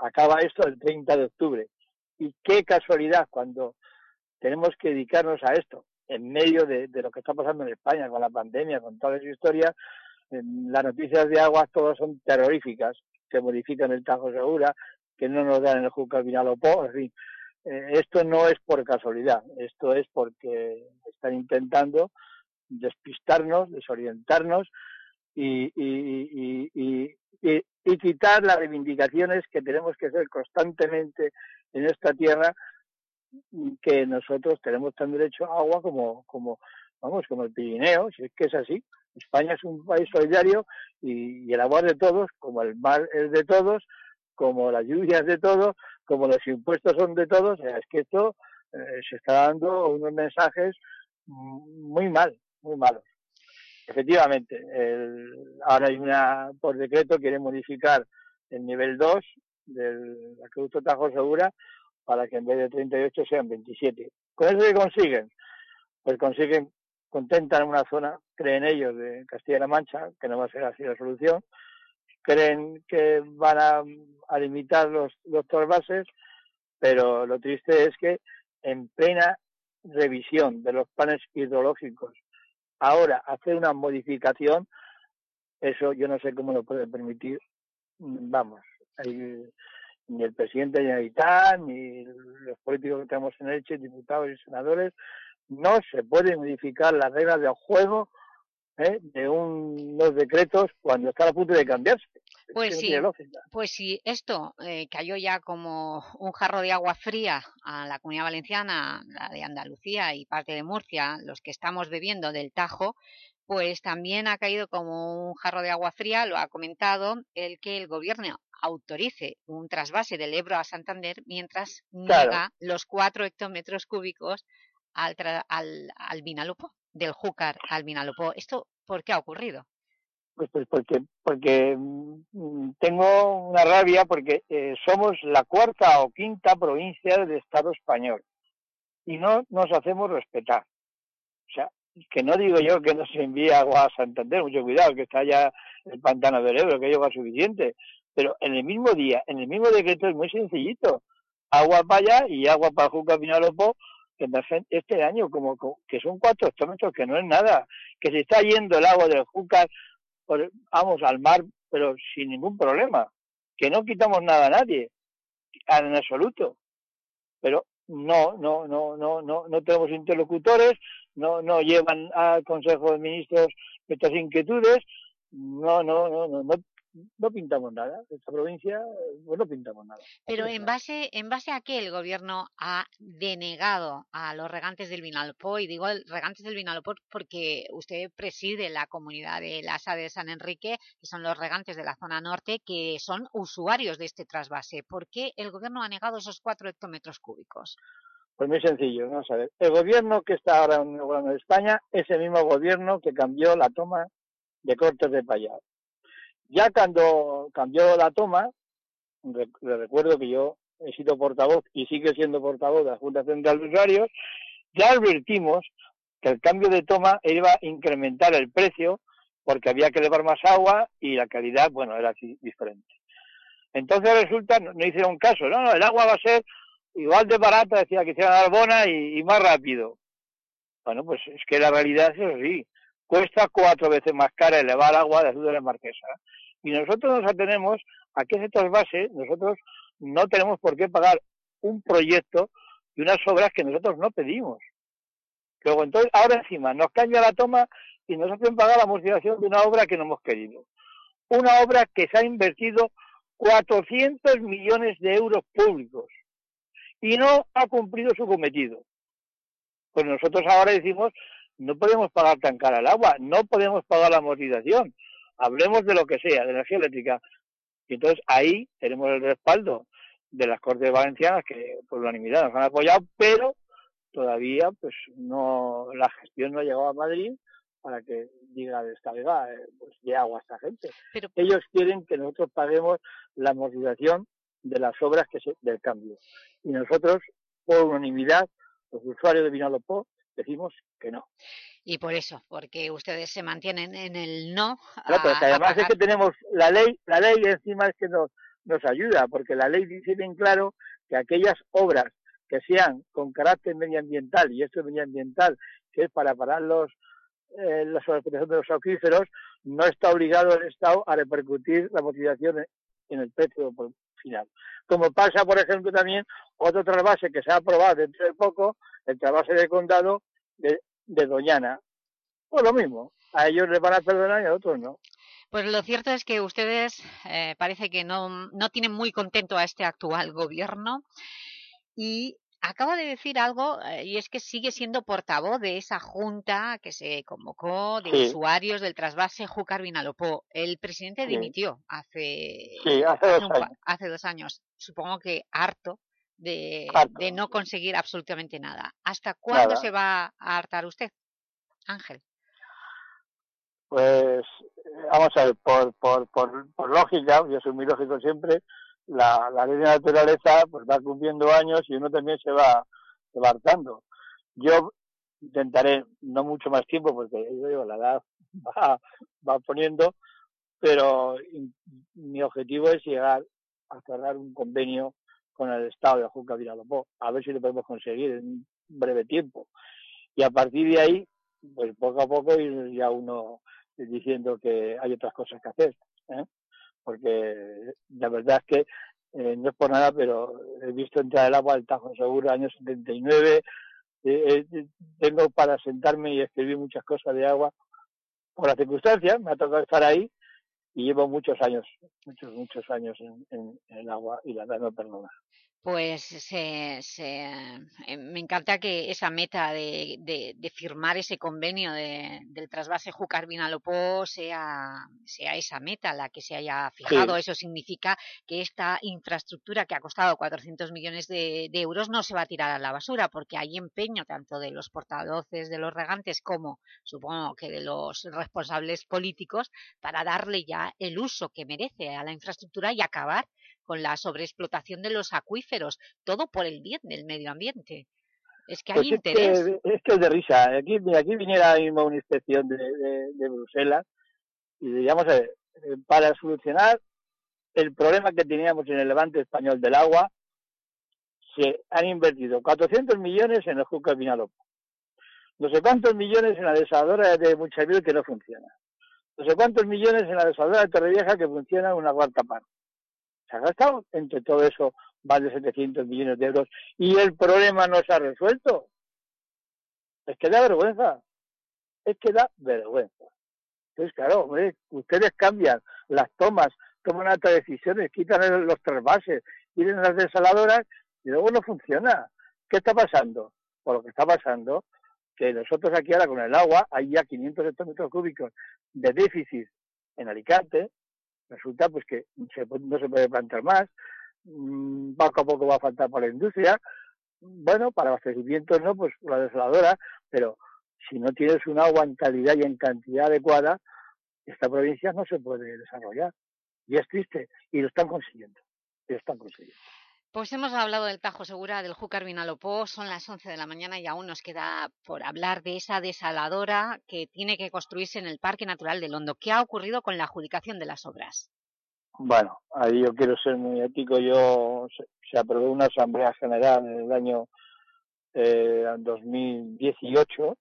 acaba esto el 30 de octubre. Y qué casualidad cuando tenemos que dedicarnos a esto, en medio de, lo que está pasando en España, con la pandemia, con todas las historias, las noticias de agua todas son terroríficas, que modifican el Tajo Segura, que no nos dan el Júcar Vinalopó, en fin. Eh, esto no es por casualidad, esto es porque están intentando despistarnos, desorientarnos y, y, y, y, quitar las reivindicaciones que tenemos que hacer constantemente en esta tierra que nosotros tenemos tan derecho a agua como, como, vamos, como el Pirineo, si es que es así. España es un país solidario y el agua es de todos, como el mar es de todos, como las lluvias de todos, como los impuestos son de todos, es que esto eh, se está dando unos mensajes muy mal, muy malos. Efectivamente, ahora hay una, por decreto, quiere modificar el nivel 2 del acueducto Tajo Segura para que en vez de 38 sean 27. ¿Con eso qué consiguen? Pues consiguen, contentan una zona, creen ellos, de Castilla-La Mancha, que no va a ser así la solución, creen que van a, limitar los, los bases, pero lo triste es que en plena revisión de los planes hidrológicos, ahora hacer una modificación, eso yo no sé cómo lo puede permitir, vamos, ni el presidente de Haitán, ni los políticos que tenemos en Elche, diputados y senadores, no se pueden modificar las reglas del juego ¿eh? de unos decretos cuando está a punto de cambiarse.
Pues sí, pues sí, esto eh, cayó ya como un jarro de agua fría a la Comunidad Valenciana, la de Andalucía y parte de Murcia, los que estamos bebiendo del Tajo, pues también ha caído como un jarro de agua fría, lo ha comentado, el que el Gobierno autorice un trasvase del Ebro a Santander mientras niega los cuatro hectómetros cúbicos al, al, al Vinalopó, del Júcar al Vinalopó. ¿Esto por qué ha ocurrido?
Pues, pues porque, porque mm, tengo una rabia porque eh, somos la cuarta o quinta provincia del Estado español y no nos hacemos respetar. O sea, que no digo yo que no se envíe agua a Santander, mucho cuidado, que está ya el pantano del Ebro, que hay agua suficiente, pero en el mismo día, en el mismo decreto es muy sencillito, agua para allá y agua para Juca Pinalopó, este año como, que son cuatro hectómetros, que no es nada, que se está yendo el agua del Júcar, vamos al mar, pero sin ningún problema, que no quitamos nada a nadie, en absoluto, pero no, no, no, no, no, no tenemos interlocutores, no, no llevan al Consejo de Ministros estas inquietudes, no, no, no, no, no, no pintamos nada. Esta provincia pues no pintamos nada.
Pero en base, ¿en base a qué el Gobierno ha denegado a los regantes del Vinalopó? Y digo regantes del Vinalopó porque usted preside la comunidad de Lasa de San Enrique, que son los regantes de la zona norte, que son usuarios de este trasvase. ¿Por qué el Gobierno ha negado esos cuatro hectómetros cúbicos?
Pues muy sencillo, ¿no? el gobierno que está ahora en el gobierno de España es el mismo gobierno que cambió la toma de Cortes de Payá. Ya cuando cambió la toma, le recuerdo que yo he sido portavoz y sigue siendo portavoz de la Junta Central de Usuarios, ya advertimos que el cambio de toma iba a incrementar el precio porque había que elevar más agua y la calidad, bueno, era diferente. Entonces resulta, no, hicieron caso, no, no, el agua va a ser igual de barata, decía que sea Arbona y, y más rápido. Bueno, pues es que la realidad es así cuesta cuatro veces más cara elevar agua de Azul de la Marquesa. Y nosotros nos atenemos a que ese trasvase, nosotros no tenemos por qué pagar un proyecto y unas obras que nosotros no pedimos. Luego, entonces, ahora encima nos cambia la toma y nos hacen pagar la amortización de una obra que no hemos querido. Una obra que se ha invertido 400 millones de euros públicos y no ha cumplido su cometido. Pues nosotros ahora decimos no podemos pagar tan cara el agua, no podemos pagar la amortización. Hablemos de lo que sea, de energía eléctrica. Y entonces ahí tenemos el respaldo de las Cortes Valencianas que por unanimidad nos han apoyado, pero todavía pues no la gestión no ha llegado a Madrid para que diga de esta vega, eh, pues de agua a esta gente. Ellos quieren que nosotros paguemos la amortización de las obras que se, del cambio. Y nosotros, por unanimidad, los usuarios de Vinalopó, decimos que no.
Y por eso, porque ustedes se mantienen en el no.
No, pero además es que tenemos la ley, la ley encima es que nos, nos ayuda, porque la ley dice bien claro que aquellas obras que sean con carácter medioambiental, y esto es medioambiental, que es para parar los, eh, la sobreprotección de los acuíferos, no está obligado el Estado a repercutir la motivación en el precio final. Como pasa, por ejemplo, también otro trasvase que se ha aprobado dentro de poco, el trasvase de condado de, Doñana. Pues lo mismo, a ellos les van a perdonar y a otros no.
Pues lo cierto es que ustedes eh, parece que no, no tienen muy contento a este actual gobierno y acaba de decir algo eh, y es que sigue siendo portavoz de esa junta que se convocó de usuarios del trasvase Júcar Vinalopó. El presidente dimitió hace, hace, dos años. Supongo que harto de, de no conseguir absolutamente nada. ¿Hasta cuándo se va a hartar usted, Ángel?
Pues vamos a ver, por, por, por, por lógica, yo soy muy lógico siempre, la, la ley de naturaleza pues va cumpliendo años y uno también se va, se va hartando. Yo intentaré no mucho más tiempo porque yo digo, la edad va, va poniendo, pero mi objetivo es llegar a cerrar un convenio con el Estado de Ajuca Vinalopó, a ver si lo podemos conseguir en un breve tiempo. Y a partir de ahí, pues poco a poco ir ya uno diciendo que hay otras cosas que hacer. ¿eh? Porque la verdad es que eh, no es por nada, pero he visto entrar el agua al Tajo Seguro año 79. Eh, eh, tengo para sentarme y escribir muchas cosas de agua por las circunstancias, me ha tocado estar ahí y llevo muchos años, muchos, muchos años en, en, el agua y la verdad no perdona
pues se, se, eh, me encanta que esa meta de, de, de firmar ese convenio de, del trasvase Júcar-Vinalopó sea, sea esa meta la que se haya fijado. Sí. Eso significa que esta infraestructura que ha costado 400 millones de, de, euros no se va a tirar a la basura porque hay empeño tanto de los portavoces de los regantes como supongo que de los responsables políticos para darle ya el uso que merece a la infraestructura y acabar con la sobreexplotación de los acuíferos, todo por el bien del medio ambiente. Es que hay
pues
interés.
Es que, es que es de risa. Aquí, aquí viniera mismo una inspección de, de, de Bruselas y digamos, eh, para solucionar el problema que teníamos en el levante español del agua, se han invertido 400 millones en el Júcar Vinalopó, no sé cuántos millones en la desaladora de Muchavil que no funciona, no sé cuántos millones en la desaladora de Torrevieja que funciona una cuarta parte se ha gastado entre todo eso más de 700 millones de euros y el problema no se ha resuelto. Es que da vergüenza. Es que da vergüenza. Entonces, claro, ustedes cambian las tomas, toman otras decisiones, quitan los trasvases, tienen las desaladoras y luego no funciona. ¿Qué está pasando? Por lo que está pasando, que nosotros aquí ahora con el agua hay ya 500 hectómetros cúbicos de déficit en Alicante, resulta pues que se, no se puede plantar más, mmm, poco a poco va a faltar para la industria, bueno, para abastecimiento no, pues la desaladora, pero si no tienes un agua en calidad y en cantidad adecuada, esta provincia no se puede desarrollar. Y es triste, y lo están consiguiendo, y lo están consiguiendo.
Pues hemos hablado del Tajo Segura, del Júcar Vinalopó, son las 11 de la mañana y aún nos queda por hablar de esa desaladora que tiene que construirse en el Parque Natural del Hondo. ¿Qué ha ocurrido con la adjudicación de las obras?
Bueno, ahí yo quiero ser muy ético. Yo se, aprobó una asamblea general en el año eh, 2018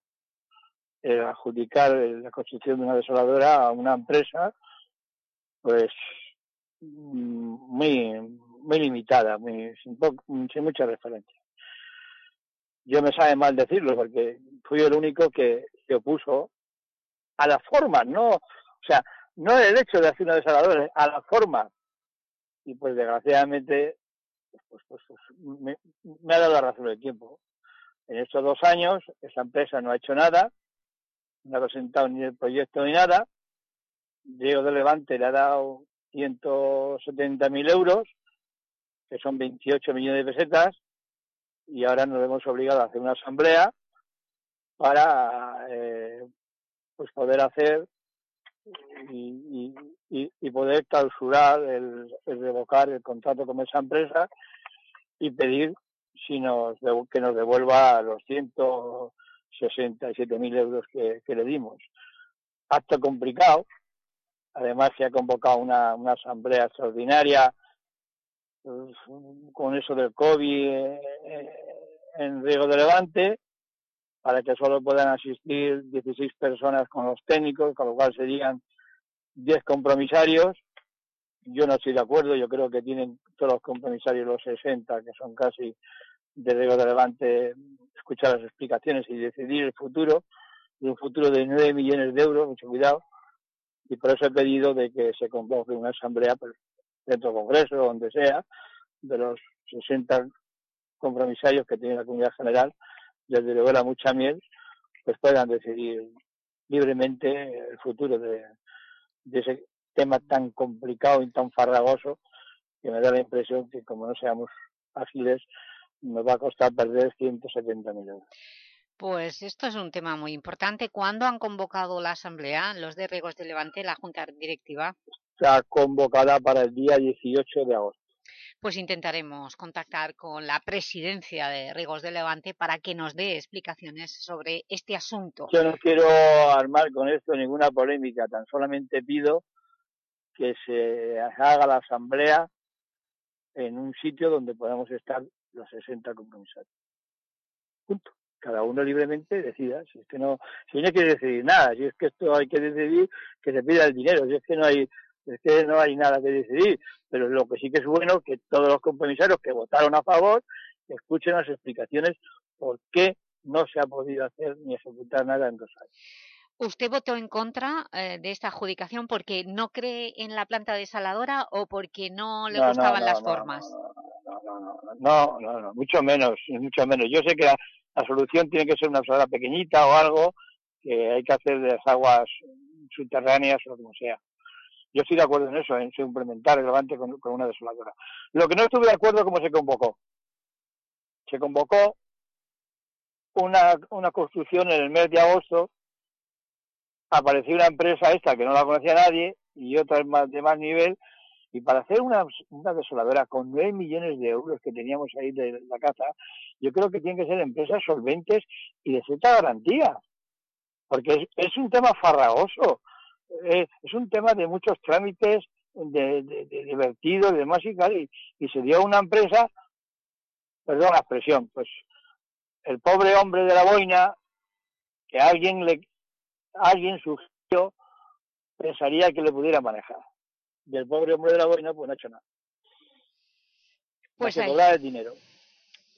eh, adjudicar la construcción de una desaladora a una empresa, pues muy muy limitada, muy, sin, sin mucha referencia. Yo me sabe mal decirlo porque fui el único que se opuso a la forma, no, o sea, no el hecho de hacer una desaladora, a la forma. Y pues desgraciadamente, pues, pues, pues me, me, ha dado la razón del tiempo. En estos dos años, esa empresa no ha hecho nada, no ha presentado ni el proyecto ni nada. Diego de Levante le ha dado 170.000 euros que son 28 millones de pesetas, y ahora nos hemos obligado a hacer una asamblea para eh, pues poder hacer y, y, y poder clausurar el, revocar el contrato con esa empresa y pedir si nos que nos devuelva los 167 mil euros que, que, le dimos. Acto complicado. Además se ha convocado una, una asamblea extraordinaria con eso del COVID eh, en Riego de Levante, para que solo puedan asistir 16 personas con los técnicos, con lo cual serían 10 compromisarios. Yo no estoy de acuerdo, yo creo que tienen todos los compromisarios los 60, que son casi de Riego de Levante, escuchar las explicaciones y decidir el futuro, de un futuro de 9 millones de euros, mucho cuidado, y por eso he pedido de que se convoque una asamblea pues, dentro del Congreso, donde sea, de los 60 compromisarios que tiene la comunidad general, desde luego la mucha miel, pues puedan decidir libremente el futuro de, ese tema tan complicado y tan farragoso que me da la impresión que como no seamos ágiles nos va a costar perder 170.000 euros.
Pues esto es un tema muy importante. ¿Cuándo han convocado la Asamblea, los de de Levante, la Junta Directiva?
Está convocada para el día 18 de agosto.
Pues intentaremos contactar con la presidencia de Riegos de Levante para que nos dé explicaciones sobre este asunto.
Yo no quiero armar con esto ninguna polémica, tan solamente pido que se haga la asamblea en un sitio donde podamos estar los 60 compromisarios. Punto. Cada uno libremente decida. Si es que no, si no hay que decidir nada, si es que esto hay que decidir que se pida el dinero, si es que no hay, es que no hay nada que decidir. Pero lo que sí que es bueno que todos los compromisarios que votaron a favor escuchen las explicaciones por qué no se ha podido hacer ni ejecutar nada en dos años.
¿Usted votó en contra eh, de esta adjudicación porque no cree en la planta desaladora o porque no le
No,
gustaban
no,
las
no,
formas?
No, no, no, no, mucho menos, mucho menos. Yo sé que la, la solución tiene que ser una desaladora pequeñita o algo que hay que hacer de las aguas subterráneas o como sea. Yo estoy de acuerdo en eso, en suplementar el levante con, una desaladora. Lo que no estuve de acuerdo es cómo se convocó. Se convocó una, una construcción en el mes de agosto, apareció una empresa esta que no la conocía nadie y otra más, de más nivel, y para hacer una, una desoladora con 9 millones de euros que teníamos ahí de la casa, yo creo que tienen que ser empresas solventes y de cierta garantía, porque es, es un tema farragoso, eh, es un tema de muchos trámites, de, de, de, de vertido y demás y, tal, y, se dio a una empresa, perdón la expresión, pues el pobre hombre de la boina, que alguien le alguien sugirió, pensaría que le pudiera manejar. Y el pobre hombre de la boina pues no ha hecho nada.
Pues
Más que
ahí.
el dinero.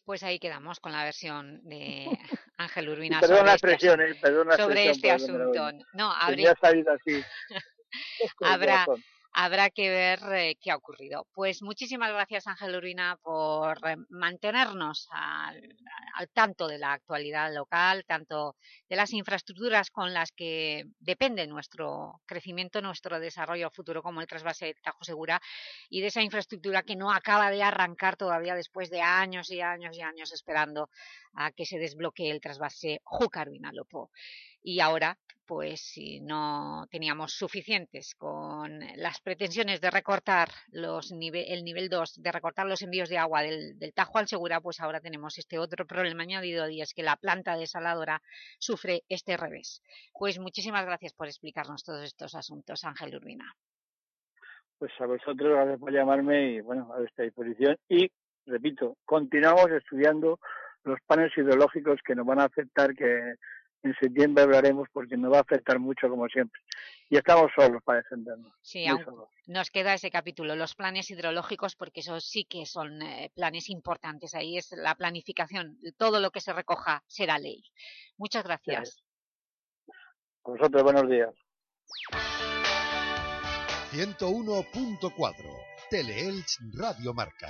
Pues ahí quedamos con la versión de Ángel Urbina
Perdón
sobre este,
eh, perdón la
sobre
expresión
este asunto. No, habría,
salido así.
Habrá. Habrá que ver eh, qué ha ocurrido. Pues muchísimas gracias, Ángel Urbina, por eh, mantenernos al, al tanto de la actualidad local, tanto de las infraestructuras con las que depende nuestro crecimiento, nuestro desarrollo futuro, como el trasvase de Tajo Segura, y de esa infraestructura que no acaba de arrancar todavía después de años y años y años esperando a que se desbloquee el trasvase Júcar-Vinalopó. Y ahora, pues si no teníamos suficientes con las pretensiones de recortar los nive el nivel 2, de recortar los envíos de agua del, del Tajo al Segura, pues ahora tenemos este otro problema añadido y es que la planta desaladora sufre este revés. Pues muchísimas gracias por explicarnos todos estos asuntos, Ángel Urbina.
Pues a vosotros, gracias por llamarme y bueno, a vuestra disposición. Y, repito, continuamos estudiando los paneles hidrológicos que nos van a afectar, que en septiembre hablaremos porque nos va a afectar mucho como siempre. Y estamos solos para defendernos.
Sí, aún
solos.
nos queda ese capítulo, los planes hidrológicos, porque esos sí que son eh, planes importantes. Ahí es la planificación, todo lo que se recoja será ley. Muchas gracias.
A vosotros, buenos días.
101.4 Teleelch Radio Marca.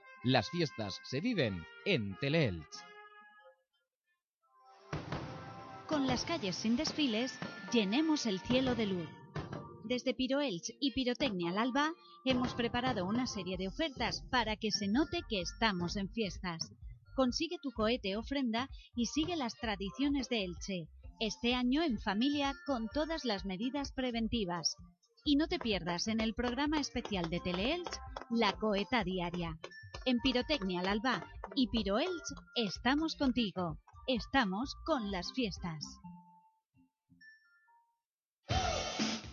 las fiestas se viven en Teleelch.
Con las calles sin desfiles, llenemos el cielo de luz. Desde Piroelch y Pirotecnia al Alba hemos preparado una serie de ofertas para que se note que estamos en fiestas. Consigue tu cohete ofrenda y sigue las tradiciones de Elche. Este año en familia con todas las medidas preventivas. Y no te pierdas en el programa especial de Teleelch La Coheta Diaria. En Pirotecnia al Alba y Piroelch estamos contigo. estamos con las fiestas.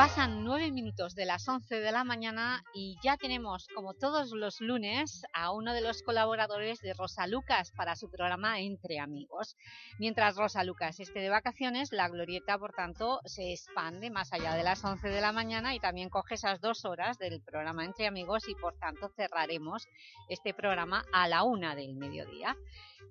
Pasan nueve minutos de las 11 de la mañana y ya tenemos, como todos los lunes, a uno de los colaboradores de Rosa Lucas para su programa Entre Amigos. Mientras Rosa Lucas esté de vacaciones, la glorieta, por tanto, se expande más allá de las 11 de la mañana y también coge esas dos horas del programa Entre Amigos y, por tanto, cerraremos este programa a la una del mediodía.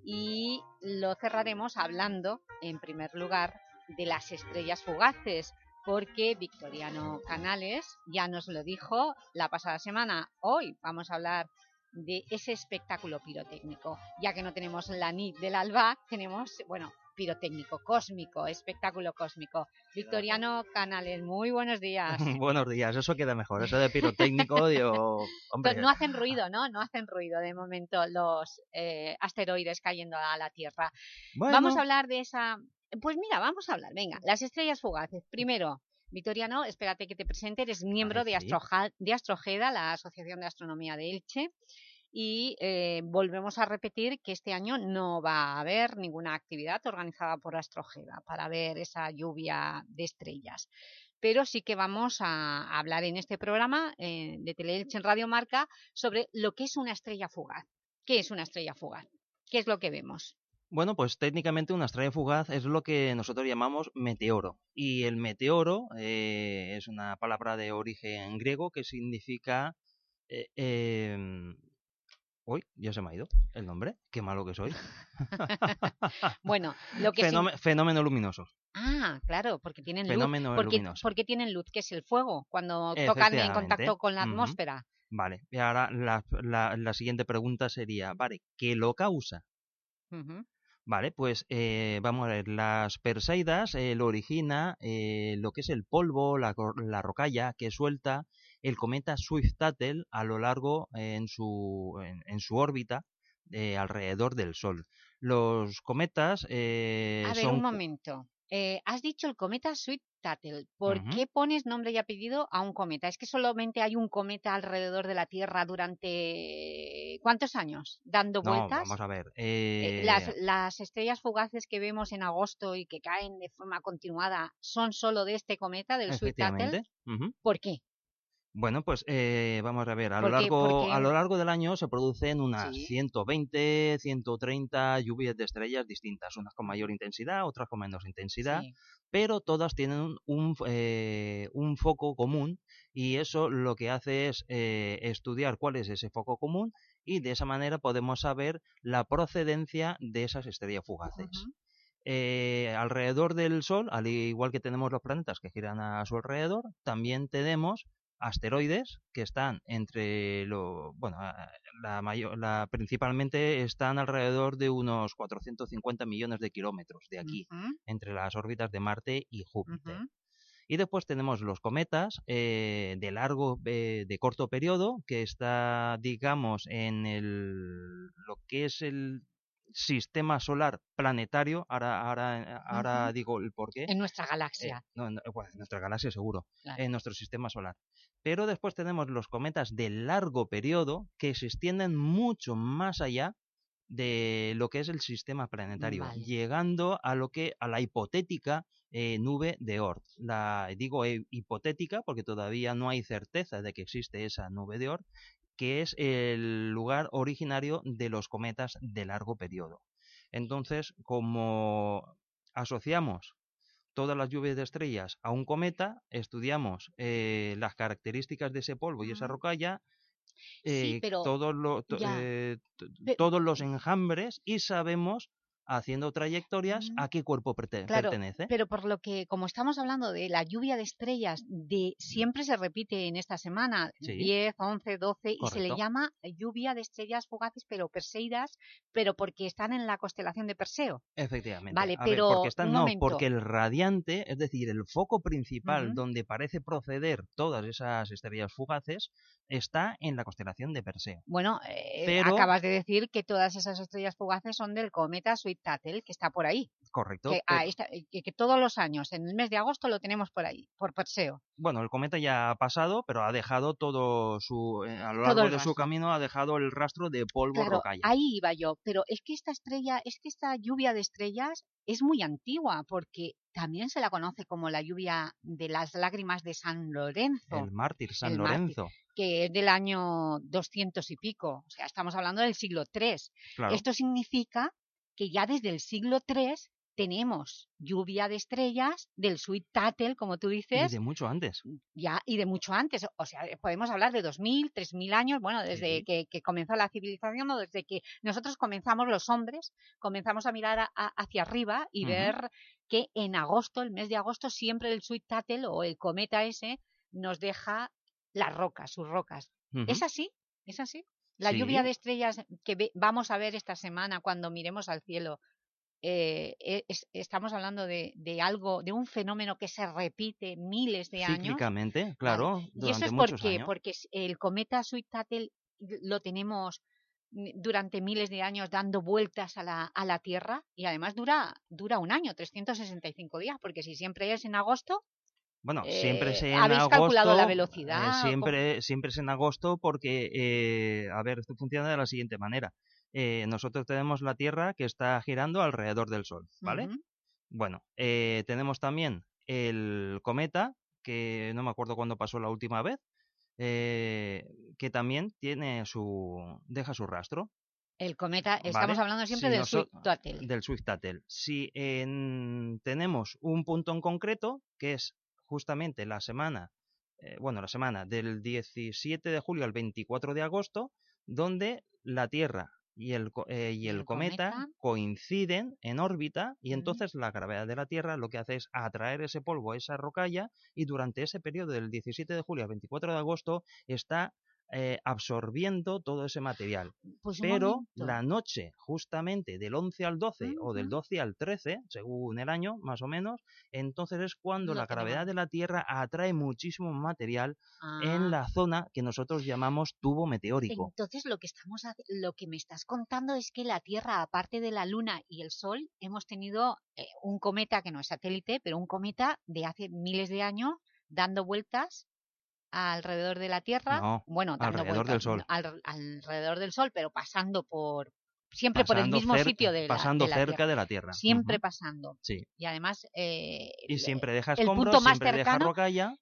Y lo cerraremos hablando, en primer lugar, de las estrellas fugaces, porque Victoriano Canales ya nos lo dijo la pasada semana. Hoy vamos a hablar de ese espectáculo pirotécnico. Ya que no tenemos la NIT del ALBA, tenemos, bueno, pirotécnico, cósmico, espectáculo cósmico. Victoriano Canales, muy buenos días.
buenos días, eso queda mejor, eso de pirotécnico, digo, hombre...
No hacen ruido, ¿no? No hacen ruido de momento los eh, asteroides cayendo a la Tierra. Vamos a hablar de esa pues mira, vamos a hablar, venga, las estrellas fugaces. Primero, Victoriano, espérate que te presente, eres miembro de, de Astrojeda, la Asociación de Astronomía de Elche, y eh, volvemos a repetir que este año no va a haber ninguna actividad organizada por Astrojeda para ver esa lluvia de estrellas. Pero sí que vamos a hablar en este programa eh, de Teleelche en Radio Marca sobre lo que es una estrella fugaz. ¿Qué es una estrella fugaz? ¿Qué es lo que vemos?
Bueno, pues técnicamente una estrella fugaz es lo que nosotros llamamos meteoro. Y el meteoro eh, es una palabra de origen griego que significa... Eh, em, Uy, ya se me ha ido el nombre. Qué malo que soy.
bueno, lo que
Fenómeno luminoso.
Ah, claro, porque tienen luz. Porque, porque, tienen luz, que es el fuego, cuando tocan en contacto con la atmósfera.
Vale, y ahora la, la, siguiente pregunta sería, vale, ¿qué lo causa? Vale, pues eh, vamos a ver, las Perseidas eh, lo origina eh, lo que es el polvo, la, la, rocalla que suelta el cometa Swift-Tuttle a lo largo en, su, en, su órbita alrededor del Sol. Los cometas... a
ver, un momento. Has dicho el cometa Swift Tuttle. ¿Por qué pones nombre y apellido a un cometa? ¿Es que solamente hay un cometa alrededor de la Tierra durante cuántos años dando vueltas?
No, vamos a ver.
Eh, las, las, estrellas fugaces que vemos en agosto y que caen de forma continuada son solo de este cometa, del Sweet Tuttle. ¿Por qué?
Bueno, pues eh, vamos a ver, a lo, largo, a lo largo del año se producen unas 120, 130 lluvias de estrellas distintas, unas con mayor intensidad, otras con menos intensidad, pero todas tienen un, eh, un, foco común y eso lo que hace es eh, estudiar cuál es ese foco común y de esa manera podemos saber la procedencia de esas estrellas fugaces. alrededor del Sol, al igual que tenemos los planetas que giran a su alrededor, también tenemos asteroides que están entre lo bueno la mayor la principalmente están alrededor de unos 450 millones de kilómetros de aquí entre las órbitas de Marte y Júpiter. Y después tenemos los cometas eh, de largo eh, de corto periodo que está digamos en el lo que es el sistema solar planetario, ahora, ahora, ahora digo el porqué.
En nuestra galaxia.
no, en, nuestra galaxia seguro, en nuestro sistema solar. Pero después tenemos los cometas de largo periodo que se extienden mucho más allá de lo que es el sistema planetario, llegando a lo que a la hipotética eh, nube de Oort. La digo eh, hipotética porque todavía no hay certeza de que existe esa nube de Oort, que es el lugar originario de los cometas de largo periodo. Entonces, como asociamos todas las lluvias de estrellas a un cometa, estudiamos eh, las características de ese polvo y esa rocalla, eh, todos, eh, todos los enjambres y sabemos haciendo trayectorias a qué cuerpo pertenece.
Pero por lo que, como estamos hablando de la lluvia de estrellas, de siempre se repite en esta semana, 10, 11, 12, y se le llama lluvia de estrellas fugaces, pero perseidas, pero porque están en la constelación de Perseo.
Efectivamente.
Vale, pero
porque están, no, porque el radiante, es decir, el foco principal donde parece proceder todas esas estrellas fugaces, está en la constelación de Perseo.
Bueno, eh, acabas de decir que todas esas estrellas fugaces son del cometa Sweet Tattle, que está por ahí.
Correcto.
Que, que, todos los años, en el mes de agosto, lo tenemos por ahí, por Perseo.
Bueno, el cometa ya ha pasado, pero ha dejado todo su... Eh, a lo largo de su camino ha dejado el rastro de polvo
claro,
rocalla.
ahí iba yo. Pero es que esta estrella, es que esta lluvia de estrellas es muy antigua, porque también se la conoce como la lluvia de las lágrimas de San Lorenzo.
El mártir San Lorenzo.
que es del año 200 y pico, o sea, estamos hablando del siglo III. Esto significa que ya desde el siglo III tenemos lluvia de estrellas del Sweet Tattle, como tú dices.
Y de mucho antes.
Ya, y de mucho antes. O sea, podemos hablar de 2.000, 3.000 años, bueno, desde que, comenzó la civilización o desde que nosotros comenzamos, los hombres, comenzamos a mirar hacia arriba y ver que en agosto, el mes de agosto, siempre el Sweet Tattle o el cometa ese nos deja las rocas, sus rocas. ¿Es así? ¿Es así? La lluvia de estrellas que vamos a ver esta semana cuando miremos al cielo, eh, e, estamos hablando de, algo, de un fenómeno que se repite miles de años.
Cíclicamente, claro.
Y eso es porque, porque el cometa Sweet Tattle lo tenemos durante miles de años dando vueltas a la, a la Tierra y además dura, dura un año, 365 días, porque si siempre es en agosto...
Bueno, siempre es
eh,
en ¿habéis calculado
la
eh,
velocidad?
siempre, siempre es en agosto porque, eh, a ver, esto funciona de la siguiente manera. nosotros tenemos la Tierra que está girando alrededor del Sol, ¿vale? Bueno, tenemos también el cometa, que no me acuerdo cuándo pasó la última vez, eh, que también tiene su deja su rastro.
El cometa, estamos hablando siempre del Swift Tuttle.
Del Swift Tuttle. Si tenemos un punto en concreto, que es justamente la semana, eh, bueno, la semana del 17 de julio al 24 de agosto, donde la Tierra y el, eh, y el, cometa, coinciden en órbita y entonces la gravedad de la Tierra lo que hace es atraer ese polvo a esa rocalla y durante ese periodo del 17 de julio al 24 de agosto está eh, absorbiendo todo ese material.
Pues
Pero la noche, justamente del 11 al 12 o del 12 al 13, según el año, más o menos, entonces es cuando la gravedad de la Tierra atrae muchísimo material en
ah.
la zona que nosotros llamamos tubo meteórico.
Entonces lo que, estamos, lo que me estás contando es que la Tierra, aparte de la Luna y el Sol, hemos tenido eh, un cometa que no es satélite, pero un cometa de hace miles de años dando vueltas alrededor de la Tierra, bueno,
alrededor del Sol,
alrededor del Sol, pero pasando por siempre por el mismo sitio de
la, pasando cerca
tierra.
de la Tierra,
siempre pasando.
Sí.
Y además eh,
y siempre deja
el punto más
siempre
cercano.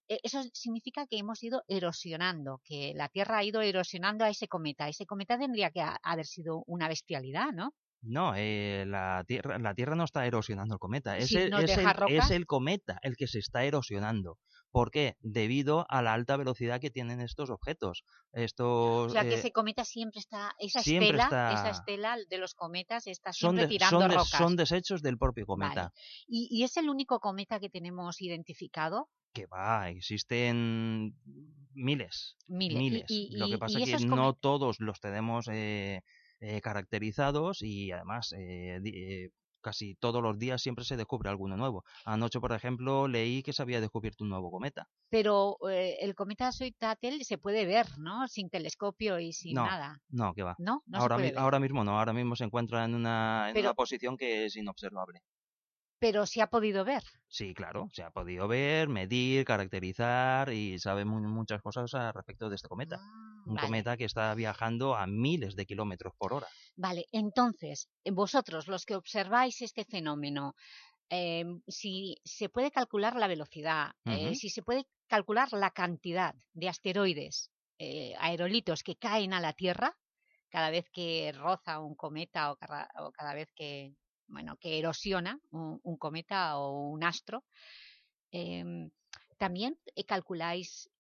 Eh, eso significa que hemos ido erosionando, que la Tierra ha ido erosionando a ese cometa. Ese cometa tendría que haber sido una bestialidad, ¿no?
No, eh, la, tierra, la Tierra no está erosionando el cometa, es, el, es el cometa el que se está erosionando. ¿Por qué? Debido a la alta velocidad que tienen estos objetos. Estos,
o sea, que
eh,
ese cometa siempre está, esa estela, esa estela de los cometas está siempre tirando
son
rocas.
Son desechos del propio cometa.
¿Y, es el único cometa que tenemos identificado?
Que va, existen miles.
Miles.
Lo que pasa es que no todos los tenemos... Eh, eh, caracterizados y además casi todos los días siempre se descubre alguno nuevo. Anoche, por ejemplo, leí que se había descubierto un nuevo cometa.
Pero eh, el cometa Soitatel se puede ver, ¿no? Sin telescopio y sin nada.
No, que va.
¿No?
ahora,
se puede
ahora mismo no, ahora mismo se encuentra en una, en una posición que es inobservable
pero se ha podido ver.
Sí, claro, se ha podido ver, medir, caracterizar y sabe muchas cosas al respecto de este cometa. Ah, un cometa que está viajando a miles de kilómetros por hora.
Vale, entonces, vosotros, los que observáis este fenómeno, em, si se puede calcular la velocidad, eh, si se puede calcular la cantidad de asteroides, eh, aerolitos que caen a la Tierra, cada vez que roza un cometa o cada vez que bueno, que erosiona un, cometa o un astro. Em, también eh, calculáis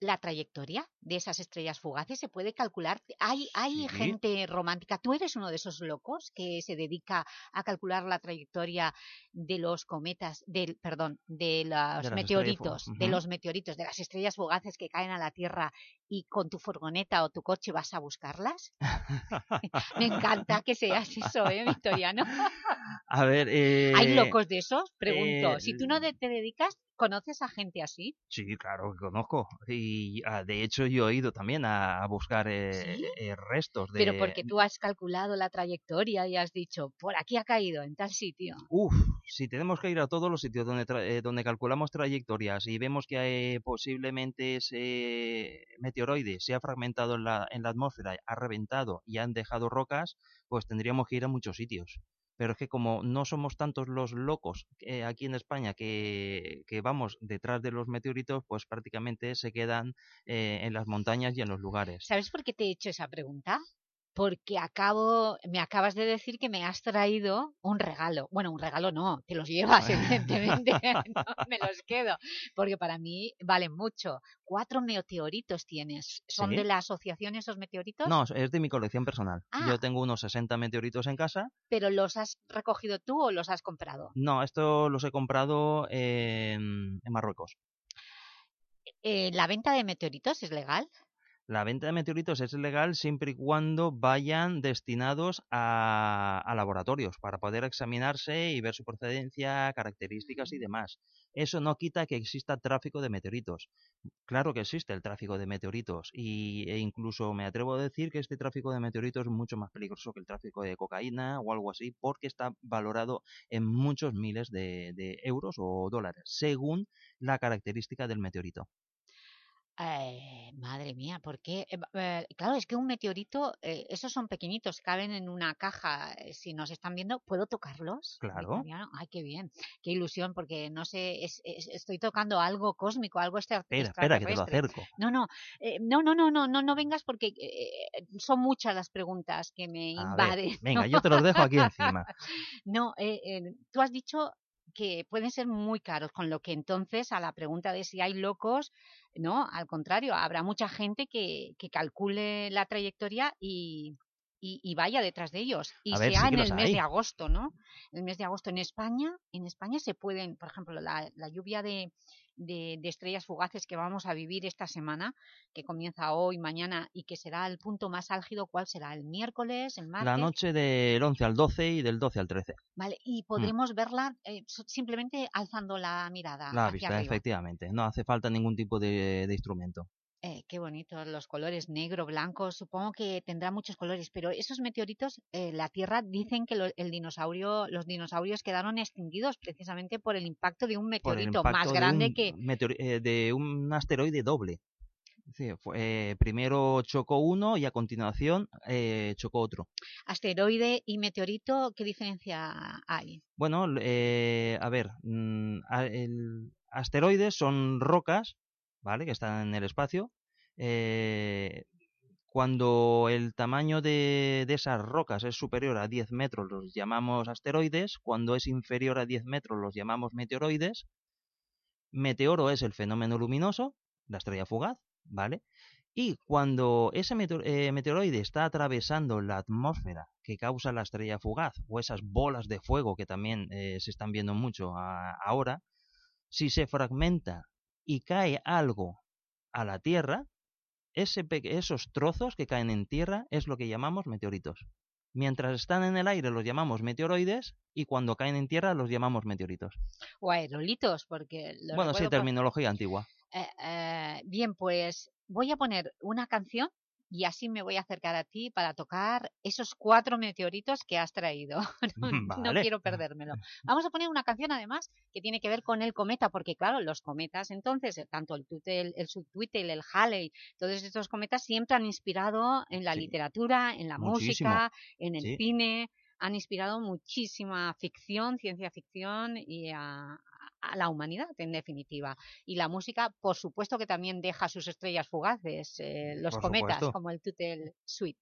la trayectoria de esas estrellas fugaces se puede calcular. Hay, hay gente romántica. ¿Tú eres uno de esos locos que se dedica a calcular la trayectoria de los cometas, del, perdón, de los meteoritos, de los meteoritos, de las estrellas fugaces que caen a la Tierra y con tu furgoneta o tu coche vas a buscarlas? Me encanta que seas eso, ¿eh, Victoriano?
a ver...
¿Hay
eh,
locos de esos? Pregunto. si tú no te dedicas, ¿Conoces a gente así?
Sí, claro que conozco. Y ah, de hecho yo he ido también a, buscar eh, eh, restos de...
Pero porque tú has calculado la trayectoria y has dicho, por aquí ha caído, en tal sitio.
Uf, si tenemos que ir a todos los sitios donde, eh, donde calculamos trayectorias y vemos que posiblemente ese meteoroide se ha fragmentado en la, en la atmósfera, ha reventado y han dejado rocas, pues tendríamos que ir a muchos sitios pero es que como no somos tantos los locos eh, aquí en España que, vamos detrás de los meteoritos, pues prácticamente se quedan eh, en las montañas y en los lugares.
¿Sabes por qué te he hecho esa pregunta? Porque acabo, me acabas de decir que me has traído un regalo. Bueno, un regalo no, te los llevas, evidentemente, no me los quedo, porque para mí valen mucho. Cuatro meteoritos tienes. ¿Son de la asociación esos meteoritos?
No, es de mi colección personal. Yo ah. tengo unos 60 meteoritos en casa.
¿Pero los has recogido tú o los has comprado?
No, estos los he comprado en, Marruecos.
Eh, ¿La venta de meteoritos es legal?
La venta de meteoritos es legal siempre y cuando vayan destinados a, laboratorios para poder examinarse y ver su procedencia, características y demás. Eso no quita que exista tráfico de meteoritos. Claro que existe el tráfico de meteoritos y, e incluso me atrevo a decir que este tráfico de meteoritos es mucho más peligroso que el tráfico de cocaína o algo así porque está valorado en muchos miles de euros o dólares según la característica del meteorito.
Eh, madre mía, ¿por qué? Eh, eh, claro, es que un meteorito, esos son pequeñitos, caben en una caja. Si nos están viendo, ¿puedo tocarlos?
Claro.
Ay, qué bien, qué ilusión, porque no sé, estoy tocando algo cósmico, algo
Espera, espera, que te lo acerco.
No, no, no, no, no, no, no, no vengas porque son muchas las preguntas que me invaden.
venga, yo te los dejo aquí encima.
no, tú has dicho que pueden ser muy caros, con lo que entonces a la pregunta de si hay locos, no, al contrario, habrá mucha gente que, que calcule la trayectoria y, y, vaya detrás de ellos. Y sea en el mes de agosto, ¿no? El mes de agosto en España, en España se pueden, por ejemplo, la, la lluvia de, de, estrellas fugaces que vamos a vivir esta semana, que comienza hoy, mañana y que será el punto más álgido, ¿cuál será? ¿El miércoles, el martes?
La noche del 11 al 12 y del 12 al 13.
Vale, y mm. podremos verla eh, simplemente alzando la mirada
La vista, efectivamente. No hace falta ningún tipo de instrumento.
Eh, qué bonitos los colores, negro, blanco, supongo que tendrá muchos colores, pero esos meteoritos, eh, la Tierra, dicen que el dinosaurio, los dinosaurios quedaron extinguidos precisamente por el impacto de un meteorito más grande que...
Eh, de un asteroide doble. primero chocó uno y a continuación chocó otro.
Asteroide y meteorito, ¿qué diferencia hay?
Bueno, a ver, mm, el asteroides son rocas ¿vale? Que están en el espacio. Eh, cuando el tamaño de, esas rocas es superior a 10 metros los llamamos asteroides, cuando es inferior a 10 metros los llamamos meteoroides. Meteoro es el fenómeno luminoso, la estrella fugaz, ¿vale? Y cuando ese eh, meteoroide está atravesando la atmósfera que causa la estrella fugaz, o esas bolas de fuego que también eh, se están viendo mucho ahora, si se fragmenta y cae algo a la Tierra, ese, esos trozos que caen en tierra es lo que llamamos meteoritos. Mientras están en el aire los llamamos meteoroides y cuando caen en tierra los llamamos meteoritos.
O aerolitos, porque...
bueno, sí, terminología antigua.
Eh, eh, bien, pues voy a poner una canción y así me voy a acercar a ti para tocar esos cuatro meteoritos que has traído. no, quiero perdérmelo. Vamos a poner una canción además que tiene que ver con el cometa, porque claro, los cometas entonces, eh, tanto el, el, el el Halley, todos estos cometas siempre han inspirado en la literatura, en la música, en el cine, han inspirado muchísima ficción, ciencia ficción y a, a la humanidad, en definitiva. Y la música, por supuesto que también deja sus estrellas fugaces, eh, los cometas, como el Tutel Suite.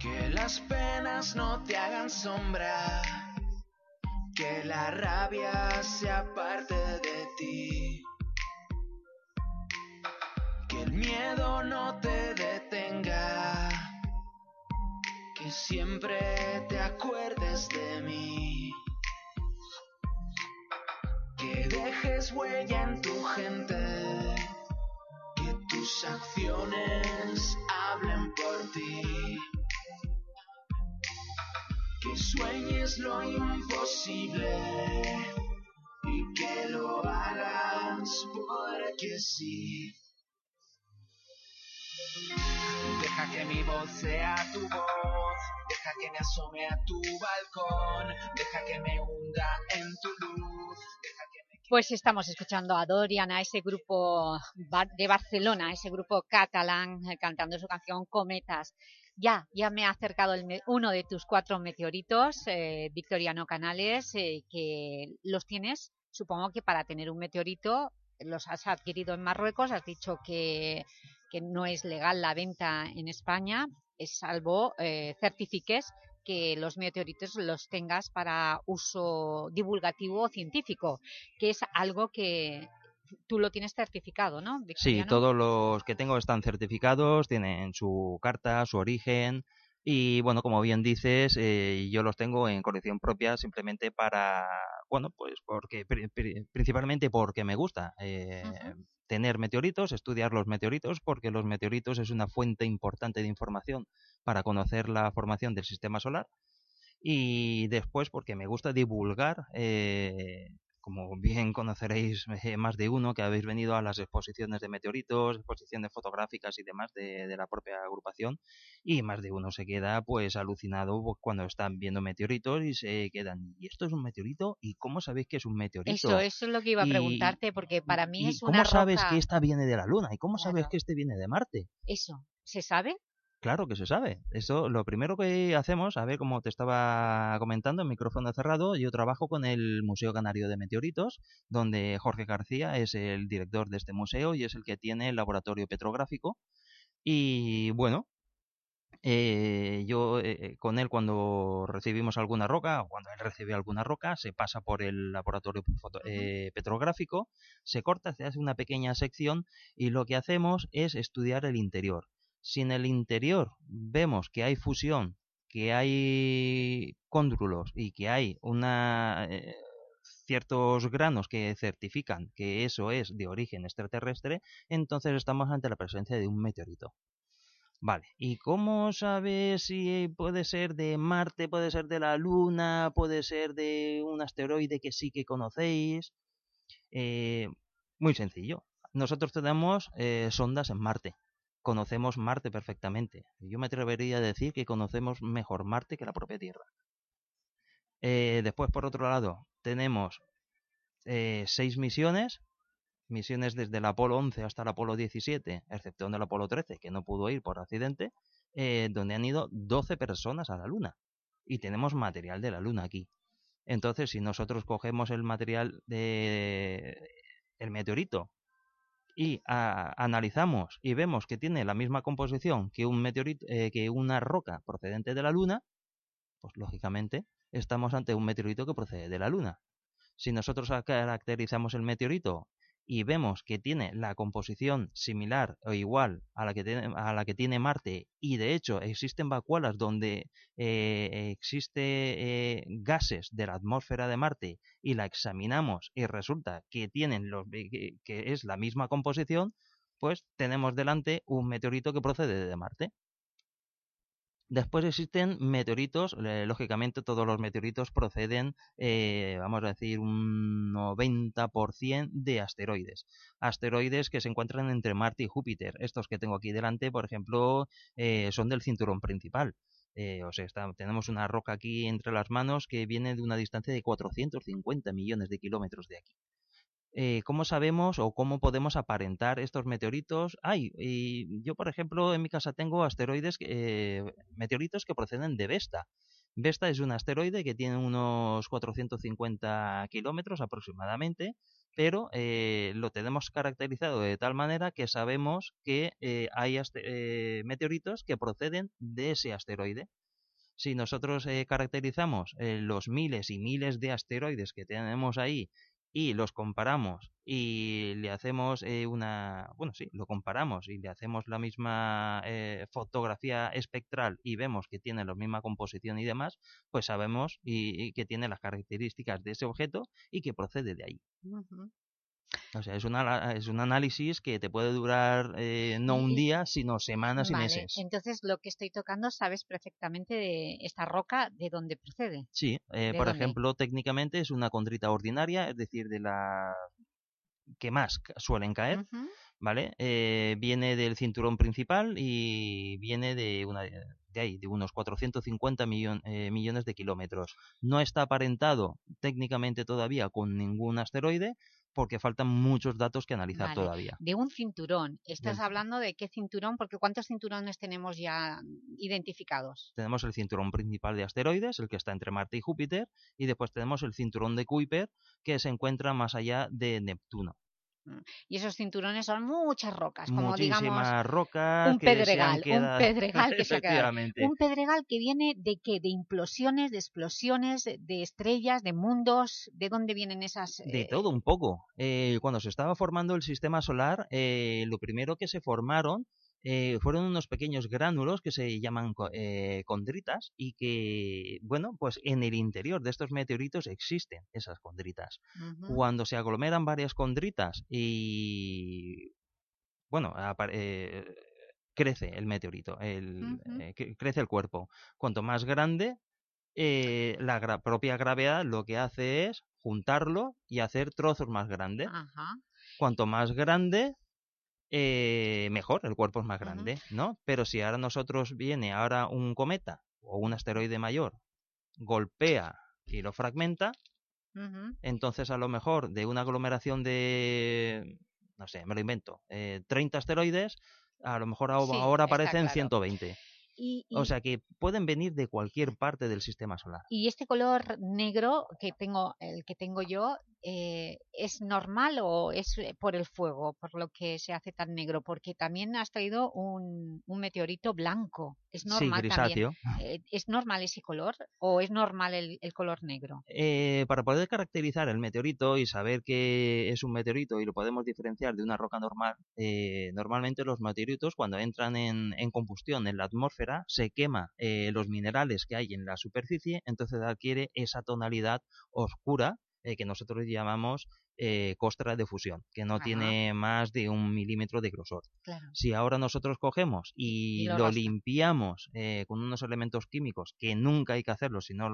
Que las penas no te hagan sombra, que la rabia sea parte de ti miedo no te detenga, que siempre te acuerdes de mí, que dejes huella en tu gente, que tus acciones hablen por ti. Que sueñes lo imposible y que lo hagas porque sí. Deja que mi voz sea tu voz, deja que me asome a tu balcón, deja que me hunda en tu luz.
Pues estamos escuchando a Dorian, a ese grupo de Barcelona, ese grupo catalán, eh, cantando su canción Cometas. Ya, ya me ha acercado uno de tus cuatro meteoritos, eh, Victoriano Canales, eh, que los tienes, supongo que para tener un meteorito los has adquirido en Marruecos, has dicho que que no es legal la venta en España, es salvo eh, certifiques que los meteoritos los tengas para uso divulgativo o científico, que es algo que tú lo tienes certificado, ¿no?
Sí, todos los que tengo están certificados, tienen su carta, su origen, y bueno, como bien dices, eh, yo los tengo en colección propia simplemente para, bueno, pues porque principalmente porque me gusta. Eh, tener meteoritos, estudiar los meteoritos, porque los meteoritos es una fuente importante de información para conocer la formación del sistema solar. Y después porque me gusta divulgar eh, como bien conoceréis eh, más de uno que habéis venido a las exposiciones de meteoritos, exposiciones fotográficas y demás de, la propia agrupación, y más de uno se queda pues alucinado pues, cuando están viendo meteoritos y se quedan, ¿y esto es un meteorito? ¿Y cómo sabéis que es un meteorito?
Eso, eso es lo que iba a preguntarte, porque para mí es una
¿Cómo sabes que esta viene de la Luna? ¿Y cómo sabes que este viene de Marte?
Eso, ¿se sabe?
Claro que se sabe. Eso, lo primero que hacemos, a ver, como te estaba comentando, en micrófono cerrado, yo trabajo con el Museo Canario de Meteoritos, donde Jorge García es el director de este museo y es el que tiene el laboratorio petrográfico. Y bueno, eh, yo eh, eh, con él cuando recibimos alguna roca o cuando él recibe alguna roca se pasa por el laboratorio petrográfico, se corta, se hace una pequeña sección y lo que hacemos es estudiar el interior si en el interior vemos que hay fusión, que hay cóndrulos y que hay una, eh, ciertos granos que certifican que eso es de origen extraterrestre, entonces estamos ante la presencia de un meteorito. Vale, ¿y cómo sabes si puede ser de Marte, puede ser de la Luna, puede ser de un asteroide que sí que conocéis? Eh, muy sencillo. Nosotros tenemos eh, sondas en Marte conocemos Marte perfectamente. Yo me atrevería a decir que conocemos mejor Marte que la propia Tierra. Eh, después, por otro lado, tenemos eh, seis misiones, misiones desde el Apolo 11 hasta el Apolo 17, excepto el Apolo 13, que no pudo ir por accidente, eh, donde han ido 12 personas a la Luna. Y tenemos material de la Luna aquí. Entonces, si nosotros cogemos el material de el meteorito y analizamos y vemos que tiene la misma composición que un meteorito, eh, que una roca procedente de la Luna, pues lógicamente estamos ante un meteorito que procede de la Luna. Si nosotros caracterizamos el meteorito y vemos que tiene la composición similar o igual a la que tiene, a la que tiene Marte y de hecho existen vacuolas donde eh, existe eh, gases de la atmósfera de Marte y la examinamos y resulta que tienen los que es la misma composición, pues tenemos delante un meteorito que procede de Marte. Después existen meteoritos, lógicamente todos los meteoritos proceden, eh, vamos a decir, un 90% de asteroides. Asteroides que se encuentran entre Marte y Júpiter. Estos que tengo aquí delante, por ejemplo, eh, son del cinturón principal. Eh, o sea, tenemos una roca aquí entre las manos que viene de una distancia de 450 millones de kilómetros de aquí. Eh, ¿cómo sabemos o cómo podemos aparentar estos meteoritos? Hay, y yo por ejemplo en mi casa tengo asteroides, eh, meteoritos que proceden de Vesta. Vesta es un asteroide que tiene unos 450 kilómetros aproximadamente, pero eh, lo tenemos caracterizado de tal manera que sabemos que hay meteoritos que proceden de ese asteroide. Si nosotros caracterizamos los miles y miles de asteroides que tenemos ahí y los comparamos y le hacemos eh, una, bueno, sí, lo comparamos y le hacemos la misma eh, fotografía espectral y vemos que tiene la misma composición y demás, pues sabemos y, que tiene las características de ese objeto y que procede de ahí. O sea, es, una, es un análisis que te puede durar eh, no un día, sino semanas y meses.
Entonces, lo que estoy tocando, sabes perfectamente de esta roca, de dónde procede.
Sí, eh, por ejemplo, técnicamente es una condrita ordinaria, es decir, de la que más suelen caer. ¿Vale? Eh, viene del cinturón principal y viene de una de ahí, de unos 450 millones de kilómetros. No está aparentado técnicamente todavía con ningún asteroide, porque faltan muchos datos que analizar todavía.
De un cinturón, ¿estás hablando de qué cinturón? Porque ¿cuántos cinturones tenemos ya identificados?
Tenemos el cinturón principal de asteroides, el que está entre Marte y Júpiter, y después tenemos el cinturón de Kuiper, que se encuentra más allá de Neptuno.
Y esos cinturones son muchas rocas, como
Muchísimas
digamos
rocas
un pedregal,
que
un pedregal que se ha quedado. Un pedregal que viene de qué? De implosiones, de explosiones, de estrellas, de mundos, ¿de dónde vienen esas?
De eh? todo un poco. Eh, cuando se estaba formando el sistema solar, eh, lo primero que se formaron eh, fueron unos pequeños gránulos que se llaman eh, condritas y que, bueno, pues en el interior de estos meteoritos existen esas condritas. Cuando se aglomeran varias condritas y, bueno, eh, crece el meteorito, el, crece el cuerpo. Cuanto más grande, la propia gravedad lo que hace es juntarlo y hacer trozos más grandes. Cuanto más grande, eh, mejor, el cuerpo es más grande, ¿no? Pero si ahora nosotros viene ahora un cometa o un asteroide mayor, golpea y lo fragmenta, entonces a lo mejor de una aglomeración de, no sé, me lo invento, eh, 30 asteroides, a lo mejor ahora, aparecen 120. O sea que pueden venir de cualquier parte del sistema solar.
Y este color negro que tengo, el que tengo yo, eh, ¿es normal o es eh, por el fuego, por lo que se hace tan negro? Porque también has traído un, meteorito blanco. ¿Es normal
grisáceo.
Eh, ¿Es normal ese color o es normal el, color negro?
para poder caracterizar el meteorito y saber que es un meteorito y lo podemos diferenciar de una roca normal, normalmente los meteoritos cuando entran en, en, combustión en la atmósfera se quema los minerales que hay en la superficie, entonces adquiere esa tonalidad oscura eh, que nosotros llamamos eh, costra de fusión, que no tiene más de un milímetro de grosor. Si ahora nosotros cogemos y, lo, limpiamos eh, con unos elementos químicos, que nunca hay que hacerlo si no,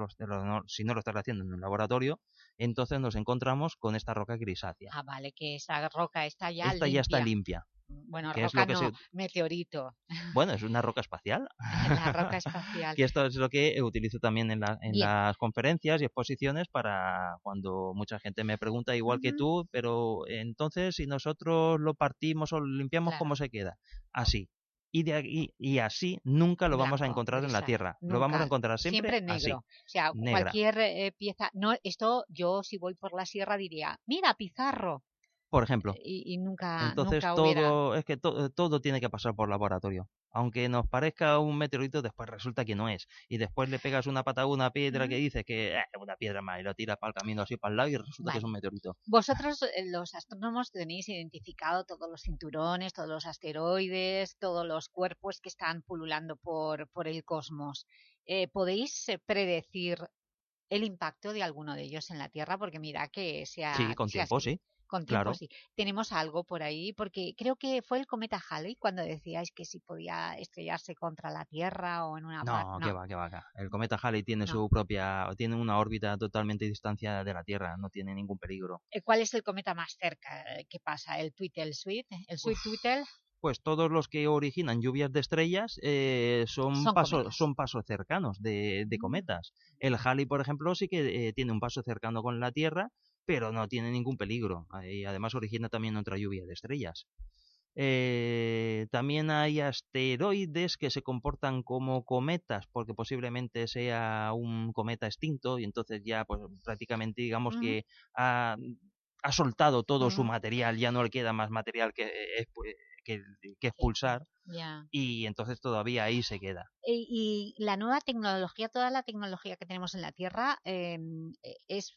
si no lo estás haciendo en un laboratorio, entonces nos encontramos con esta roca grisácea.
Ah, vale, que esa roca está ya
esta ya está limpia.
Bueno, roca no, meteorito.
Bueno, es una roca espacial.
La roca espacial.
y esto es lo que utilizo también en, las conferencias y exposiciones para cuando mucha gente me pregunta, igual que tú, pero entonces si nosotros lo partimos o lo limpiamos, ¿cómo se queda? Así. Y, de y así nunca lo vamos a encontrar en la Tierra. Lo vamos a encontrar siempre,
negro. O sea, cualquier eh, pieza... no Esto yo si voy por la sierra diría, mira, pizarro
Por ejemplo.
Y, nunca.
Entonces todo es que todo tiene que pasar por laboratorio. Aunque nos parezca un meteorito, después resulta que no es. Y después le pegas una patada a una piedra que dice que es eh, una piedra más y lo tiras para el camino así para el lado y resulta que es un meteorito.
Vosotros, eh, los astrónomos, tenéis identificado todos los cinturones, todos los asteroides, todos los cuerpos que están pululando por, por el cosmos. Eh, ¿Podéis predecir el impacto de alguno de ellos en la Tierra, porque mira que se ha...
Sí, con tiempo, sí.
Con tiempo, sí. Tenemos algo por ahí, porque creo que fue el cometa Halley cuando decíais que si podía estrellarse contra la Tierra o en una...
No, no. que va, que va acá. El cometa Halley tiene su propia... tiene una órbita totalmente distancia de la Tierra, no tiene ningún peligro.
Eh, ¿Cuál es el cometa más cerca eh, que pasa? ¿El Sweet? ¿El Sweet Tweetle?
pues todos los que originan lluvias de estrellas eh, son, pasos, son pasos cercanos de, mm. cometas. El Halley, por ejemplo, sí que eh, tiene un paso cercano con la Tierra, pero no tiene ningún peligro. Y además origina también otra lluvia de estrellas. Eh, también hay asteroides que se comportan como cometas porque posiblemente sea un cometa extinto y entonces ya pues prácticamente digamos que ha, soltado todo su material, ya no le queda más material que, pues, que, expulsar y entonces todavía ahí se queda.
Y, la nueva tecnología, toda la tecnología que tenemos en la Tierra, em, e, es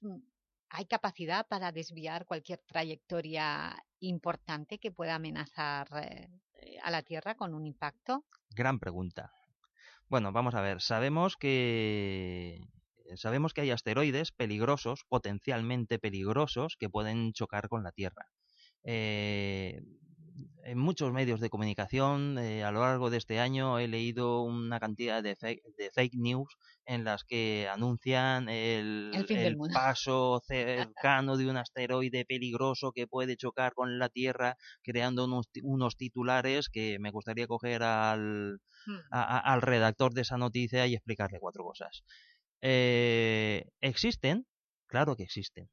¿hay capacidad para desviar cualquier trayectoria importante que pueda amenazar eh, a la Tierra con un impacto?
Gran pregunta. Bueno, vamos a ver, sabemos que sabemos que hay asteroides peligrosos, potencialmente peligrosos, que pueden chocar con la Tierra. Eh, en muchos medios de comunicación eh, a lo largo de este año he leído una cantidad de fake, news en las que anuncian el, paso cercano de un asteroide peligroso que puede chocar con la Tierra, creando unos, titulares que me gustaría coger al, hmm. al redactor de esa noticia y explicarle cuatro cosas. Eh, ¿Existen? Claro que existen.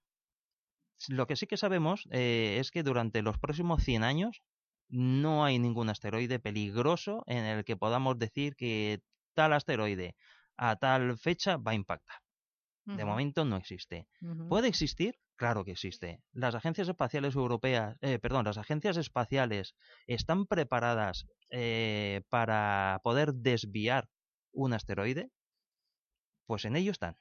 Lo que sí que sabemos eh, es que durante los próximos 100 años no hay ningún asteroide peligroso en el que podamos decir que tal asteroide a tal fecha va a impactar. De momento no existe. ¿Puede existir? Claro que existe. Las agencias espaciales europeas, eh, perdón, las agencias espaciales están preparadas eh, para poder desviar un asteroide. Pues en ello están.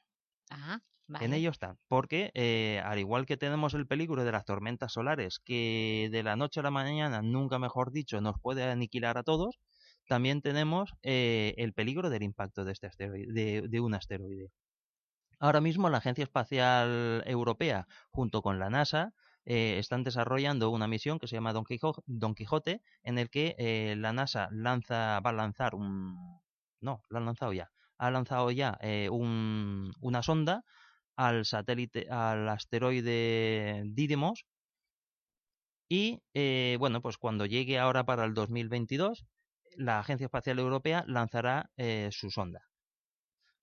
En ello están, porque eh, al igual que tenemos el peligro de las tormentas solares, que de la noche a la mañana, nunca mejor dicho, nos puede aniquilar a todos, también tenemos eh, el peligro del impacto de, este asteroide, de, un asteroide. Ahora mismo la Agencia Espacial Europea, junto con la NASA, eh, están desarrollando una misión que se llama Don, Quijote, en el que la NASA lanza, va a lanzar un... No, lo han lanzado ya. Ha lanzado ya un, una sonda al satélite, al asteroide Didymos. Y eh, bueno, pues cuando llegue ahora para el 2022, la Agencia Espacial Europea lanzará eh, su sonda.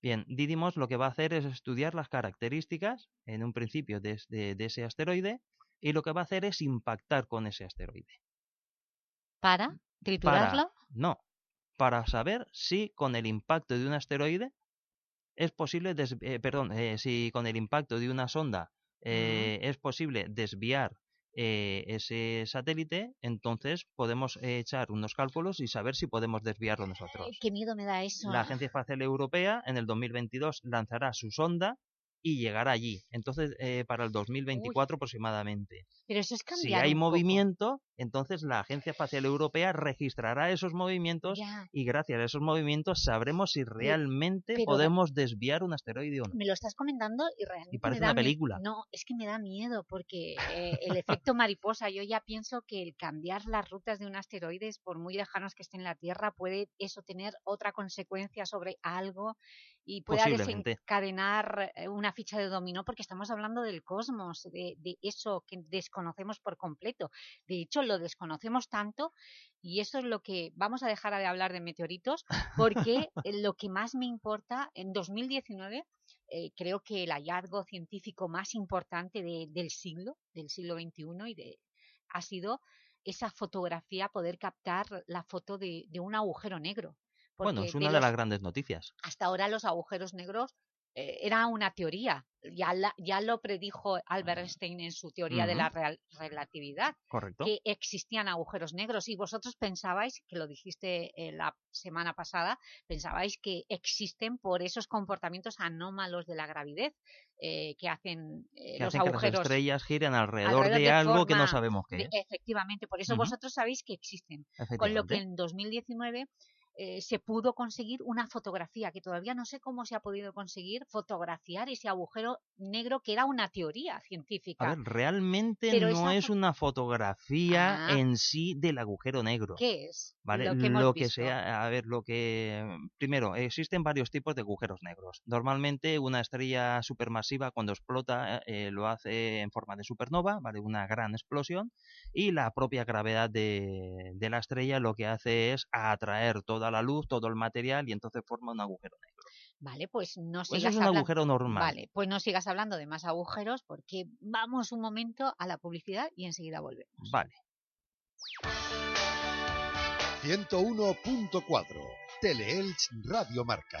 Bien, Didymos lo que va a hacer es estudiar las características, en un principio, de, ese asteroide, y lo que va a hacer es impactar con ese asteroide.
¿Para? ¿Triturarlo?
no, para saber si con el impacto de un asteroide es posible, eh, perdón, eh, si con el impacto de una sonda eh, es posible desviar ese satélite, entonces podemos echar unos cálculos y saber si podemos desviarlo nosotros.
Qué miedo me da eso.
La Agencia Espacial Europea en el 2022 lanzará su sonda y llegar allí. Entonces, eh, para el 2024 aproximadamente.
Pero eso es
Si hay movimiento, entonces la Agencia Espacial Europea registrará esos movimientos y gracias a esos movimientos sabremos si realmente podemos desviar un asteroide o no.
Me lo estás comentando y realmente.
Y parece una película.
No, es que me da miedo porque eh, el efecto mariposa, yo ya pienso que el cambiar las rutas de un asteroide, por muy lejanos que esté en la Tierra, puede eso tener otra consecuencia sobre algo y pueda desencadenar eh, una ficha de dominó porque estamos hablando del cosmos, de, eso que desconocemos por completo. De hecho, lo desconocemos tanto y eso es lo que vamos a dejar de hablar de meteoritos porque lo que más me importa en 2019 eh, creo que el hallazgo científico más importante del siglo, del siglo XXI y de, ha sido esa fotografía, poder captar la foto de un agujero negro
bueno, es una de las grandes noticias.
Hasta ahora los agujeros negros eh, era una teoría. Ya, ya lo predijo Albert Einstein en su teoría de la relatividad.
Correcto.
Que existían agujeros negros. Y vosotros pensabais, que lo dijiste eh, la semana pasada, pensabais que existen por esos comportamientos anómalos de la gravidez eh, que hacen los agujeros.
Que las estrellas giren alrededor, de, algo que no sabemos qué es.
Efectivamente, por eso vosotros sabéis que existen. Con lo que en 2019 eh, se pudo conseguir una fotografía, que todavía no sé cómo se ha podido conseguir fotografiar ese agujero negro que era una teoría científica.
A ver, realmente no es una fotografía ah. en sí del agujero negro.
¿Qué es?
¿Vale? Lo que, sea, a ver, lo que... Primero, existen varios tipos de agujeros negros. Normalmente una estrella supermasiva cuando explota eh, lo hace en forma de supernova, ¿vale? Una gran explosión y la propia gravedad de, de la estrella lo que hace es atraer todo la luz, todo el material y entonces forma un agujero negro.
Vale, pues no
pues
sigas
es un agujero normal.
Vale, pues no sigas hablando de más agujeros porque vamos un momento a la publicidad y enseguida volvemos.
Vale.
101.4 Teleelch Radio Marca.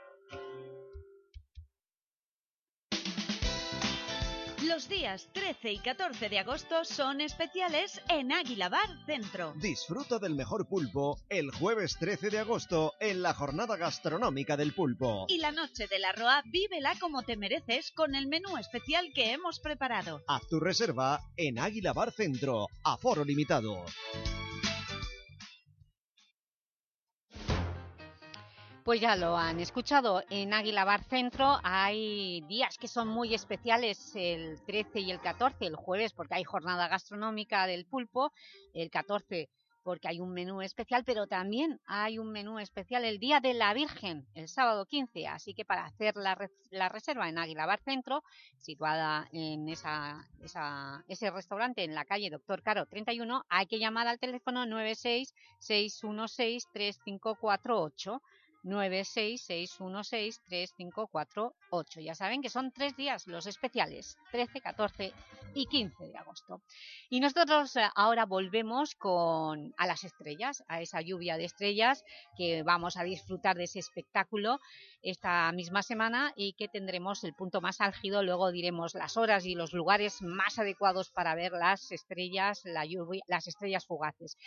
Los días 13 y 14 de agosto son especiales en Águila Bar Centro.
Disfruta del mejor pulpo el jueves 13 de agosto en la jornada gastronómica del pulpo.
Y la noche de la Roa, vívela como te mereces con el menú especial que hemos preparado.
Haz tu reserva en Águila Bar Centro, aforo limitado.
Pues ya lo han escuchado, en Águila Bar Centro hay días que son muy especiales, el 13 y el 14, el jueves porque hay jornada gastronómica del pulpo, el 14 porque hay un menú especial, pero también hay un menú especial el Día de la Virgen, el sábado 15, así que para hacer la, reserva en Águila Bar Centro, situada en esa, ese restaurante en la calle Doctor Caro 31, hay que llamar al teléfono 96 616 3548 966163548. Ya saben que son tres días los especiales, 13, 14 y 15 de agosto. Y nosotros eh, ahora volvemos con, a las estrellas, a esa lluvia de estrellas, que vamos a disfrutar de ese espectáculo esta misma semana y que tendremos el punto más álgido, luego diremos las horas y los lugares más adecuados para ver las estrellas, la lluvia, las estrellas fugaces.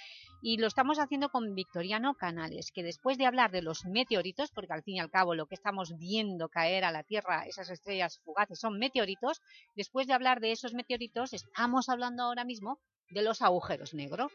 Y lo estamos haciendo con Victoriano Canales, que después de hablar de los meteoritos, porque al fin y al cabo lo que estamos viendo caer a la Tierra, esas estrellas fugaces son meteoritos, después de hablar de esos meteoritos estamos hablando ahora mismo de los agujeros negros.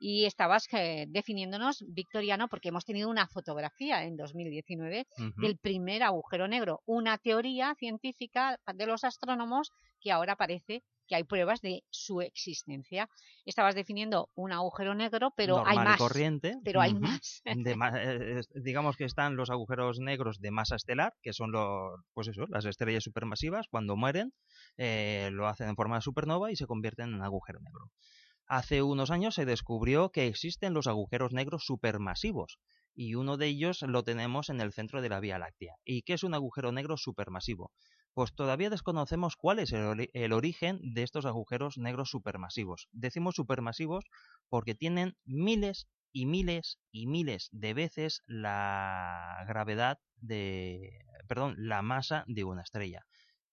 Y estabas eh, definiéndonos, Victoriano, porque hemos tenido una fotografía en 2019 del primer agujero negro, una teoría científica de los astrónomos que ahora parece que hay pruebas de su existencia. Estabas definiendo un agujero negro, pero hay más.
corriente.
Pero hay más.
Eh, digamos que están los agujeros negros de masa estelar, que son los, pues eso, las estrellas supermasivas, cuando mueren, eh, lo hacen en forma de supernova y se convierten en agujero negro. Hace unos años se descubrió que existen los agujeros negros supermasivos, y uno de ellos lo tenemos en el centro de la Vía Láctea. ¿Y qué es un agujero negro supermasivo? Pues todavía desconocemos cuál es el, origen de estos agujeros negros supermasivos. Decimos supermasivos porque tienen miles y miles y miles de veces la gravedad de, perdón, la masa de una estrella.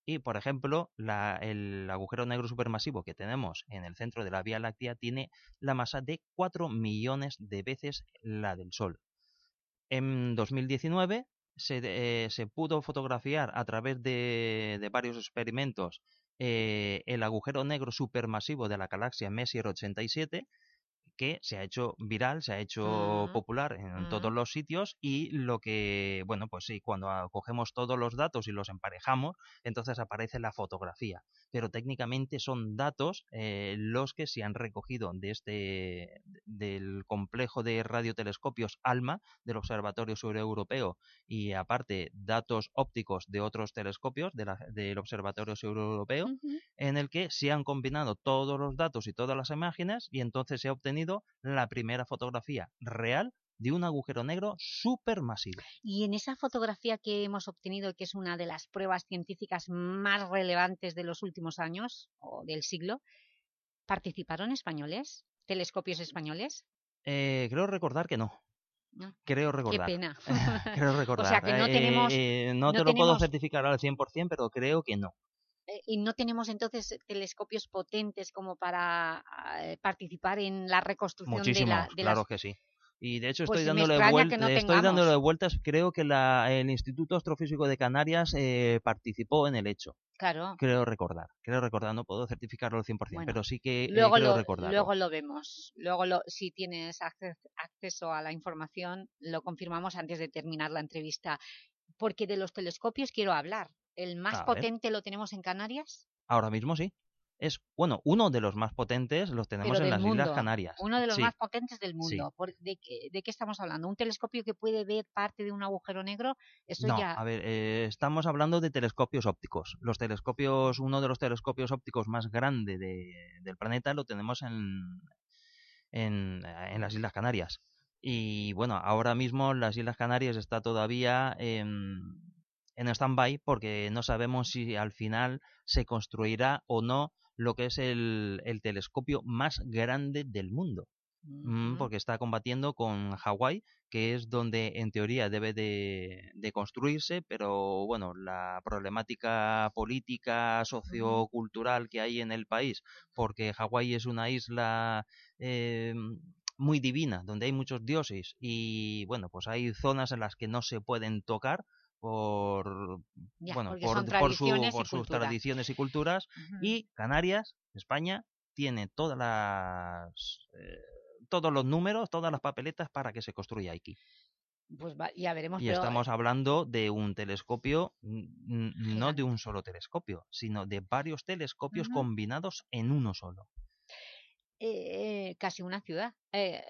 Y, por ejemplo, el agujero negro supermasivo que tenemos en el centro de la Vía Láctea tiene la masa de 4 millones de veces la del Sol. En 2019 se, se pudo fotografiar a través de, varios experimentos eh, el agujero negro supermasivo de la galaxia Messier 87 que se ha hecho viral, se ha hecho popular en todos los sitios y lo que, bueno, pues sí, cuando cogemos todos los datos y los emparejamos, entonces aparece la fotografía. Pero técnicamente son datos eh, los que se han recogido de este, del complejo de radiotelescopios ALMA del Observatorio Europeo y aparte datos ópticos de otros telescopios del Observatorio Europeo en el que se han combinado todos los datos y todas las imágenes y entonces se ha obtenido la primera fotografía real de un agujero negro supermasivo.
Y en esa fotografía que hemos obtenido, que es una de las pruebas científicas más relevantes de los últimos años o del siglo, ¿participaron españoles? ¿Telescopios españoles?
Eh, creo recordar que no. Creo recordar.
Qué pena.
creo recordar. O sea, que no eh, tenemos... Eh, no, te lo puedo certificar al 100%, pero creo que no.
Eh, y no tenemos entonces telescopios potentes como para eh, participar en la reconstrucción
de
la...
De claro que sí. Y de hecho estoy, pues dándole, vueltas, estoy dándole vueltas, creo que la, el Instituto Astrofísico de Canarias eh, participó en el hecho.
Claro.
Creo recordar, creo recordar, no puedo certificarlo al 100%, pero sí que
luego
creo
lo, Luego lo vemos, luego lo, si tienes acceso a la información, lo confirmamos antes de terminar la entrevista. Porque de los telescopios quiero hablar, ¿El más potente lo tenemos en Canarias?
Ahora mismo sí. Es, bueno, uno de los más potentes los tenemos en las Islas Canarias.
Uno de los más potentes del mundo. ¿De, qué, ¿De, qué, estamos hablando? ¿Un telescopio que puede ver parte de un agujero negro? Eso
no,
ya...
a ver, eh, estamos hablando de telescopios ópticos. Los telescopios, uno de los telescopios ópticos más grandes del planeta lo tenemos en, en, en, las Islas Canarias. Y bueno, ahora mismo las Islas Canarias está todavía en en stand-by porque no sabemos si al final se construirá o no lo que es el, telescopio más grande del mundo. Mm, porque está combatiendo con Hawái, que es donde en teoría debe de, construirse, pero bueno, la problemática política, sociocultural que hay en el país, porque Hawái es una isla eh, muy divina, donde hay muchos dioses y bueno, pues hay zonas en las que no se pueden tocar por bueno por, por, sus tradiciones y culturas. Y Canarias España tiene todas las eh, todos los números todas las papeletas para que se construya aquí.
Pues ya veremos
y estamos hablando de un telescopio no de un solo telescopio sino de varios telescopios combinados en uno solo.
Eh, casi una ciudad. Eh,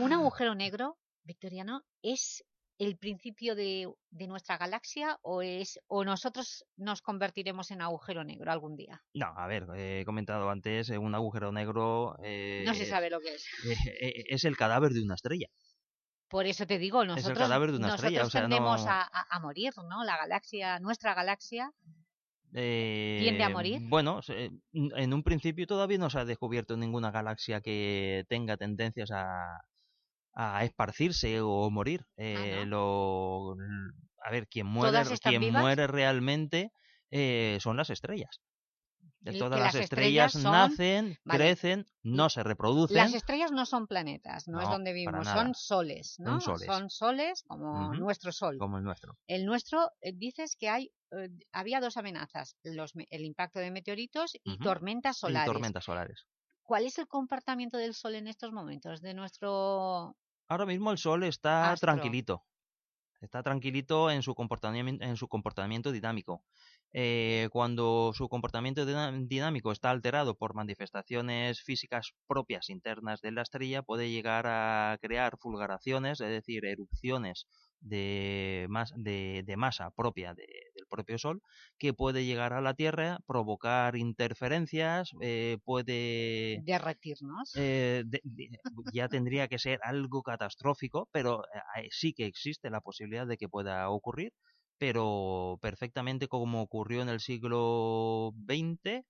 un agujero negro Victoriano es el principio de, nuestra galaxia o, es, o nosotros nos convertiremos en agujero negro algún día?
No, a ver, he comentado antes, eh, un agujero negro...
no se sabe lo que es.
Eh, es el cadáver de una estrella.
Por eso te digo, nosotros, es el cadáver de una estrella, o sea, tendemos a, morir, ¿no? La galaxia, nuestra galaxia... ¿Tiende a morir?
Bueno, en un principio todavía no se ha descubierto ninguna galaxia que tenga tendencias a, a esparcirse o morir. Ah, eh, lo, a ver, quien muere, quien muere realmente eh, son las estrellas. Todas las, estrellas, nacen, crecen, no se reproducen.
Las estrellas no son planetas, no, es donde vivimos, son soles, ¿no? Son soles, como nuestro sol.
Como el nuestro.
El nuestro, eh, dices que hay, había dos amenazas, los, el impacto de meteoritos y tormentas solares.
Y tormentas solares.
¿Cuál es el comportamiento del Sol en estos momentos de nuestro
Ahora mismo el Sol está tranquilito. Está tranquilito en su comportamiento, en su comportamiento dinámico. Eh, cuando su comportamiento dinámico está alterado por manifestaciones físicas propias internas de la estrella, puede llegar a crear fulgaraciones, es decir, erupciones de, de, masa propia del propio Sol, que puede llegar a la Tierra, provocar interferencias, eh, puede...
Derretirnos.
Eh, ya tendría que ser algo catastrófico, pero sí que existe la posibilidad de que pueda ocurrir pero perfectamente como ocurrió en el siglo XX,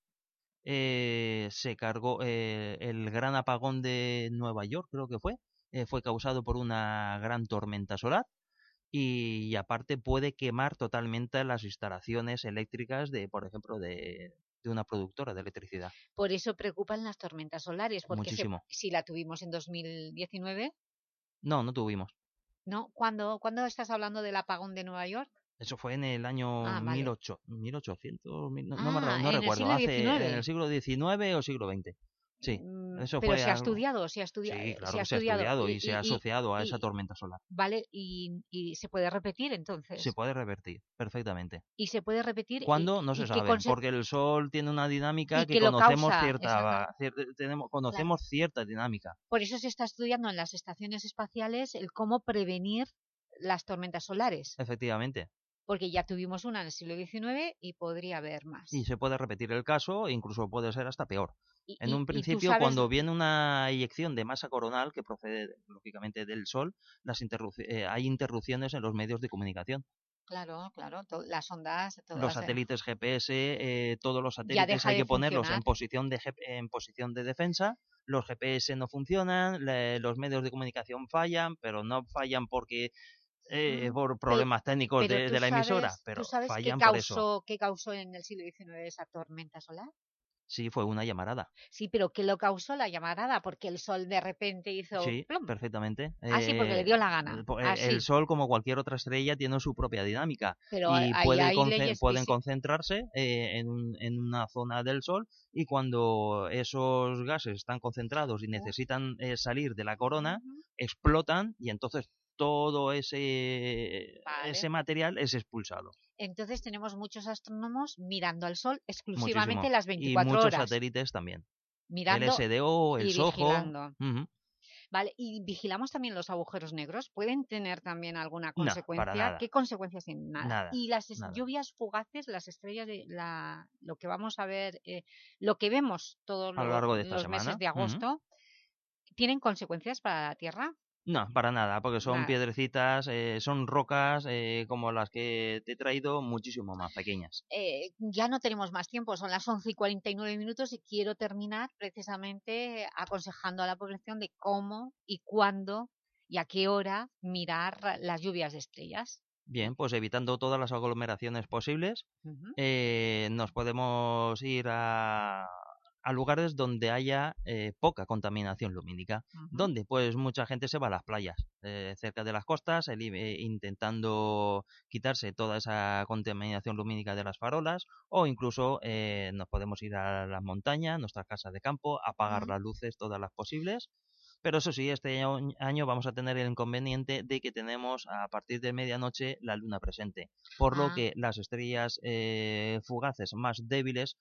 eh, se cargó eh, el gran apagón de Nueva York, creo que fue, eh, fue causado por una gran tormenta solar y, aparte puede quemar totalmente las instalaciones eléctricas de, por ejemplo, de, de una productora de electricidad.
Por eso preocupan las tormentas solares, porque si la tuvimos en 2019...
No, no tuvimos.
¿No? ¿Cuándo, ¿Cuándo estás hablando del apagón de Nueva York?
Eso fue en el año ah, 1800, no, no,
ah,
no recuerdo, hace, en el siglo XIX o siglo XX. Sí,
mm, eso Pero se ha estudiado, se ha estudiado.
Sí, claro, se ha, estudiado, y, se ha asociado a esa tormenta solar.
Vale, y, y, se puede repetir entonces.
Se puede revertir, perfectamente.
Y se puede repetir.
¿Cuándo? No se sabe, porque el Sol tiene una dinámica que, conocemos cierta, tenemos, conocemos cierta dinámica.
Por eso se está estudiando en las estaciones espaciales el cómo prevenir las tormentas solares.
Efectivamente
porque ya tuvimos una en el siglo XIX y podría haber más.
Y se puede repetir el caso, incluso puede ser hasta peor. en un principio, cuando viene una eyección de masa coronal que procede, lógicamente, del Sol, las eh, hay interrupciones en los medios de comunicación.
Claro, claro, las ondas...
los satélites GPS, eh, todos los satélites hay que ponerlos en posición, de, en posición de defensa, los GPS no funcionan, los medios de comunicación fallan, pero no fallan porque eh, por problemas técnicos de, la emisora, pero fallan
qué
causó, por
eso. ¿Qué causó en el siglo XIX esa tormenta solar?
Sí, fue una llamarada.
Sí, pero ¿qué lo causó la llamarada? Porque el sol de repente hizo...
Sí, perfectamente.
Ah, sí, porque le dio la gana.
El, ah, sol, como cualquier otra estrella, tiene su propia dinámica. y pueden concentrarse eh, en, en, una zona del sol y cuando esos gases están concentrados y necesitan eh, salir de la corona, explotan y entonces todo ese, ese material es expulsado.
Entonces tenemos muchos astrónomos mirando al Sol exclusivamente las 24
horas. Y muchos satélites también. Mirando el SDO, el SOHO.
Vale, y vigilamos también los agujeros negros. ¿Pueden tener también alguna consecuencia? ¿Qué consecuencias tienen? Nada. y las lluvias fugaces, las estrellas, de la, lo que vamos a ver, eh, lo que vemos todos los meses de agosto, ¿tienen consecuencias para la Tierra?
No, para nada, porque son piedrecitas, eh, son rocas eh, como las que te he traído, muchísimo más pequeñas.
Eh, ya no tenemos más tiempo, son las 11 y 49 minutos y quiero terminar precisamente aconsejando a la población de cómo y cuándo y a qué hora mirar las lluvias de estrellas.
Bien, pues evitando todas las aglomeraciones posibles, nos podemos ir a, a lugares donde haya eh, poca contaminación lumínica. donde Pues mucha gente se va a las playas, eh, cerca de las costas, eh, intentando quitarse toda esa contaminación lumínica de las farolas, o incluso nos podemos ir a las montañas, nuestras casas de campo, apagar las luces, todas las posibles. Pero eso sí, este año vamos a tener el inconveniente de que tenemos a partir de medianoche la luna presente, por lo ah. que las estrellas fugaces más débiles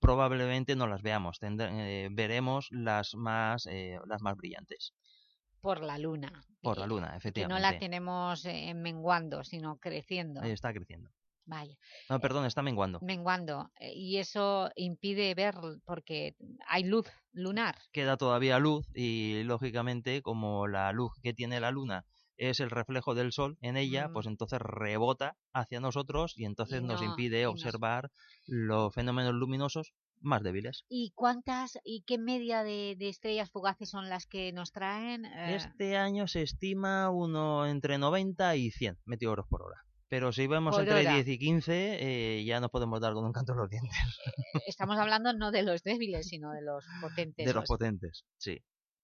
probablemente no las veamos, eh, veremos las más, eh, las más brillantes.
Por la luna.
Por la luna, efectivamente.
Que no la tenemos eh, menguando, sino creciendo.
Está creciendo.
Vaya.
No, perdón, está menguando.
Menguando. Y eso impide ver porque hay luz lunar.
Queda todavía luz y, lógicamente, como la luz que tiene la luna es el reflejo del sol en ella, pues mm. entonces rebota hacia nosotros y entonces nos impide observar los fenómenos luminosos más débiles.
¿Y cuántas y qué media de, estrellas fugaces son las que nos traen?
Eh, este año se estima uno entre 90 y 100 meteoros por hora. Pero si vemos entre 10 y 15, eh, ya nos podemos dar con un canto en los dientes.
Eh, estamos hablando no de los débiles, sino de los potentes.
De los potentes, sí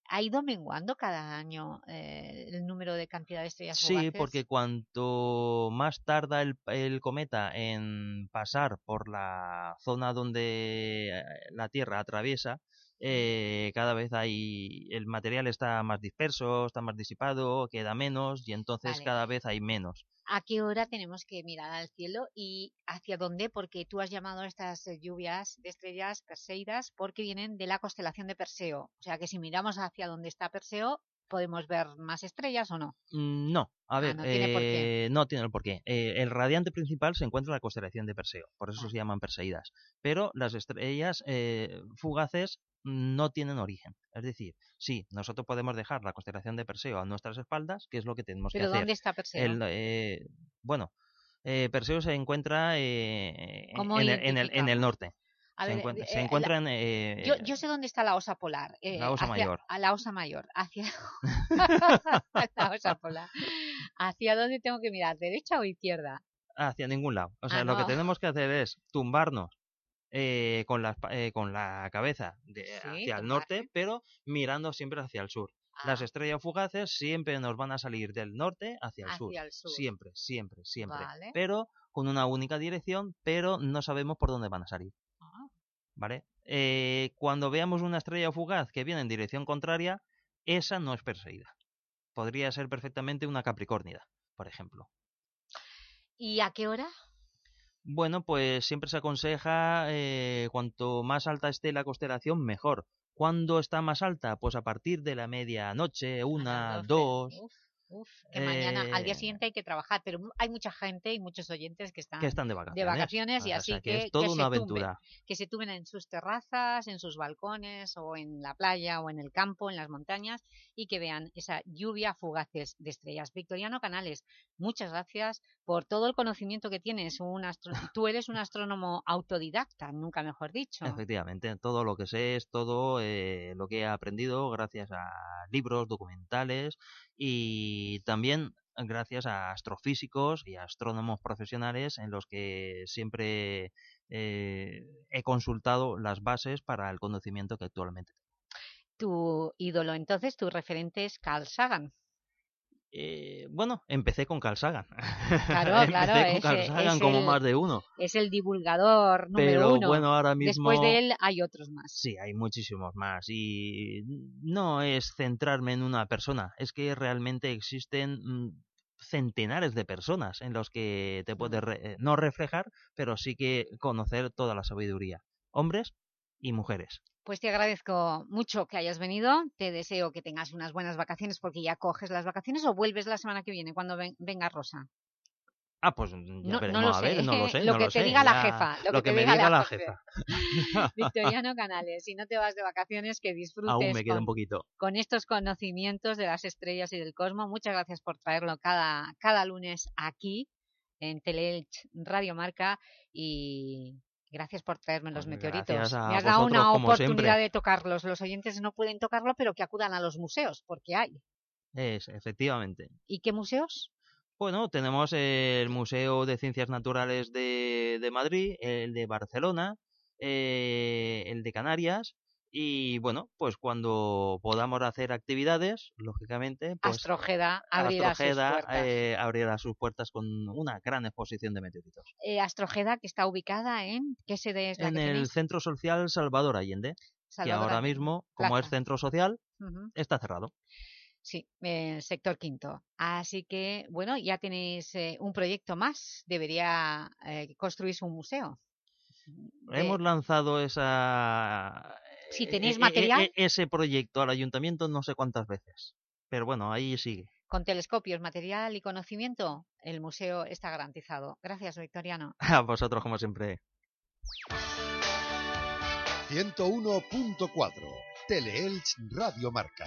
ha ido menguando cada año eh, el número de cantidad de estrellas
Sí, porque cuanto más tarda el, el, cometa en pasar por la zona donde eh, la Tierra atraviesa, eh, cada vez hay el material está más disperso, está más disipado, queda menos y entonces cada vez hay menos
a qué hora tenemos que mirar al cielo y hacia dónde, porque tú has llamado a estas eh, lluvias de estrellas perseidas porque vienen de la constelación de Perseo. O sea que si miramos hacia dónde está Perseo, ¿podemos ver más estrellas o no?
Mm, no, a ah, ver, no, tiene por qué. Eh, no tiene. Eh, el radiante principal se encuentra en la constelación de Perseo, por eso se llaman Perseidas. Pero las estrellas fugaces no tienen origen. Es decir, sí, nosotros podemos dejar la constelación de Perseo a nuestras espaldas, que es lo que tenemos que hacer.
¿Pero dónde está Perseo?
Eh, bueno, eh, Perseo se encuentra eh, en, el, norte. se, encuentran...
Eh, yo, sé dónde está la osa polar.
la osa mayor.
A la osa mayor. Hacia... la osa polar. ¿Hacia dónde tengo que mirar? ¿Derecha o izquierda?
Hacia ningún lado. O sea, ah, lo que tenemos que hacer es tumbarnos eh, con, la, eh, con la cabeza hacia el norte, pero mirando siempre hacia el sur. Las ah. estrellas fugaces siempre nos van a salir del norte hacia el, sur. Siempre, siempre, siempre. Pero con una única dirección, pero no sabemos por dónde van a salir. Ah. ¿Vale? Eh, cuando veamos una estrella fugaz que viene en dirección contraria, esa no es perseguida. Podría ser perfectamente una capricornida, por ejemplo.
¿Y a qué hora?
Bueno, pues siempre se aconseja eh, cuanto más alta esté la constelación, mejor. ¿Cuándo está más alta? Pues a partir de la medianoche, una, dos.
Uf, que mañana, al día eh, siguiente hay que trabajar, pero hay mucha gente y muchos oyentes que están,
que están de vacaciones.
y así que,
es toda una aventura.
que se tuven en sus terrazas, en sus balcones o en la playa o en el campo, en las montañas y que vean esa lluvia fugaces de estrellas. Victoriano Canales, muchas gracias por todo el conocimiento que tienes. Un Tú eres un astrónomo autodidacta, nunca mejor dicho.
Efectivamente, todo lo que sé es todo eh, lo que he aprendido gracias a libros, documentales y también gracias a astrofísicos y astrónomos profesionales en los que siempre eh, he consultado las bases para el conocimiento que actualmente tengo.
Tu ídolo entonces, tu referente es Carl Sagan.
Eh, bueno, empecé con Carl Sagan.
Claro, claro.
empecé con Carl Sagan como más de uno.
Es el divulgador número
Pero,
uno.
bueno, ahora mismo...
Después de él hay otros más.
Sí, hay muchísimos más. Y no es centrarme en una persona, es que realmente existen mm, centenares de personas en los que te puedes eh, no reflejar, pero sí que conocer toda la sabiduría. Hombres y mujeres.
Pues te agradezco mucho que hayas venido. Te deseo que tengas unas buenas vacaciones porque ya coges las vacaciones o vuelves la semana que viene cuando venga Rosa.
Ah, pues ya no, veremos, lo a ver, no lo sé.
lo que te diga la jefa.
Lo, que, me diga la, jefa.
Victoriano Canales, si no te vas de vacaciones, que disfrutes
Aún me queda un poquito.
con estos conocimientos de las estrellas y del cosmos. Muchas gracias por traerlo cada, cada lunes aquí en Teleelch Radio Marca y Gracias por traerme los pues meteoritos. Me has dado una oportunidad de tocarlos. Los oyentes no pueden tocarlo, pero que acudan a los museos, porque hay.
Es, efectivamente.
¿Y qué museos?
Bueno, tenemos el Museo de Ciencias Naturales de, de Madrid, el de Barcelona, eh, el de Canarias y bueno, pues cuando podamos hacer actividades, lógicamente, pues
Astrojeda abrirá, sus, puertas.
Eh, abrirá sus puertas con una gran exposición de meteoritos.
Eh, Astrojeda, que está ubicada en... ¿Qué sede es
En el Centro Social Salvador Allende, que ahora mismo, como es centro social, está cerrado.
Sí, el sector quinto. Así que, bueno, ya tenéis eh, un proyecto más. Debería eh, construirse un museo.
Hemos lanzado esa,
si eh, tenéis eh, material...
Ese proyecto al ayuntamiento no sé cuántas veces, pero bueno, ahí sigue.
Con telescopios, material y conocimiento, el museo está garantizado. Gracias, Victoriano.
A vosotros, como siempre.
101.4 Teleelch Radio Marca.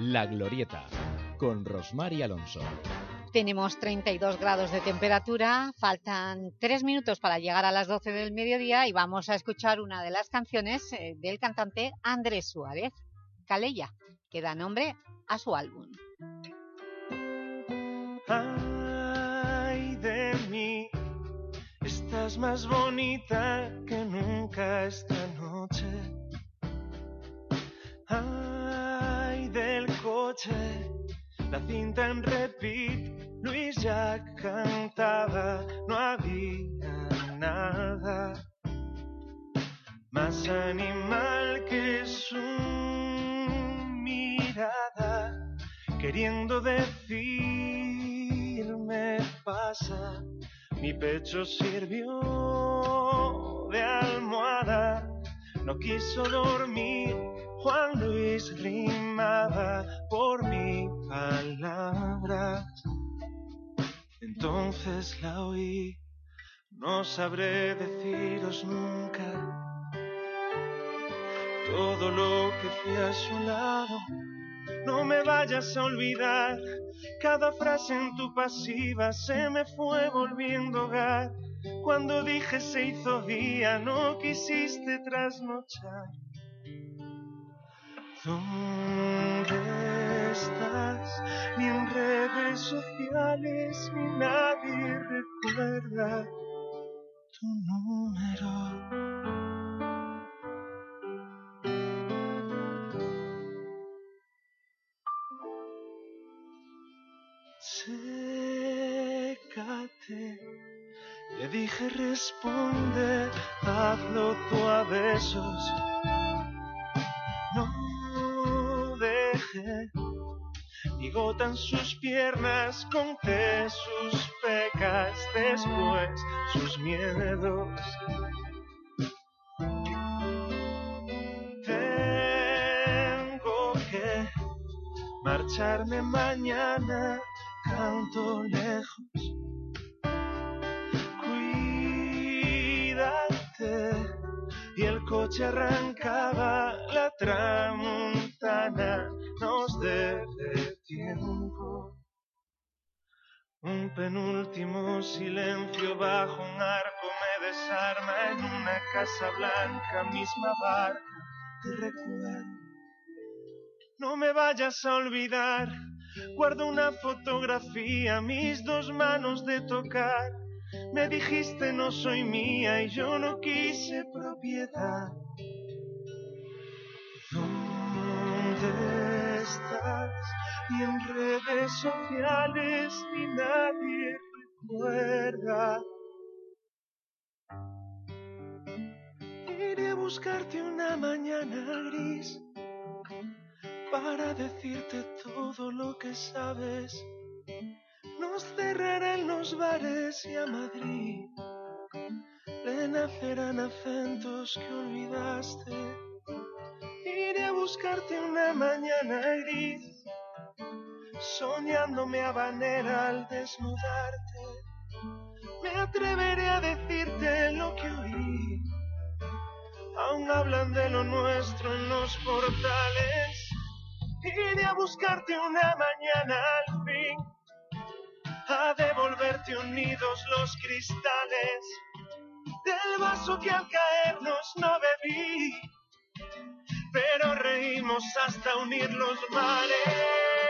La Glorieta, con Rosmar y Alonso.
Tenemos 32 grados de temperatura, faltan 3 minutos para llegar a las 12 del mediodía y vamos a escuchar una de las canciones eh, del cantante Andrés Suárez, Calella, que da nombre a su álbum.
Ay de mí, estás más bonita que nunca esta noche. La cinta en repeat, Luis ya cantaba, no había nada más animal que su mirada, queriendo decirme pasa, mi pecho sirvió de almohada, no quiso dormir Juan Luis rimaba por mi palabra. Entonces la oí, no sabré deciros nunca todo lo que fui a su lado. No me vayas a olvidar, cada frase en tu pasiva se me fue volviendo hogar. Cuando dije se hizo día, no quisiste trasnochar. ¿Dónde estás? Ni en redes sociales ni nadie recuerda tu número. Sécate, le dije responde, hazlo tú a besos. Y gotan sus piernas, conté sus pecas, después sus miedos. Tengo que marcharme mañana, canto lejos. Cuídate y el coche arrancaba la tramontana penúltimo silencio bajo un arco me desarma en una casa blanca, misma barca, te recuerdo. No me vayas a olvidar, guardo una fotografía, mis dos manos de tocar. Me dijiste no soy mía y yo no quise propiedad. Ni en redes sociales ni nadie recuerda. Iré a buscarte una mañana gris para decirte todo lo que sabes. Nos cerrarán los bares y a Madrid le nacerán acentos que olvidaste Iré a buscarte una mañana gris, soñándome habanera al desnudarte. Me atreveré a decirte lo que oí. Aún hablan de lo nuestro en los portales. Iré a buscarte una mañana al fin, a devolverte unidos los cristales del vaso que al caernos no bebí pero reímos hasta unir los mares.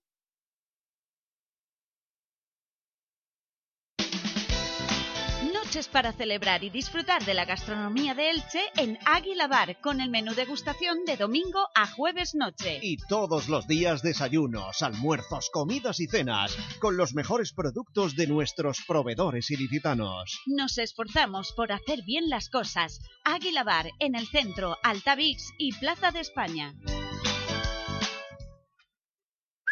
Noches para celebrar y disfrutar de la gastronomía de Elche en Águila Bar con el menú degustación de domingo a jueves noche.
Y todos los días desayunos, almuerzos, comidas y cenas con los mejores productos de nuestros proveedores ilicitanos.
Nos esforzamos por hacer bien las cosas. Águila Bar en el centro, Altavix y Plaza de España.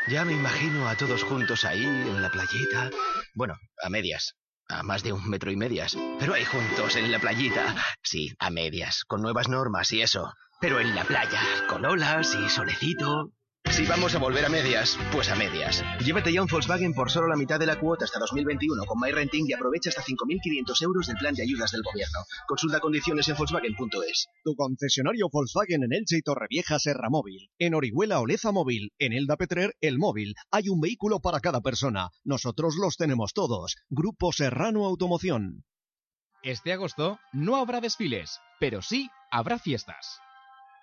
Ya me imagino a todos juntos ahí, en la playita. Bueno, a medias. A más de un metro y medias. Pero ahí juntos, en la playita. Sí, a medias, con nuevas normas y eso. Pero en la playa, con olas y solecito. Si vamos a volver a medias, pues a medias. Llévate ya un Volkswagen por solo la mitad de la cuota hasta 2021 con MyRenting y aprovecha hasta 5.500 euros del plan de ayudas del gobierno. Consulta condiciones en Volkswagen.es.
Tu concesionario Volkswagen en Elche y Torrevieja Serra Móvil. En Orihuela Oleza Móvil. En Elda Petrer El Móvil. Hay un vehículo para cada persona. Nosotros los tenemos todos. Grupo Serrano Automoción.
Este agosto no habrá desfiles, pero sí habrá fiestas.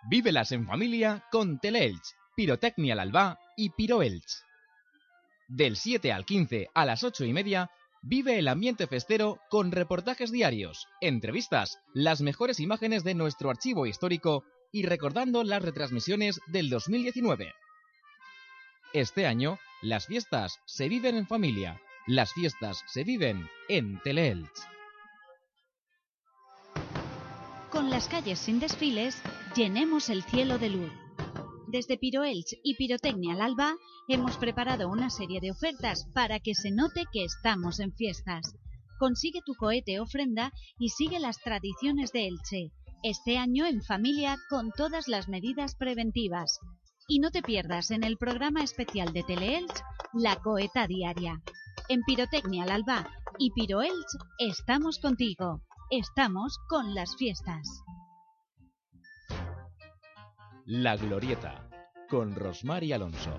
Vívelas en familia con Teleelch Pirotecnia al Alba y Piroelch. Del 7 al 15 a las 8 y media, vive el ambiente festero con reportajes diarios, entrevistas, las mejores imágenes de nuestro archivo histórico y recordando las retransmisiones del 2019. Este año, las fiestas se viven en familia, las fiestas se viven en Teleelch.
Con las calles sin desfiles, llenemos el cielo de luz. Desde Piroelch y Pirotecnia al Alba hemos preparado una serie de ofertas para que se note que estamos en fiestas. Consigue tu cohete ofrenda y sigue las tradiciones de Elche. Este año en familia con todas las medidas preventivas. Y no te pierdas en el programa especial de Teleelch La Coheta Diaria. En Pirotecnia al Alba y Piroelch estamos contigo. Estamos con las fiestas.
La Glorieta, con Rosmar y Alonso.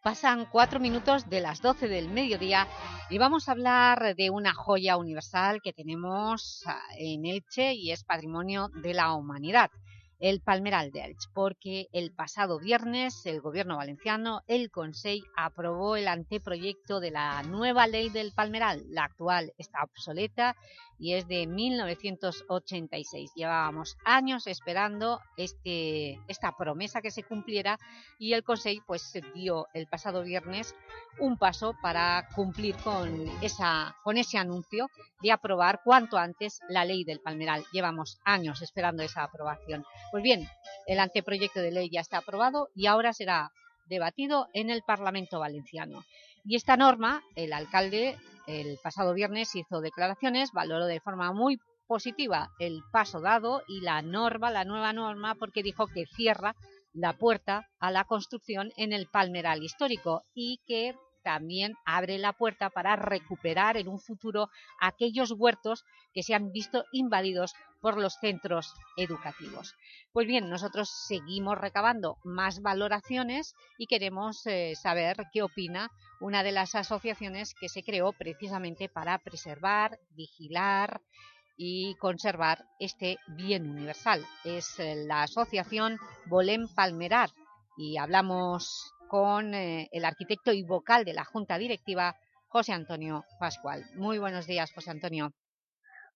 Pasan cuatro minutos de las 12 del mediodía y vamos a hablar de una joya universal que tenemos ah, en Elche y es patrimonio de la humanidad el Palmeral de Elche, porque el pasado viernes el Gobierno valenciano, el Consejo, aprobó el anteproyecto de la nueva ley del Palmeral. La actual está obsoleta y es de 1986. Llevábamos años esperando este, esta promesa que se cumpliera y el Consejo pues, dio el pasado viernes un paso para cumplir con, esa, con ese anuncio de aprobar cuanto antes la ley del Palmeral. Llevamos años esperando esa aprobación. Pues bien, el anteproyecto de ley ya está aprobado y ahora será debatido en el Parlamento Valenciano. Y esta norma, el alcalde el pasado viernes hizo declaraciones, valoró de forma muy positiva el paso dado y la norma, la nueva norma, porque dijo que cierra la puerta a la construcción en el Palmeral histórico y que también abre la puerta para recuperar en un futuro aquellos huertos que se han visto invadidos por los centros educativos. Pues bien, nosotros seguimos recabando más valoraciones y queremos eh, saber qué opina una de las asociaciones que se creó precisamente para preservar, vigilar y conservar este bien universal. Es eh, la asociación Bolén Palmerar y hablamos con eh, el arquitecto y vocal de la Junta Directiva, José Antonio Pascual. Muy buenos días, José Antonio.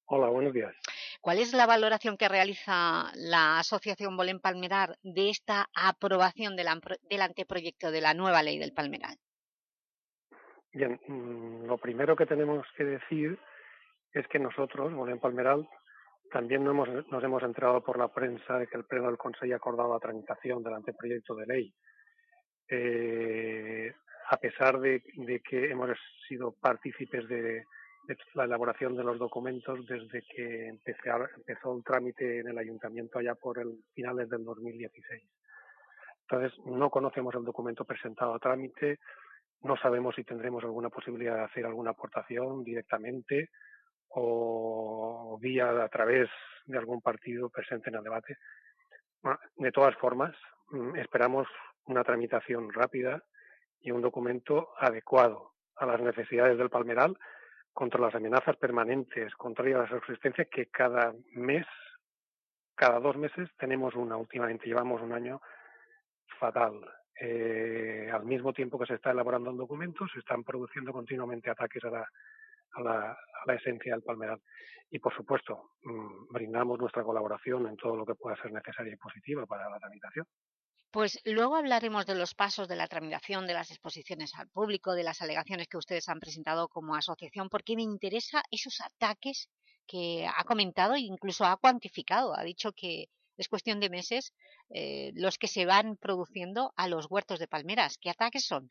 Hola, buenos días.
¿Cuál es la valoración que realiza la Asociación Bolén Palmerar de esta aprobación del, anteproyecto de la nueva ley del Palmeral?
Bien, mm, lo primero que tenemos que decir es que nosotros, Bolén Palmeral, también nos hemos, nos hemos enterado por la prensa de que el Pleno del Consejo ha acordado la tramitación del anteproyecto de ley eh, a pesar de, que hemos sido partícipes de, la elaboración de los documentos desde que empezó el trámite en el ayuntamiento allá por el finales del 2016. Entonces, no conocemos el documento presentado a trámite, no sabemos si tendremos alguna posibilidad de hacer alguna aportación directamente o vía a través de algún partido presente en el debate. De todas formas, mm, esperamos una tramitación rápida y un documento adecuado a las necesidades del Palmeral contra las amenazas permanentes, contra las existencias que cada mes, cada dos meses tenemos una. Últimamente llevamos un año fatal. Eh, al mismo tiempo que se está elaborando el documento, se están produciendo continuamente ataques a la, a la, a la esencia del palmeral. Y, por supuesto, mm, brindamos nuestra colaboración en todo lo que pueda ser necesario y positivo para la tramitación.
Pues luego hablaremos de los pasos de la tramitación, de las exposiciones al público, de las alegaciones que ustedes han presentado como asociación, porque me interesa esos ataques que ha comentado e incluso ha cuantificado. Ha dicho que es cuestión de meses eh, los que se van produciendo a los huertos de palmeras. ¿Qué ataques son?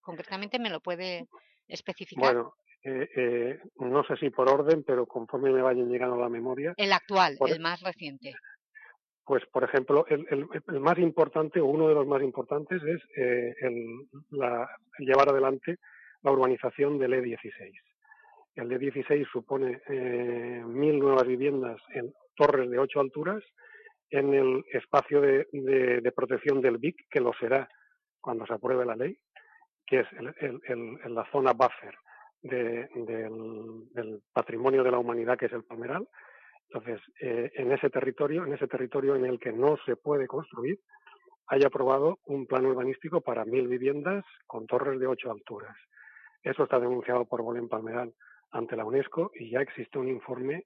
Concretamente, ¿me lo puede especificar?
Bueno, eh, eh, no sé si por orden, pero conforme me vayan llegando a la memoria.
El actual, el más reciente.
Pues, por ejemplo, el, el, más importante o uno de los más importantes es eh, el, la, llevar adelante la urbanización del E16. El E16 supone eh, mil nuevas viviendas en torres de ocho alturas en el espacio de, protección del BIC, que lo será cuando se apruebe la ley, que es el, la zona buffer de, del, del, patrimonio de la humanidad, que es el Palmeral. Entonces, eh, en ese territorio, en ese territorio en el que no se puede construir, hay aprobado un plan urbanístico para mil viviendas con torres de ocho alturas. Eso está denunciado por Bolén Palmeral ante la UNESCO y ya existe un informe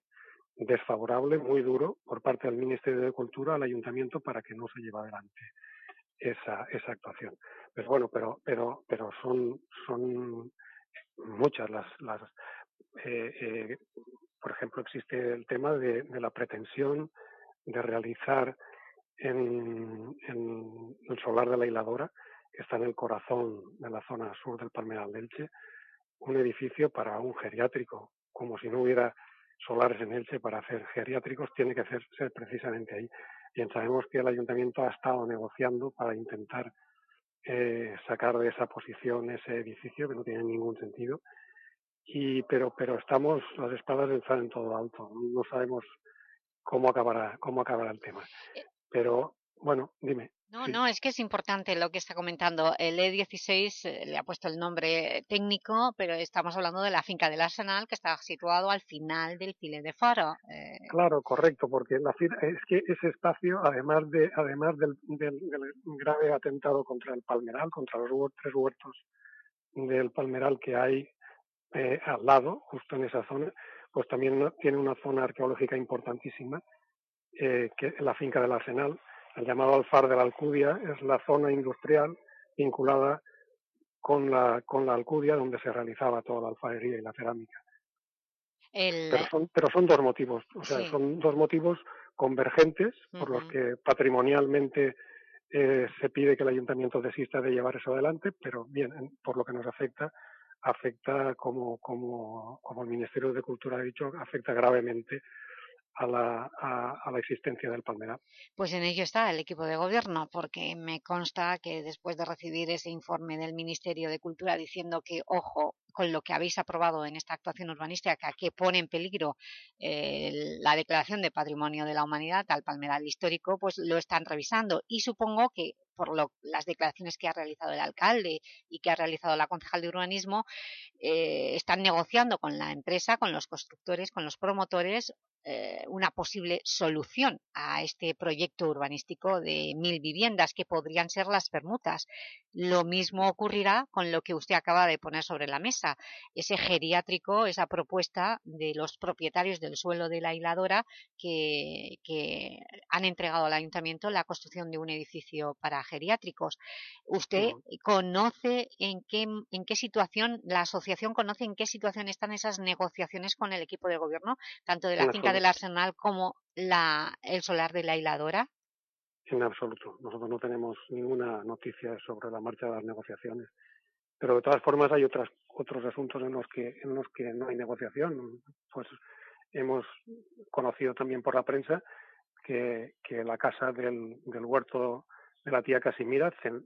desfavorable, muy duro, por parte del Ministerio de Cultura al Ayuntamiento para que no se lleve adelante esa, esa actuación. Pues bueno, pero, pero, pero son, son muchas las, las por ejemplo, existe el tema de, la pretensión de realizar en, el solar de la hiladora, que está en el corazón de la zona sur del Palmeral de Elche, un edificio para un geriátrico, como si no hubiera solares en Elche para hacer geriátricos, tiene que ser, precisamente ahí. Y sabemos que el ayuntamiento ha estado negociando para intentar eh, sacar de esa posición ese edificio que no tiene ningún sentido. Y, pero, pero estamos, las espadas están en todo alto. No sabemos cómo acabará, cómo acabará el tema. Eh, pero, bueno, dime.
No, no, es que es importante lo que está comentando. El E16 eh, le ha puesto el nombre técnico, pero estamos hablando de la finca del Arsenal, que está situado al final del File de Faro.
Eh... Claro, correcto, porque la, es que ese espacio, además de además del, del, del, grave atentado contra el Palmeral, contra los tres huertos del Palmeral que hay eh, al lado, justo en esa zona, pues también tiene una zona arqueológica importantísima, eh, que es la finca del Arsenal, el llamado Alfar de la Alcudia es la zona industrial vinculada con la, con la Alcudia donde se realizaba toda la alfarería y la cerámica.
El...
Pero, son, pero son dos motivos, o sea, sí. son dos motivos convergentes por uh -huh. los que patrimonialmente eh, se pide que el ayuntamiento desista de llevar eso adelante, pero bien, por lo que nos afecta, afecta como, como, como el Ministerio de Cultura ha dicho, afecta gravemente a la, a, a la, existencia del Palmeral.
Pues en ello está el equipo de gobierno, porque me consta que después de recibir ese informe del Ministerio de Cultura diciendo que, ojo, con lo que habéis aprobado en esta actuación urbanística que pone en peligro eh, la declaración de Patrimonio de la Humanidad al Palmeral Histórico, pues lo están revisando y supongo que por lo, las declaraciones que ha realizado el alcalde y que ha realizado la concejal de urbanismo, eh, están negociando con la empresa, con los constructores, con los promotores, eh, una posible solución a este proyecto urbanístico de mil viviendas que podrían ser las permutas. Lo mismo ocurrirá con lo que usted acaba de poner sobre la mesa, ese geriátrico, esa propuesta de los propietarios del suelo de la hiladora que, que han entregado al ayuntamiento la construcción de un edificio para geriátricos. ¿Usted conoce en qué, en qué situación, la asociación conoce en qué situación están esas negociaciones con el equipo de gobierno, tanto de la finca del Arsenal como la, el solar de la hiladora?
En absoluto. Nosotros no tenemos ninguna noticia sobre la marcha de las negociaciones. Pero de todas formas hay otras, otros asuntos en los que en los que no hay negociación. Pues hemos conocido también por la prensa que, que la casa del, del huerto de la tía Casimira en,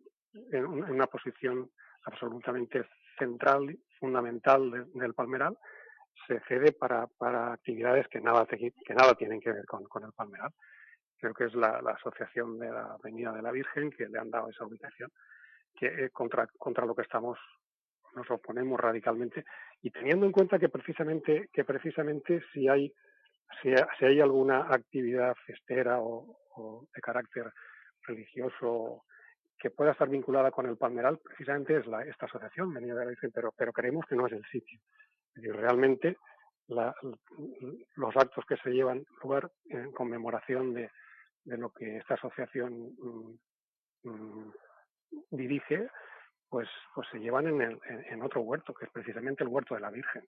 en una posición absolutamente central, fundamental del palmeral, se cede para, para actividades que nada, que nada tienen que ver con, con el palmeral. Creo que es la, la, asociación de la Avenida de la Virgen que le han dado esa ubicación, que eh, contra, contra lo que estamos nos oponemos radicalmente y teniendo en cuenta que precisamente que precisamente si hay si, si hay alguna actividad festera o, o, de carácter religioso que pueda estar vinculada con el Palmeral, precisamente es la, esta asociación, Avenida de la Virgen, pero, pero creemos que no es el sitio. Y realmente los actos que se llevan lugar en conmemoración de, de lo que esta asociación mmm, dirige, pues, pues se llevan en, el, en, otro huerto, que es precisamente el huerto de la Virgen.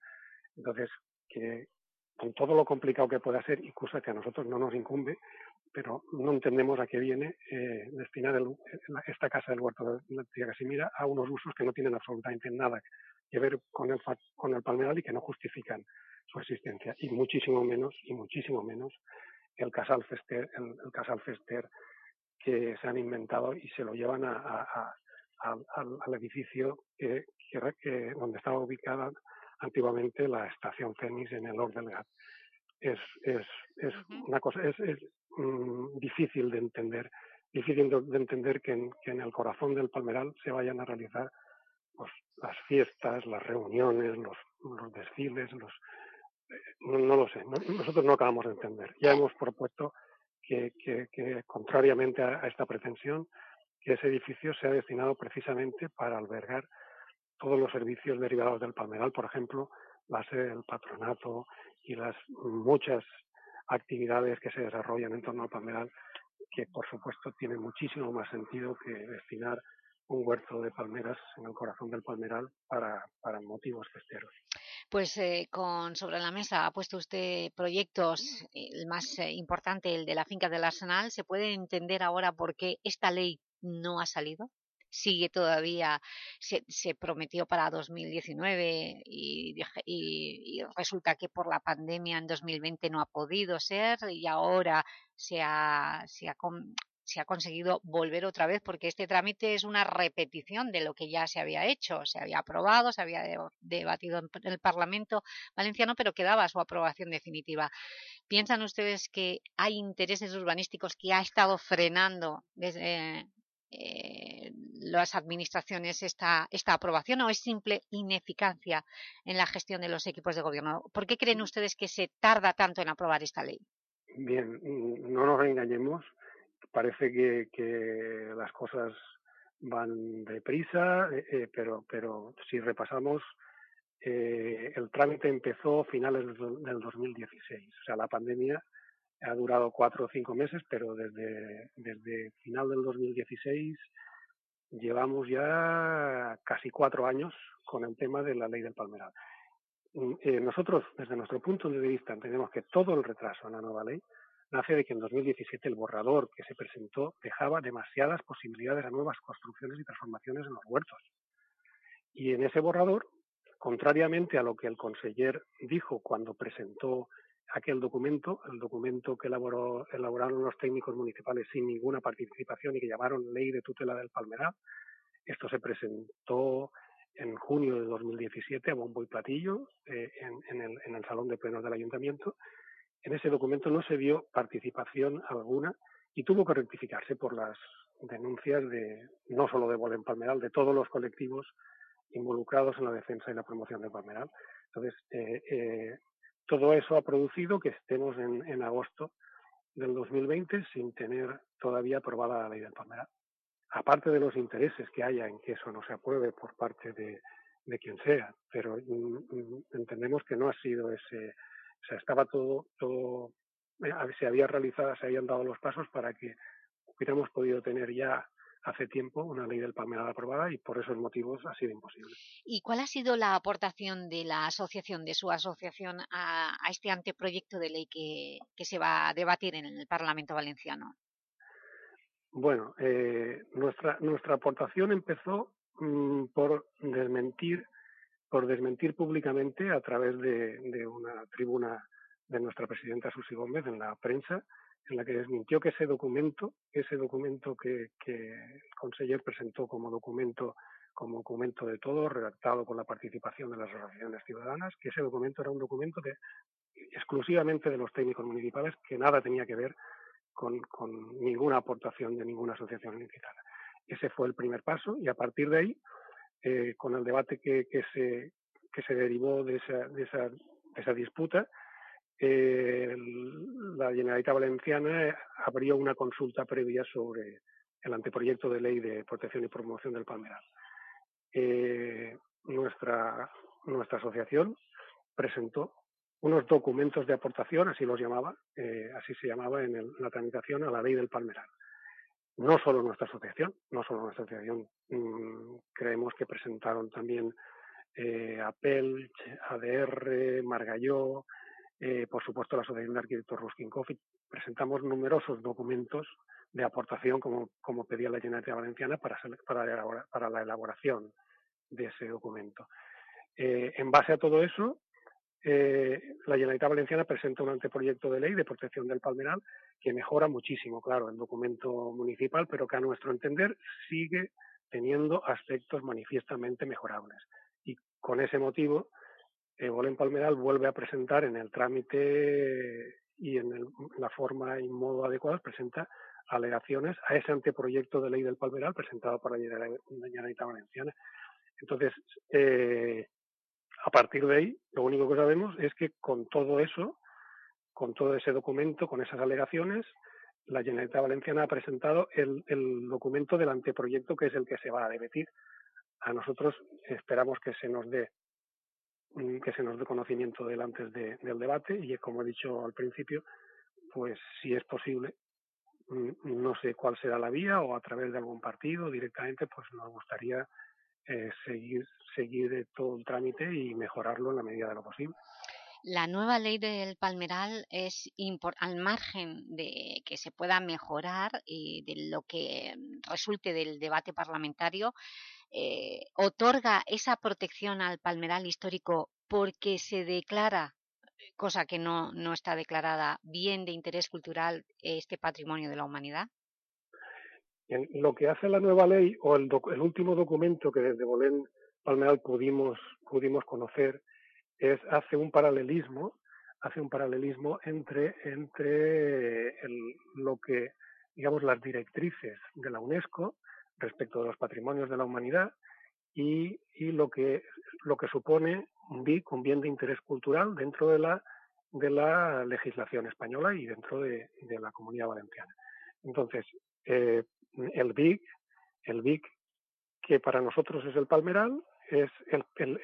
Entonces, que con todo lo complicado que pueda ser, y cosa que a nosotros no nos incumbe, pero no entendemos a qué viene eh, destinar el, esta casa del huerto de la tía Casimira a unos usos que no tienen absolutamente nada que ver con el, con el palmeral y que no justifican su existencia, y muchísimo menos, y muchísimo menos el casal fester, el, el casal fester que se han inventado y se lo llevan a, a, a, al, al, edificio que, que, que, donde estaba ubicada antiguamente la estación Fénix en el Or del Gat. Es, es, es uh -huh. una cosa, es, es mm, difícil de entender, difícil de, de entender que en, que en, el corazón del Palmeral se vayan a realizar pues, las fiestas, las reuniones, los, los desfiles, los, no, no, lo sé, no, nosotros no acabamos de entender. Ya hemos propuesto que, que, que contrariamente a, a, esta pretensión, que ese edificio sea destinado precisamente para albergar todos los servicios derivados del Palmeral, por ejemplo, la sede del patronato y las muchas actividades que se desarrollan en torno al Palmeral, que por supuesto tiene muchísimo más sentido que destinar un huerto de palmeras en el corazón del Palmeral para, para motivos festeros.
Pues eh, con sobre la mesa ha puesto usted proyectos, el más eh, importante, el de la finca del Arsenal. ¿Se puede entender ahora por qué esta ley no ha salido? Sigue todavía, se, se prometió para 2019 y, y, y, resulta que por la pandemia en 2020 no ha podido ser y ahora se ha, se ha, se ha conseguido volver otra vez porque este trámite es una repetición de lo que ya se había hecho, se había aprobado, se había debatido en el Parlamento valenciano, pero quedaba su aprobación definitiva. ¿Piensan ustedes que hay intereses urbanísticos que ha estado frenando desde eh, las administraciones esta, esta aprobación o es simple ineficacia en la gestión de los equipos de gobierno? ¿Por qué creen ustedes que se tarda tanto en aprobar esta ley?
Bien, no nos engañemos. Parece que, que las cosas van deprisa, eh, eh, pero, pero si repasamos, eh, el trámite empezó a finales del 2016. O sea, la pandemia ha durado cuatro o cinco meses, pero desde, desde final del 2016 llevamos ya casi cuatro años con el tema de la ley del palmeral. Eh, nosotros, desde nuestro punto de vista, entendemos que todo el retraso en la nueva ley nace de que en 2017 el borrador que se presentó dejaba demasiadas posibilidades a nuevas construcciones y transformaciones en los huertos. Y en ese borrador, contrariamente a lo que el conseller dijo cuando presentó aquel documento, el documento que elaboró, elaboraron los técnicos municipales sin ninguna participación y que llamaron Ley de Tutela del Palmeral. Esto se presentó en junio de 2017 a bombo y platillo eh, en, el, Salón de Plenos del Ayuntamiento. En ese documento no se dio participación alguna y tuvo que rectificarse por las denuncias de no solo de Bolen Palmeral, de todos los colectivos involucrados en la defensa y la promoción del Palmeral. Entonces, eh, eh, todo eso ha producido que estemos en, en agosto del 2020 sin tener todavía aprobada la ley del palmeral. Aparte de los intereses que haya en que eso no se apruebe por parte de, de quien sea, pero mm, entendemos que no ha sido ese, o sea, estaba todo, todo, eh, se había realizado, se habían dado los pasos para que hubiéramos podido tener ya hace tiempo una ley del palmeral aprobada y por esos motivos ha sido imposible.
¿Y cuál ha sido la aportación de la asociación, de su asociación, a, a este anteproyecto de ley que, que, se va a debatir en el Parlamento Valenciano?
Bueno, eh, nuestra, nuestra aportación empezó mmm, por desmentir por desmentir públicamente a través de, de una tribuna de nuestra presidenta Susi Gómez en la prensa en la que desmintió que ese documento, ese documento que, el conseller presentó como documento como documento de todo, redactado con la participación de las asociaciones ciudadanas, que ese documento era un documento exclusivamente de los técnicos municipales, que nada tenía que ver con, ninguna aportación de ninguna asociación municipal. Ese fue el primer paso y a partir de ahí, eh, con el debate que, se, que se derivó de esa, de esa disputa, eh, la Generalitat Valenciana abrió una consulta previa sobre el anteproyecto de ley de protección y promoción del palmeral. Eh, nuestra, nuestra asociación presentó unos documentos de aportación, así los llamaba, eh, así se llamaba en, la tramitación a la ley del palmeral. No solo nuestra asociación, no solo nuestra asociación, mm, creemos que presentaron también eh, APEL, ADR, Margalló, eh, por supuesto la Asociación de Arquitectos Ruskin Coffee, presentamos numerosos documentos de aportación, como, como pedía la Generalitat Valenciana, para, para, para la elaboración de ese documento. Eh, en base a todo eso, eh, la Generalitat Valenciana presenta un anteproyecto de ley de protección del palmeral que mejora muchísimo, claro, el documento municipal, pero que a nuestro entender sigue teniendo aspectos manifiestamente mejorables. Y con ese motivo, Bolén Palmeral vuelve a presentar en el trámite y en la forma y modo adecuados, presenta alegaciones a ese anteproyecto de ley del Palmeral presentado por la Generalitat Valenciana. Entonces, eh, a partir de ahí, lo único que sabemos es que con todo eso, con todo ese documento, con esas alegaciones, la Generalitat Valenciana ha presentado el, documento del anteproyecto que es el que se va a debatir. A nosotros esperamos que se nos dé que se nos dé conocimiento del antes del debate y como he dicho al principio, pues si es posible, mm, no sé cuál será la vía o a través de algún partido directamente, pues nos gustaría eh, seguir, seguir todo el trámite y mejorarlo en la medida de lo posible.
La nueva ley del Palmeral es al margen de que se pueda mejorar y de lo que resulte del debate parlamentario, eh, otorga esa protección al Palmeral histórico porque se declara, cosa que no, no está declarada, bien de interés cultural este patrimonio de la humanidad?
lo que hace la nueva ley o el, último documento que desde Bolén Palmeral pudimos, pudimos conocer es hace un paralelismo hace un paralelismo entre entre lo que digamos las directrices de la UNESCO respecto de los patrimonios de la humanidad y, y lo que lo que supone un BIC, un bien de interés cultural dentro de la de la legislación española y dentro de, la comunidad valenciana. Entonces, eh, el BIC, el BIC que para nosotros es el palmeral, es el, el,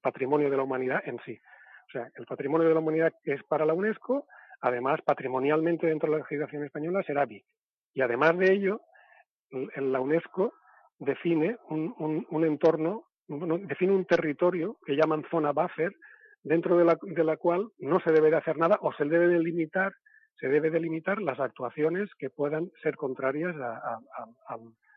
patrimonio de la humanidad en sí. O sea, el patrimonio de la humanidad es para la UNESCO, además patrimonialmente dentro de la legislación española será BIC. Y además de ello, la UNESCO define un, entorno, define un territorio que llaman zona buffer, dentro de la, de la cual no se debe de hacer nada o se debe de limitar se debe delimitar las actuaciones que puedan ser contrarias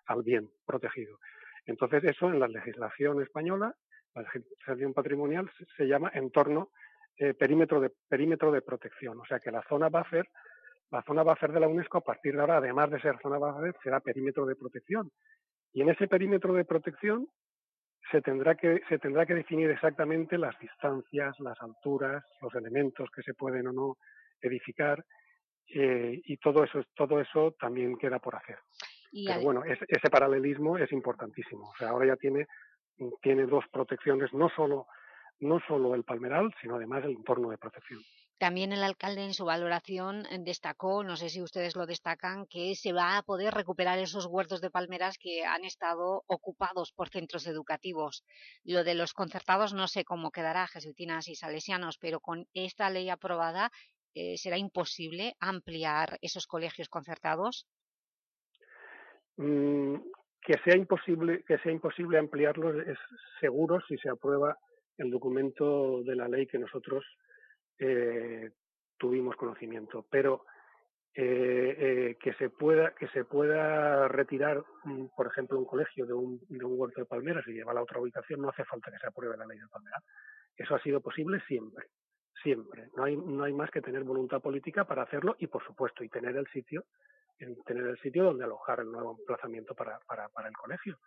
al bien protegido. Entonces, eso en la legislación española, la legislación patrimonial, se, llama entorno, eh, perímetro, de, perímetro de protección. O sea que la zona buffer, la zona buffer de la UNESCO, a partir de ahora, además de ser zona buffer, será perímetro de protección. Y en ese perímetro de protección se tendrá que, se tendrá que definir exactamente las distancias, las alturas, los elementos que se pueden o no edificar eh, y todo eso, todo eso también queda por hacer. Pero bueno, ese paralelismo es importantísimo. O sea, ahora ya tiene, tiene dos protecciones, no solo, no solo el palmeral, sino además el entorno de protección.
También el alcalde en su valoración eh, destacó, no sé si ustedes lo destacan, que se va a poder recuperar esos huertos de palmeras que han estado ocupados por centros educativos. Lo de los concertados no sé cómo quedará, jesuitinas y salesianos, pero con esta ley aprobada eh, será imposible ampliar esos colegios concertados?
Mm, que sea imposible que sea imposible ampliarlos es seguro si se aprueba el documento de la ley que nosotros eh, tuvimos conocimiento, pero eh, que se pueda que se pueda retirar, por ejemplo, un colegio de un, de un huerto de palmeras y llevar a otra ubicación no hace falta que se apruebe la ley de palmeras. Eso ha sido posible siempre siempre. No hay, no hay más que tener voluntad política para hacerlo y, por supuesto, y tener el sitio, tener el sitio donde alojar el nuevo emplazamiento para, para, para el colegio,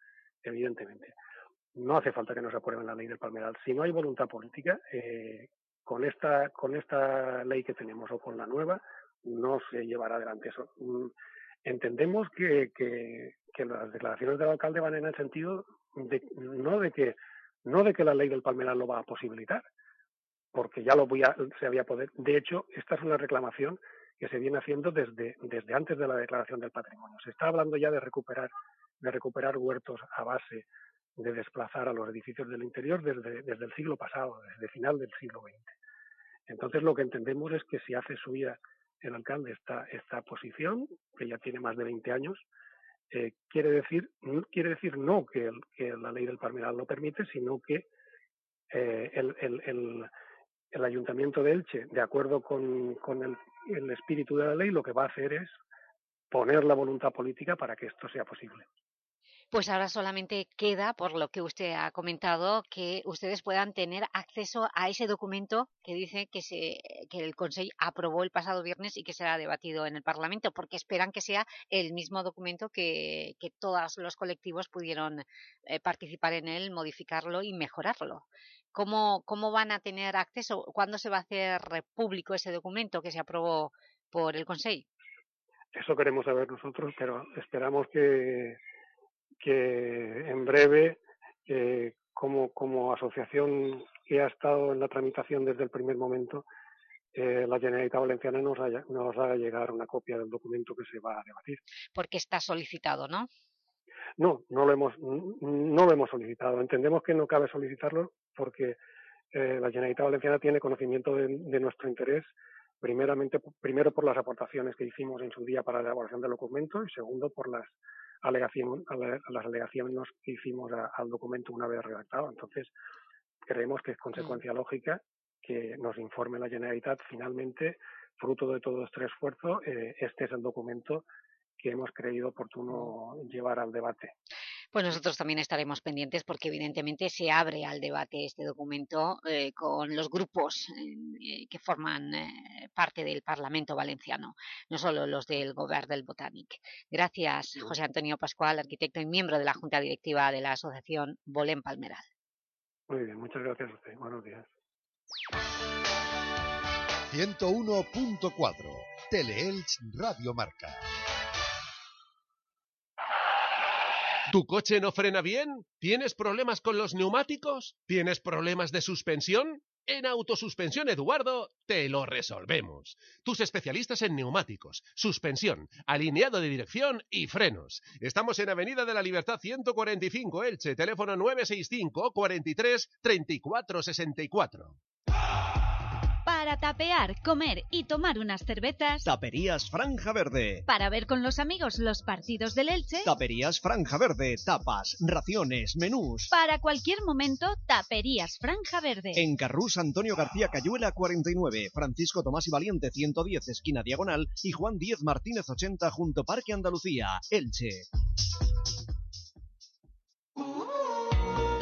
evidentemente. No hace falta que nos aprueben la ley del Palmeral. Si no hay voluntad política, eh, con esta con esta ley que tenemos o con la nueva, no se llevará adelante eso. Mm, entendemos que, que, las declaraciones del alcalde van en el sentido de, no de que no de que la ley del Palmeral lo va a posibilitar, porque ya lo voy a, se había poder. De hecho, esta es una reclamación que se viene haciendo desde, desde antes de la declaración del patrimonio. Se está hablando ya de recuperar, de recuperar huertos a base de desplazar a los edificios del interior desde, desde el siglo pasado, desde final del siglo XX. Entonces lo que entendemos es que si hace suya el alcalde esta, esta posición, que ya tiene más de 20 años, eh, quiere decir quiere decir no que, la ley del Parmeral lo permite, sino que eh, el, el, ayuntamiento de Elche, de acuerdo con, con el espíritu de la ley, lo que va a hacer es poner la voluntad política para que esto sea posible.
Pues ahora solamente queda, por lo que usted ha comentado, que ustedes puedan tener acceso a ese documento que dice que, se, que el Consejo aprobó el pasado viernes y que será debatido en el Parlamento, porque esperan que sea el mismo documento que, que todos los colectivos pudieron eh, participar en él, modificarlo y mejorarlo. ¿Cómo, ¿Cómo van a tener acceso? ¿Cuándo se va a hacer público ese documento que se aprobó por el Consejo?
Eso queremos saber nosotros, pero esperamos que que en breve, eh, como, como asociación que ha estado en la tramitación desde el primer momento, eh, la Generalitat Valenciana nos, haya, nos haga llegar una copia del documento que se va a debatir.
Porque está solicitado, ¿no?
No, no lo hemos, no lo hemos solicitado. Entendemos que no cabe solicitarlo porque eh, la Generalitat Valenciana tiene conocimiento de, de, nuestro interés, primeramente, primero por las aportaciones que hicimos en su día para la elaboración del documento y segundo por las alegación, a, las alegaciones que hicimos al documento una vez redactado. Entonces, creemos que es consecuencia mm. lógica que nos informe la Generalitat finalmente, fruto de todo este esfuerzo, eh, este es el documento que hemos creído oportuno llevar al debate.
Pues nosotros también estaremos pendientes porque evidentemente se abre al debate este documento eh, con los grupos eh, que forman eh, parte del Parlamento Valenciano, no solo los del Gobierno del Botánic. Gracias, José Antonio Pascual, arquitecto y miembro de la Junta Directiva de la Asociación Bolén Palmeral.
Muy bien, muchas gracias a usted. Buenos días.
101.4 Teleelch Radio Marca.
¿Tu coche no frena bien? ¿Tienes problemas con los neumáticos? ¿Tienes problemas de suspensión? En Autosuspensión Eduardo te lo resolvemos. Tus especialistas en neumáticos, suspensión, alineado de dirección y frenos. Estamos en Avenida de la Libertad 145 Elche, teléfono 965 43 34 64
para tapear, comer y tomar unas cervezas.
Taperías Franja Verde.
Para ver con los amigos los partidos del Elche.
Taperías Franja Verde, tapas, raciones, menús.
Para cualquier momento, Taperías Franja Verde.
En Carrús Antonio García Cayuela 49, Francisco Tomás y Valiente 110 esquina diagonal y Juan 10 Martínez 80 junto Parque Andalucía, Elche.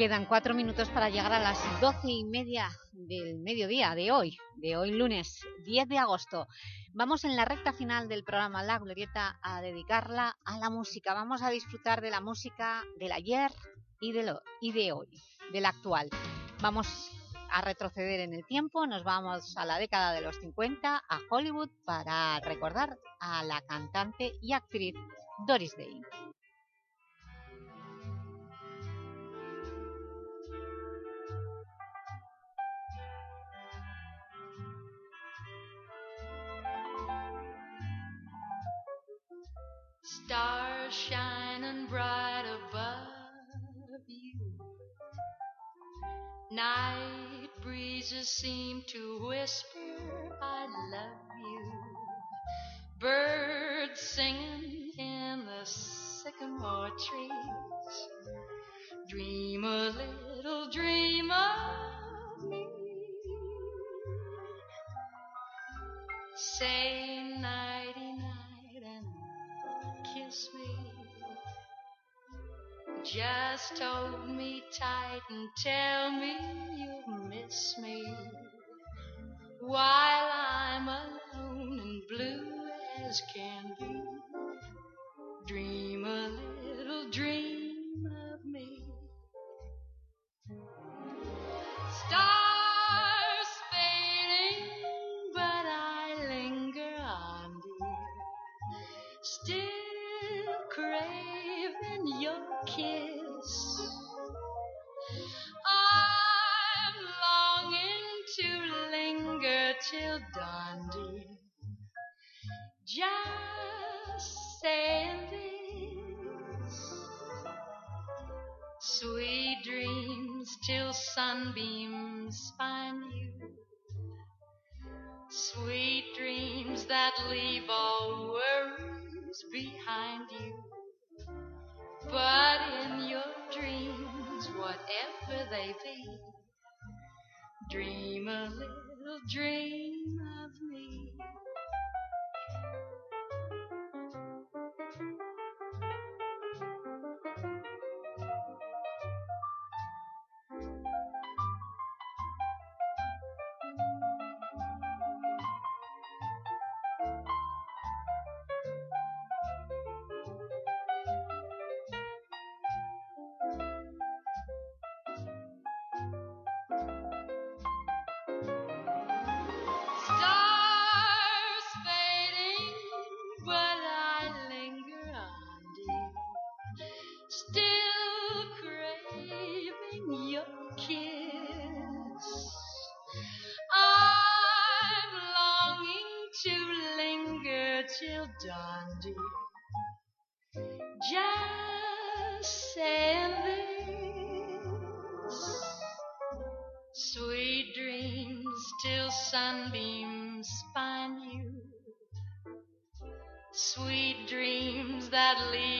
Quedan cuatro minutos para llegar a las doce y media del mediodía de hoy, de hoy lunes 10 de agosto. Vamos en la recta final del programa La Glorieta a dedicarla a la música. Vamos a disfrutar de la música del ayer y de, lo, y de hoy, del actual. Vamos a retroceder en el tiempo, nos vamos a la década de los 50, a Hollywood, para recordar a la cantante y actriz Doris Day.
Stars shining bright above you. Night breezes seem to whisper, I love you. Birds singing in the sycamore trees. Dream a little dream of me. Say nighty kiss me. Just hold me tight and tell me you miss me while I'm alone and blue as can be. Dream a little dream dawn. Just saying this. Sweet dreams till sunbeams find you. Sweet dreams that leave all worries behind you. But in your dreams, whatever they be, dream a little dream of me. Sunbeams find you. Sweet dreams that leave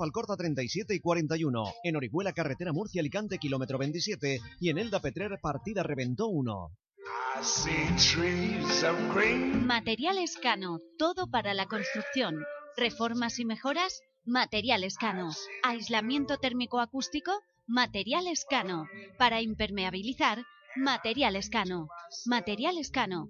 Falcorta 37 y 41. En Orihuela, Carretera Murcia-Alicante, kilómetro 27. Y en Elda Petrer, partida Reventó 1.
Materiales Cano, todo para la construcción. Reformas y mejoras, Materiales Cano. Aislamiento térmico acústico, Materiales Cano. Para impermeabilizar, Materiales Cano. Materiales Cano.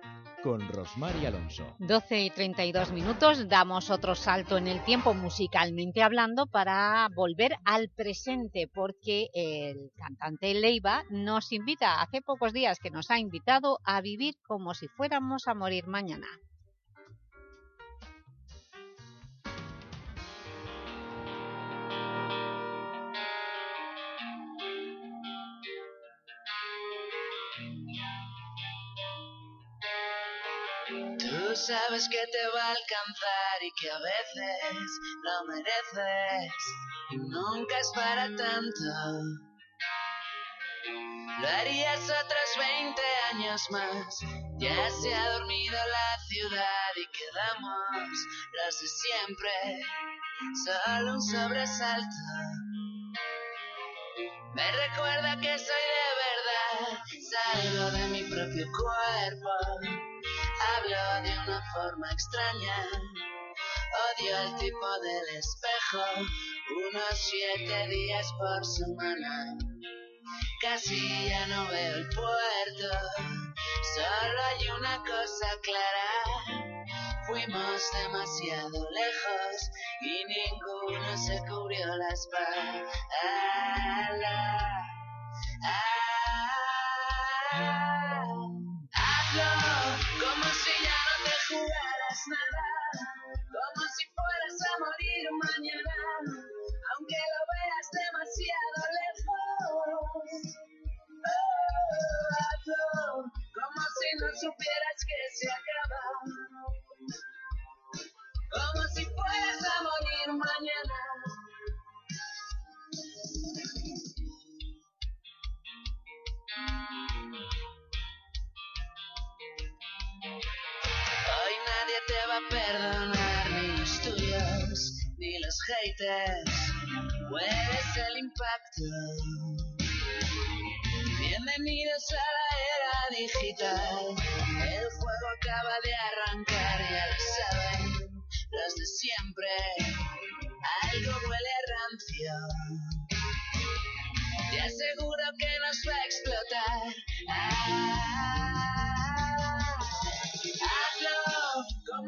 con Rosmar y Alonso.
12 y 32 minutos, damos otro salto en el tiempo musicalmente hablando para volver al presente porque el cantante Leiva nos invita, hace pocos días que nos ha invitado a vivir como si fuéramos a morir mañana.
Sabes que te va a alcanzar y que a veces lo mereces y nunca es para tanto. Lo harías otros 20 años más. Ya se ha dormido la ciudad y quedamos los de siempre. Solo un sobresalto. Me recuerda que soy de verdad. Salgo de mi propio cuerpo forma extraña. Odio el tipo del espejo, unos siete días por semana. Casi ya no veo el puerto, solo hay una cosa clara. Fuimos demasiado lejos y ninguno se cubrió la espalda. Nada, como si fueras a morir mañana, aunque lo veas demasiado lejos. Oh, como si no supieras que se acaba, como si fueras a morir mañana. te va perdonar ni los tuyos, ni los haters. Puedes el impacto. Bienvenidos a la era digital. El juego acaba de arrancar, ya lo saben los de siempre. Algo huele rancio. Te aseguro que nos va a explotar. Ah,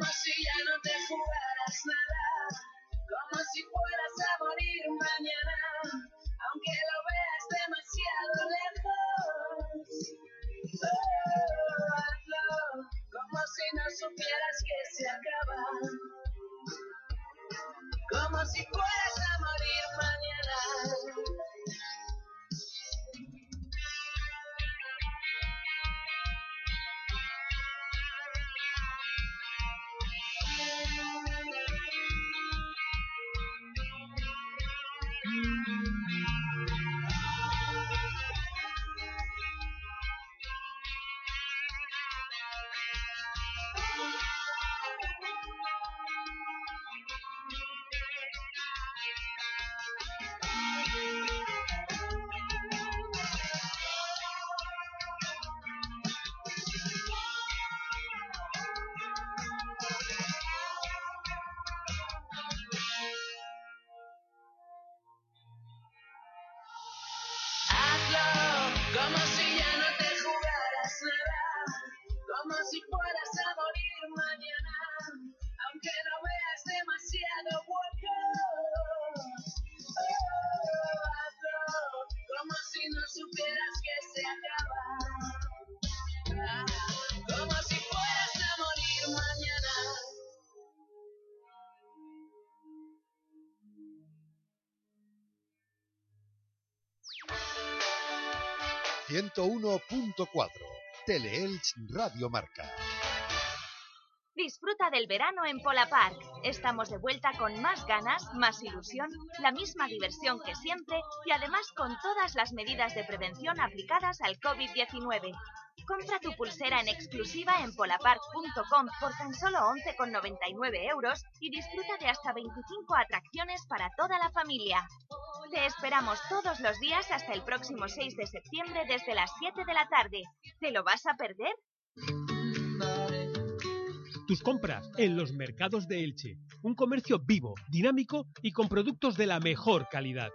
como si ya no te jugaras nada, como si fueras a morir mañana, aunque lo veas demasiado lejos. Oh, hazlo, como si no supieras que se acaba, como si fueras a morir mañana.
...101.4...
Teleelch Radio Marca.
Disfruta del verano en Pola Park. Estamos de vuelta con más ganas, más ilusión, la misma diversión que siempre y además con todas las medidas de prevención aplicadas al COVID-19. Compra tu pulsera en exclusiva en polapark.com por tan solo 11,99 euros y disfruta de hasta 25 atracciones para toda la familia. Te esperamos todos los días hasta el próximo 6 de septiembre desde las 7 de la tarde. ¿Te lo vas a perder?
Tus compras en los mercados de Elche. Un comercio vivo, dinámico y con productos de la mejor calidad.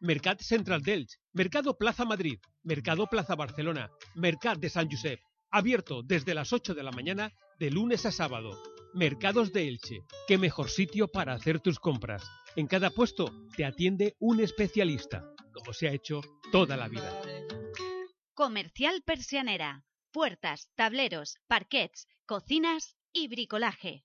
Mercat Central d'Elche, Mercado Plaza Madrid, Mercado Plaza Barcelona, Mercat de San Josep. Abierto desde las 8 de la mañana de lunes a sábado. Mercados de Elche. Qué mejor sitio para hacer tus compras. En cada puesto te atiende un especialista, como se ha hecho toda la vida.
Comercial Persianera. Puertas, tableros, parquets, cocinas y bricolaje.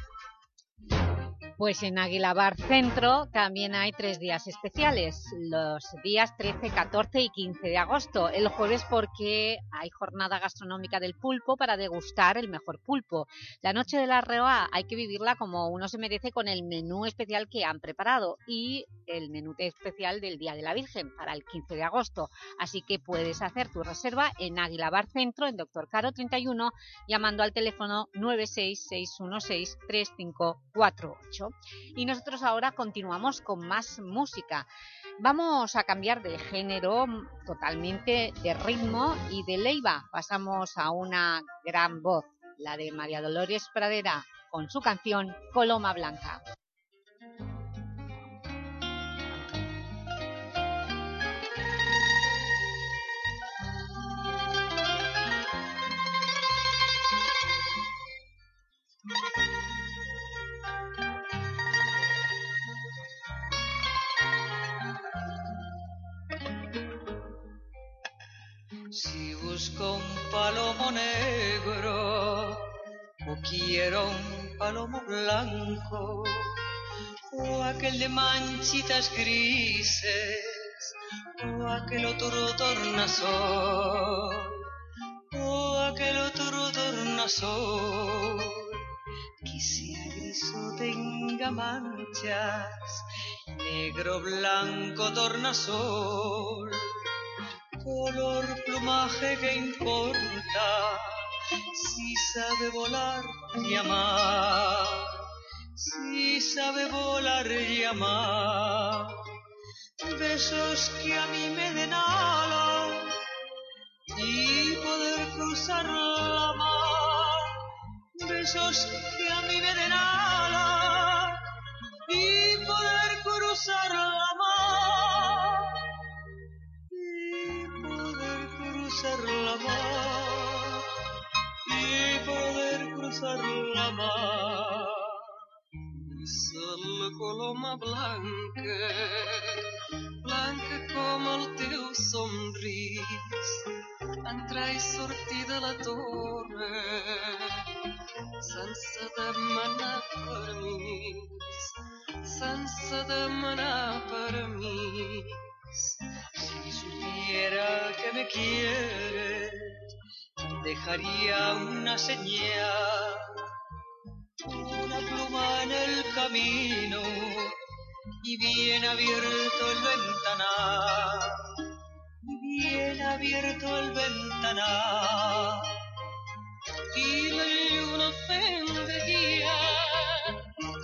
Pues en Águila Bar Centro también hay tres días especiales, los días 13, 14 y 15 de agosto. El jueves porque hay jornada gastronómica del pulpo para degustar el mejor pulpo. La noche de la Reoa hay que vivirla como uno se merece con el menú especial que han preparado y el menú especial del Día de la Virgen para el 15 de agosto. Así que puedes hacer tu reserva en Águila Bar Centro, en Doctor Caro 31, llamando al teléfono 966163548. Y nosotros ahora continuamos con más música. Vamos a cambiar de género totalmente de ritmo y de leiva. Pasamos a una gran voz, la de María Dolores Pradera, con su canción Coloma Blanca.
Busco un palomo negro o quiero un palomo blanco o aquel de manchitas grises o aquel otro tornasol o aquel otro tornasol. Que sea gris o tenga manchas negro blanco tornasol color plumaje que importa si sabe volar y amar, si sabe volar y amar. Besos que a mí me den alas y poder cruzar la mar. Besos que a mí me den alas y poder cruzar la. Cruzar la mar y poder cruzar la mar. Sol coloma blanca, blanca com el teu somrís, entra i sortir de la torre, sense demanar permís, sense demanar permís. Si supiera que me quieres, dejaría una señal, una pluma en el camino y bien abierto el ventanal, bien abierto el ventanal. Y la luna fende guía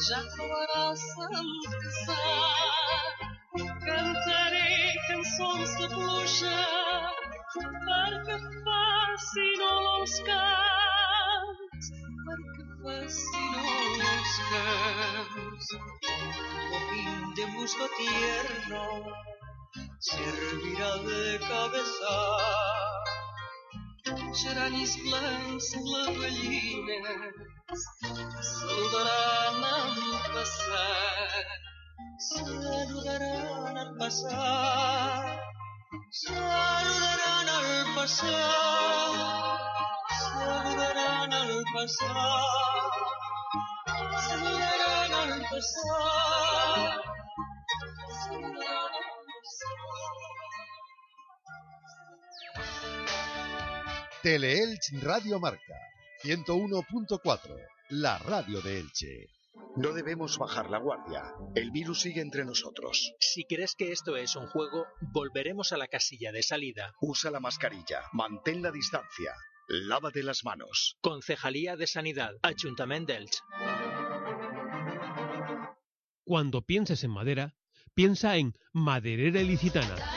já trobarás Cantarei canções de pluja perquè fascino los camps, perquè fascino los camps. Cojín de musgo tierno servirá de cabeza geranis blancs clavellines saludaran al passat saludaran al passat saludaran al passat saludaran al passat saludaran al passat saludaran al
Teleelch Radio Marca 101.4, la radio de Elche.
No debemos bajar la guardia. El virus sigue entre nosotros.
Si crees que esto es un juego, volveremos a la casilla de salida.
Usa la mascarilla, mantén la distancia, lávate las manos.
Concejalía de Sanidad, Ayuntamiento de Elche.
Cuando pienses en madera, piensa en Maderera Ilicitana.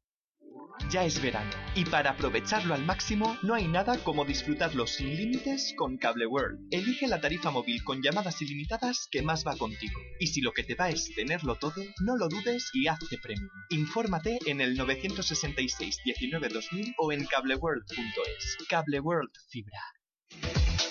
Ya es verano y para aprovecharlo al máximo no hay nada como disfrutarlo sin límites con Cable World. Elige la tarifa móvil con llamadas ilimitadas que más va contigo. Y si lo que te va es tenerlo todo, no lo dudes y hazte premium. Infórmate en el 966 19 2000 o en cableworld.es. Cable World Fibra.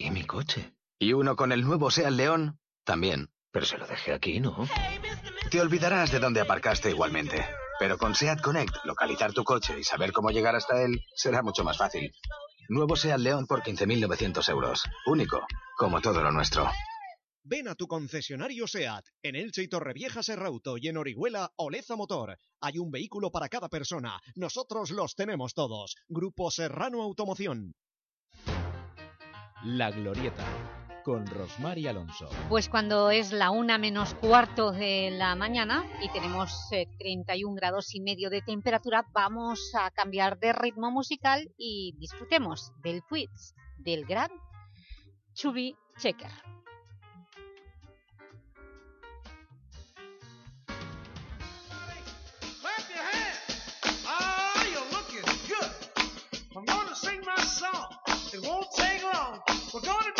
¿Y mi coche? Y uno con el nuevo Seat León también. Pero se lo dejé aquí, ¿no? Te olvidarás de dónde aparcaste igualmente. Pero con Seat Connect, localizar tu coche y saber cómo llegar hasta él será mucho más fácil. Nuevo Seat León por 15.900 euros. Único, como todo lo nuestro.
Ven a tu concesionario SEAT, en Elche y Torrevieja Serrauto y en Orihuela Oleza Motor. Hay un vehículo para cada persona. Nosotros los tenemos todos. Grupo Serrano Automoción.
La Glorieta, con Rosmar y Alonso.
Pues cuando es la una menos cuarto de la mañana y tenemos eh, 31 grados y medio de temperatura, vamos a cambiar de ritmo musical y disfrutemos del quiz del gran Chubby Checker.
Clap your hands. Ah, you're looking good. I'm gonna sing my song. It won't take long. We're
going to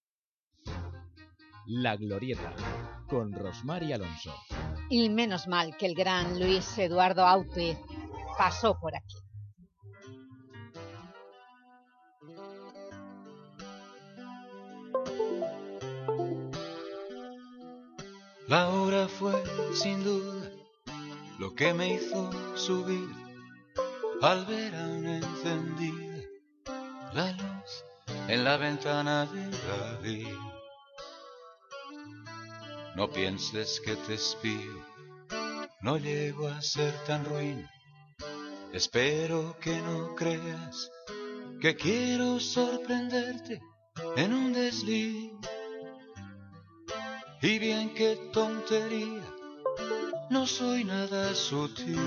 La Glorieta, con Rosmar y Alonso.
Y menos mal que el gran Luis Eduardo Aute pasó por aquí.
La hora fue, sin duda, lo que me hizo subir al verano encendida la luz en la ventana de David. No pienses que te espío, no llego a ser tan ruin. Espero que no creas que quiero sorprenderte en un desliz. Y bien qué tontería, no soy nada sutil.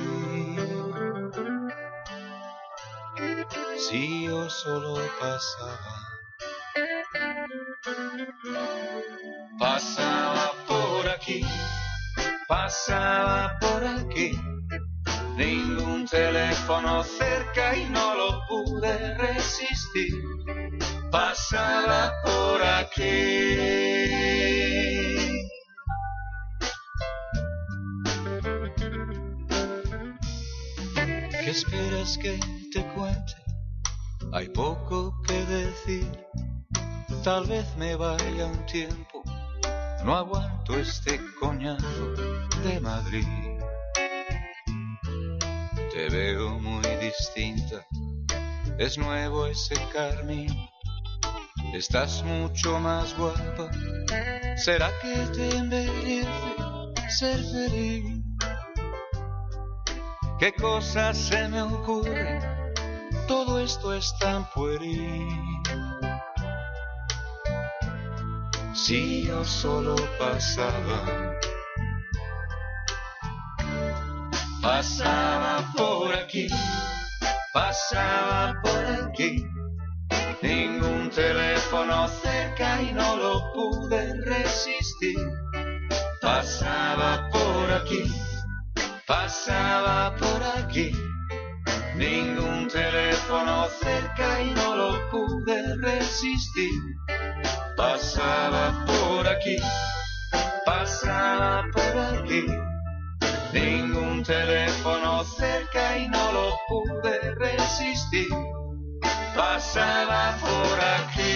Si yo solo pasaba, pasaba pasaba por aquí. Ningún teléfono cerca y no lo pude resistir. Pasaba por aquí. ¿Qué esperas que te cuente? Hay poco que decir. Tal vez me vaya un tiempo. No aguanto este coñazo de Madrid. Te veo muy distinta. Es nuevo ese carmín. Estás mucho más guapa. ¿Será que te embellece ser feliz? ¿Qué cosas se me ocurren? Todo esto es tan pueril. Si yo solo pasaba, pasaba por aquí, pasaba por aquí. Ningún teléfono cerca y no lo pude resistir. Pasaba por aquí, pasaba por aquí. Ningún teléfono cerca y no lo pude resistir. Pasaba por aquí, pasaba por aquí. Ningún teléfono cerca y no lo pude resistir. Pasaba por aquí.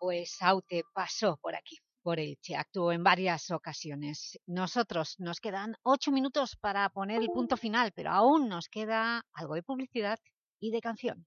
Pues Aute pasó por aquí, por Elche, actuó en varias ocasiones. Nosotros nos quedan ocho minutos para poner el punto final, pero aún nos queda algo de publicidad y de canción.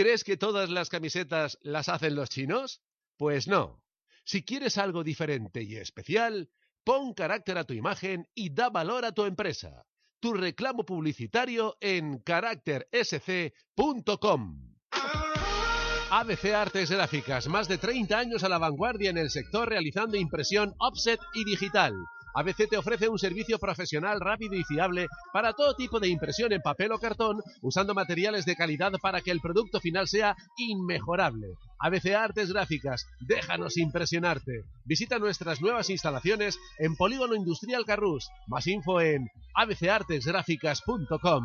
¿Crees que todas las camisetas las hacen los chinos? Pues no. Si quieres algo diferente y especial, pon carácter a tu imagen y da valor a tu empresa. Tu reclamo publicitario en caráctersc.com. ABC Artes Gráficas, más de 30 años a la vanguardia en el sector realizando impresión offset y digital ABC te ofrece un servicio profesional rápido y fiable para todo tipo de impresión en papel o cartón, usando materiales de calidad para que el producto final sea inmejorable. ABC Artes Gráficas, déjanos impresionarte. Visita nuestras nuevas instalaciones en Polígono Industrial Carrús. Más info en abcartesgráficas.com.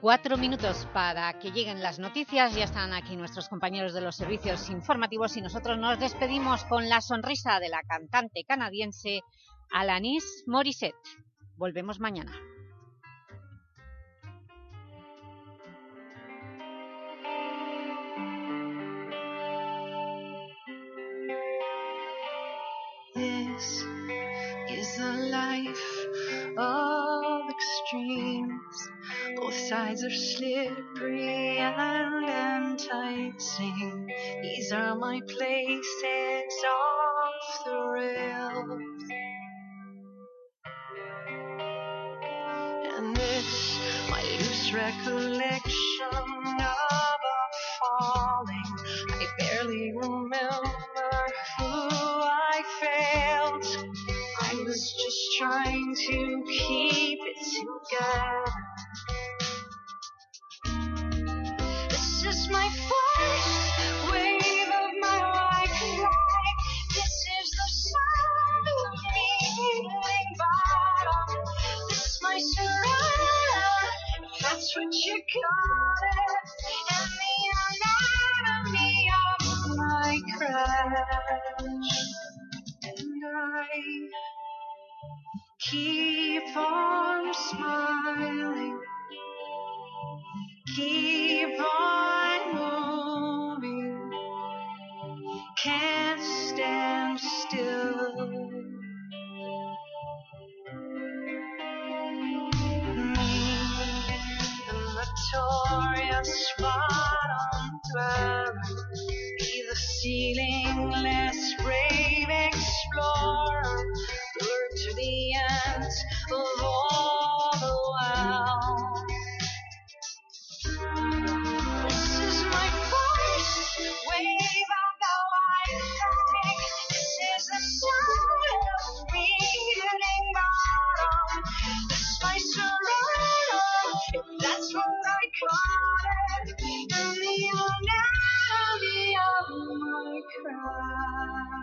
Cuatro minutos para que lleguen las noticias. Ya están aquí nuestros compañeros de los servicios informativos y nosotros nos despedimos con la sonrisa de la cantante canadiense Alanis Morissette. Volvemos mañana.
Sides are slippery and enticing. These are my places off the rails. And this, my loose recollection of a falling. I barely remember who I failed. I was just trying to keep it together.
Keep on smiling. Keep on